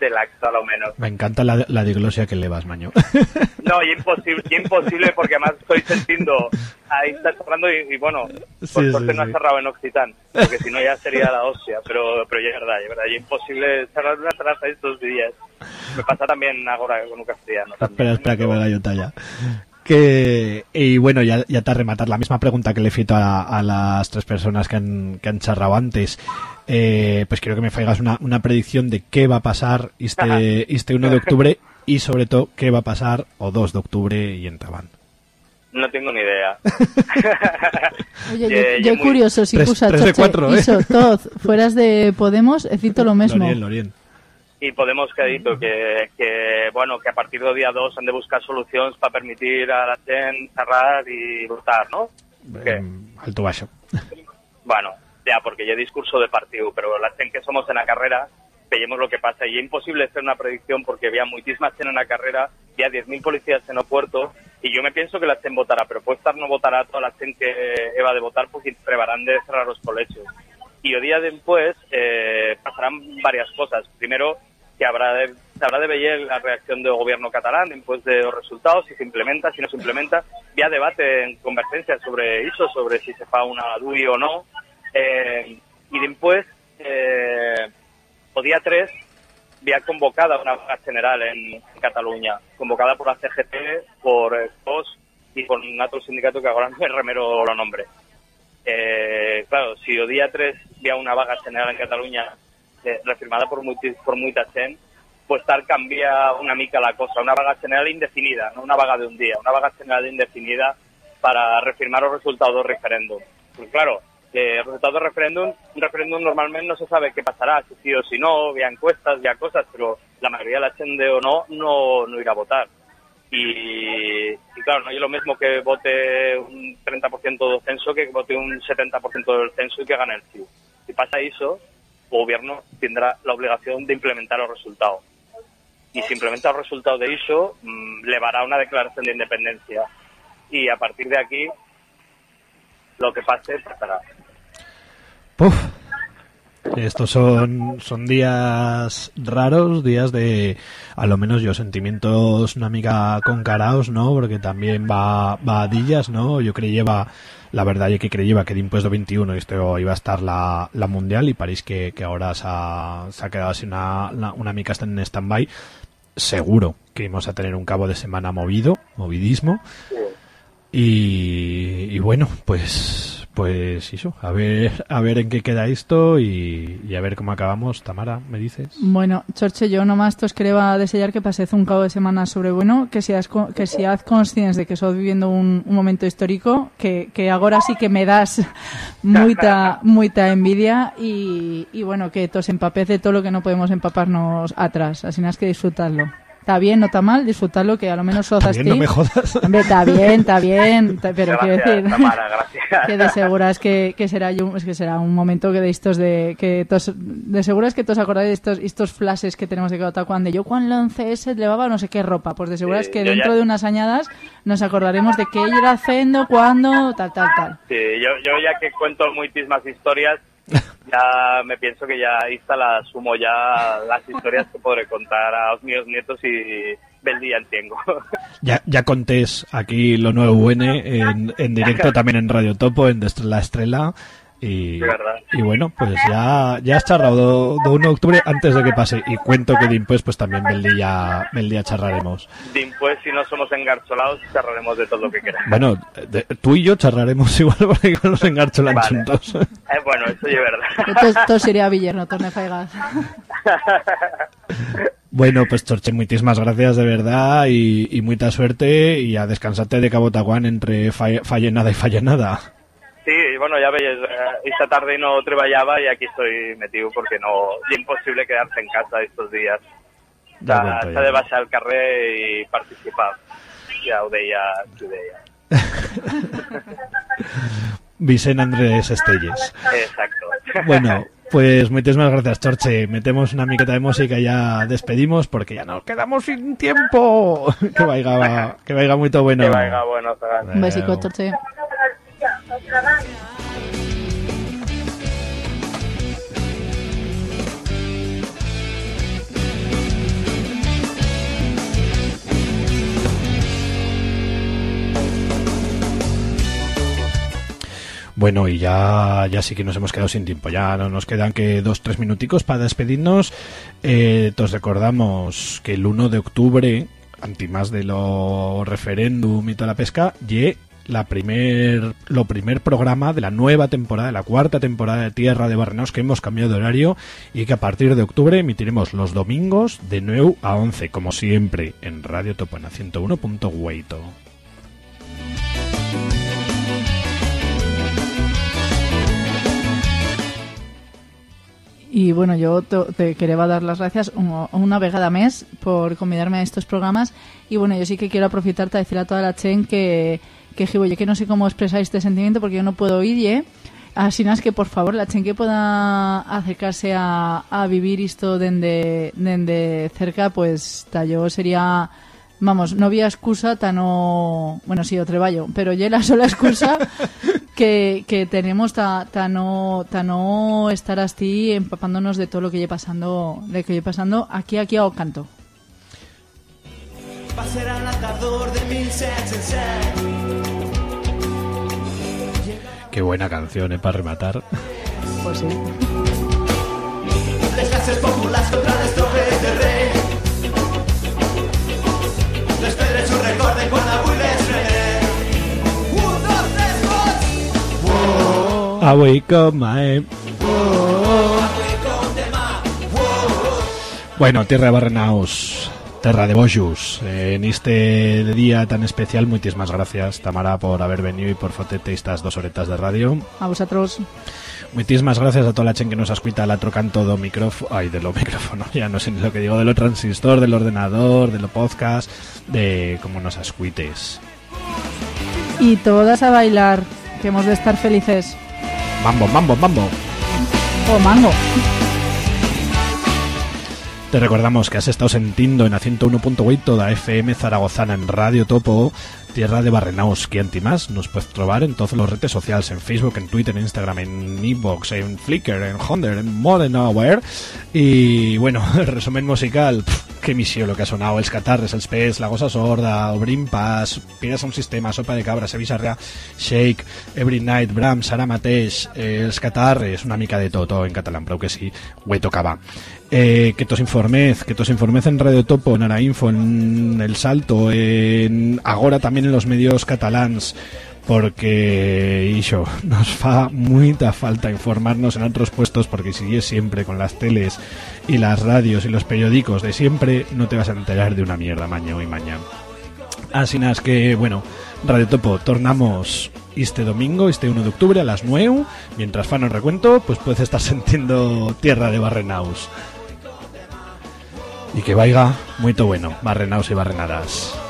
del acto a lo menos. me encanta la, la diglosia que le vas maño No, y imposible, y imposible porque además estoy sintiendo, ahí está cerrando y, y bueno, por Sí, suerte sí, no ha sí. cerrado en Occitán, porque si no ya sería la hostia, pero, pero ya es verdad, ya es verdad, y imposible cerrar una traza estos días. Me pasa también ahora con un castellano. También. espera espera que valga yo talla que y bueno, ya, ya te rematar la misma pregunta que le he hecho a, a las tres personas que han, que han charrado antes. Eh, pues quiero que me faigas una, una predicción de qué va a pasar este, este 1 de octubre y sobre todo qué va a pasar o 2 de octubre y en Tabán. No tengo ni idea. Oye, Ye- yo, yo ye muy- curioso, si Tres- Cusa, tres de Choche, cuatro, ¿eh? Iso, Toz, fueras de Podemos, he cito lo mismo. Lorien, Lorien. Y Podemos que ha dito que, que, bueno, que a partir del día 2 han de buscar soluciones para permitir a la gente cerrar y votar, ¿no? Em, alto baixo. Bueno, porque ya discurso de partido, pero la gente que somos en la carrera, veamos lo que pasa. Y es imposible hacer una predicción porque había muchísima gente en la carrera, había 10.000 policías en el puerto, y yo me pienso que la gente votará, pero puede estar no votará toda la gente que eva de votar porque prevarán de cerrar los colegios. Y el día después eh, pasarán varias cosas. Primero, que habrá de, se habrá de ver la reacción del gobierno catalán después de los resultados, si se implementa, si no se implementa. Había debate en convergencia sobre eso, sobre si se fa una DUI o no. Eh, y después, eh, día 3, había convocada una vaga general en, Cataluña, convocada por la CGT, por POS y por un otro sindicato que ahora no me remero los nombres. Eh, claro, si el día 3 había una vaga general en Cataluña eh, refirmada por, multi, por gente, pues tal cambia una mica la cosa. Una vaga general indefinida, no una vaga de un día, una vaga general indefinida para refirmar los resultados del referéndum. Pues claro, el resultado del referéndum, un referéndum normalmente no se sabe qué pasará, si sí o si no, vía encuestas, vía cosas, pero la mayoría de la gente o no, no, no irá a votar. Y, claro, no es lo mismo que vote un 30% del censo que vote un 70% del censo y que gane el sí. Si pasa eso, el gobierno tendrá la obligación de implementar los resultados. Y si implementa los resultados de eso, mm, levará una declaración de independencia. Y a partir de aquí, lo que pase pasará. Estos son, son días raros, días de, a lo menos yo, sentimientos una mica concaraos, ¿no? Porque también va, va a dillas, ¿no? Yo creyeva, la verdad es que creyeva que de impuesto 21 esto iba a estar la, la mundial y parece que, que ahora se ha, se ha quedado así una, una, una mica en stand-by. Seguro que vamos a tener un cabo de semana movido, movidismo. Y, y bueno, pues, pues eso, a ver, a ver en qué queda esto y, y a ver cómo acabamos. Tamara, ¿me dices? Bueno, Chorche, yo nomás tos quería desear que pasez un cabo de semana sobre bueno, que seas co- que seas conscientes de que sos viviendo un, un momento histórico, que, que ahora sí que me das muita, muita envidia y, y bueno, que tos empapez de todo lo que no podemos empaparnos atrás, así es que disfrutarlo. Está bien, no está mal, disfrutarlo, que a lo menos sozas Bien, no me jodas. Hombre, está bien, está bien, ta- pero quiero Gracias, decir Tamara, que de seguras que, que será yo- es que será un momento que de estos de que tos, de seguras que todos acordáis de estos estos flashes que tenemos de cada cuando yo cuando lancé ese llevaba no sé qué ropa pues de seguras Sí, que yo dentro ya- de unas añadas nos acordaremos de qué era haciendo cuándo tal tal tal. Sí, yo, yo ya que cuento muchísimas historias, ya me pienso que ya esta la sumo ya las historias que podré contar a los míos nietos y del día tengo. Ya, ya contés aquí lo nuevo N en, en directo también en Radio Topo, en La Estrella. Y, De y bueno, pues ya, ya has charlado de 1 de octubre antes de que pase. Y cuento que después pues también del día, del día charlaremos. Después, si no somos engarcholados, charlaremos de todo lo que queramos. Bueno, de- tú y yo charlaremos igual porque nos engarcholan Vale. juntos. Eh, bueno, eso es verdad. todo sería Villerno torne faigas Bueno, pues Torche, muchísimas gracias de verdad y, y mucha suerte y a descansarte de Cabo Taguán entre falle, falle nada y falle Sí, bueno, ya veis, eh, esta tarde no trabajaba y aquí estoy metido porque no es imposible quedarse en casa estos días. Ya S'ha de baixar al carrer i participar. Ja ho deia, ho deia. Vicente Andrés Estelles. Exacto. Bueno, pues muchísimas gracias, Torche. Metemos una miqueta de música y ya despedimos porque ya nos quedamos sin tiempo. Que vaya, que vaya muy bueno. Que vaya bueno, un besico Bueno, y ya, ya sí que nos hemos quedado sin tiempo. Ya no nos quedan que dos, tres minuticos para despedirnos. Eh, os recordamos que el 1 de octubre antimás de lo referéndum y toda la pesca, y la primer, lo primer programa de la nueva temporada, de la cuarta temporada de Tierra de Barrenaos, que hemos cambiado de horario y que a partir de octubre emitiremos los domingos de 9 a 11, como siempre, en Radio Topona 101.8. Y bueno, yo te, quería dar las gracias un- una vegada mes por convidarme a estos programas. Y bueno, yo sí que quiero aprovechar para decir a toda la chen que, que yo que no sé cómo expresar este sentimiento porque yo no puedo oír, ¿eh? Así es que por favor, la chen que pueda acercarse a, a vivir esto desde dende cerca, pues yo sería vamos, no había excusa tan no... Bueno, sí, o treballo, pero ya la sola excusa que, que tenemos ta, ta no, ta no estar así empapándonos de todo lo que lleva pasando, de que lleva pasando aquí, aquí a canto. Va ser a la de 1707. Qué buena canción, ¿eh? Para rematar. Pues sí. Les classes populars contra les tropes de rei. Les pedres ho recorden quan avui les frenem. Un, dos, tres, quatre. Avui com a, eh? Bueno, Tierra de Barrenaus, Terra de Bojus. Eh, en este día tan especial, muchísimas gracias, Tamara, por haber venido y por fotete estas dos horetas de radio. A vosotros. Muchísimas gracias a toda la chen que nos escuita al otro canto do micrófono, ay, de lo micrófono, ya no sé ni lo que digo, de lo transistor, del ordenador, de lo podcast, de cómo nos escuites. Y todas a bailar, que hemos de estar felices. Mambo, mambo, mambo. Oh, mango. Te recordamos que has estado sentindo en a 101.8 toda FM Zaragozana en Radio Topo, Tierra de Barrenaus, que antimás nos puedes trobar en todos los redes sociales, en Facebook, en Twitter, en Instagram, en Inbox, en Flickr, en Honder, en Modern Hour. Y bueno, el resumen musical, pf, qué misión lo que ha sonado, els catarres, els pes, la gossa sorda, Obrim Pas, Pires a un sistema, Sopa de cabra, Sevilla Shake, Every Night, Brahms, ara mateix, els catarres, una mica de tot, oh, en català, prou que sí, ho he tocava. Eh, que tos informez, que tos informez en Radio Topo, en Arainfo, en El Salto, en agora también en los medios catalans, porque iso, nos fa mucha falta informarnos en otros puestos porque si es siempre con las teles y las radios y los periódicos de siempre no te vas a enterar de una mierda mañana y mañana. Así nada, es que, bueno, Radio Topo, tornamos este domingo, este 1 de octubre a las 9, mientras fan el recuento, pues puedes estar sintiendo tierra de Barrenaus. Y que vaya muy bueno, Barrenaus y Barrenadas.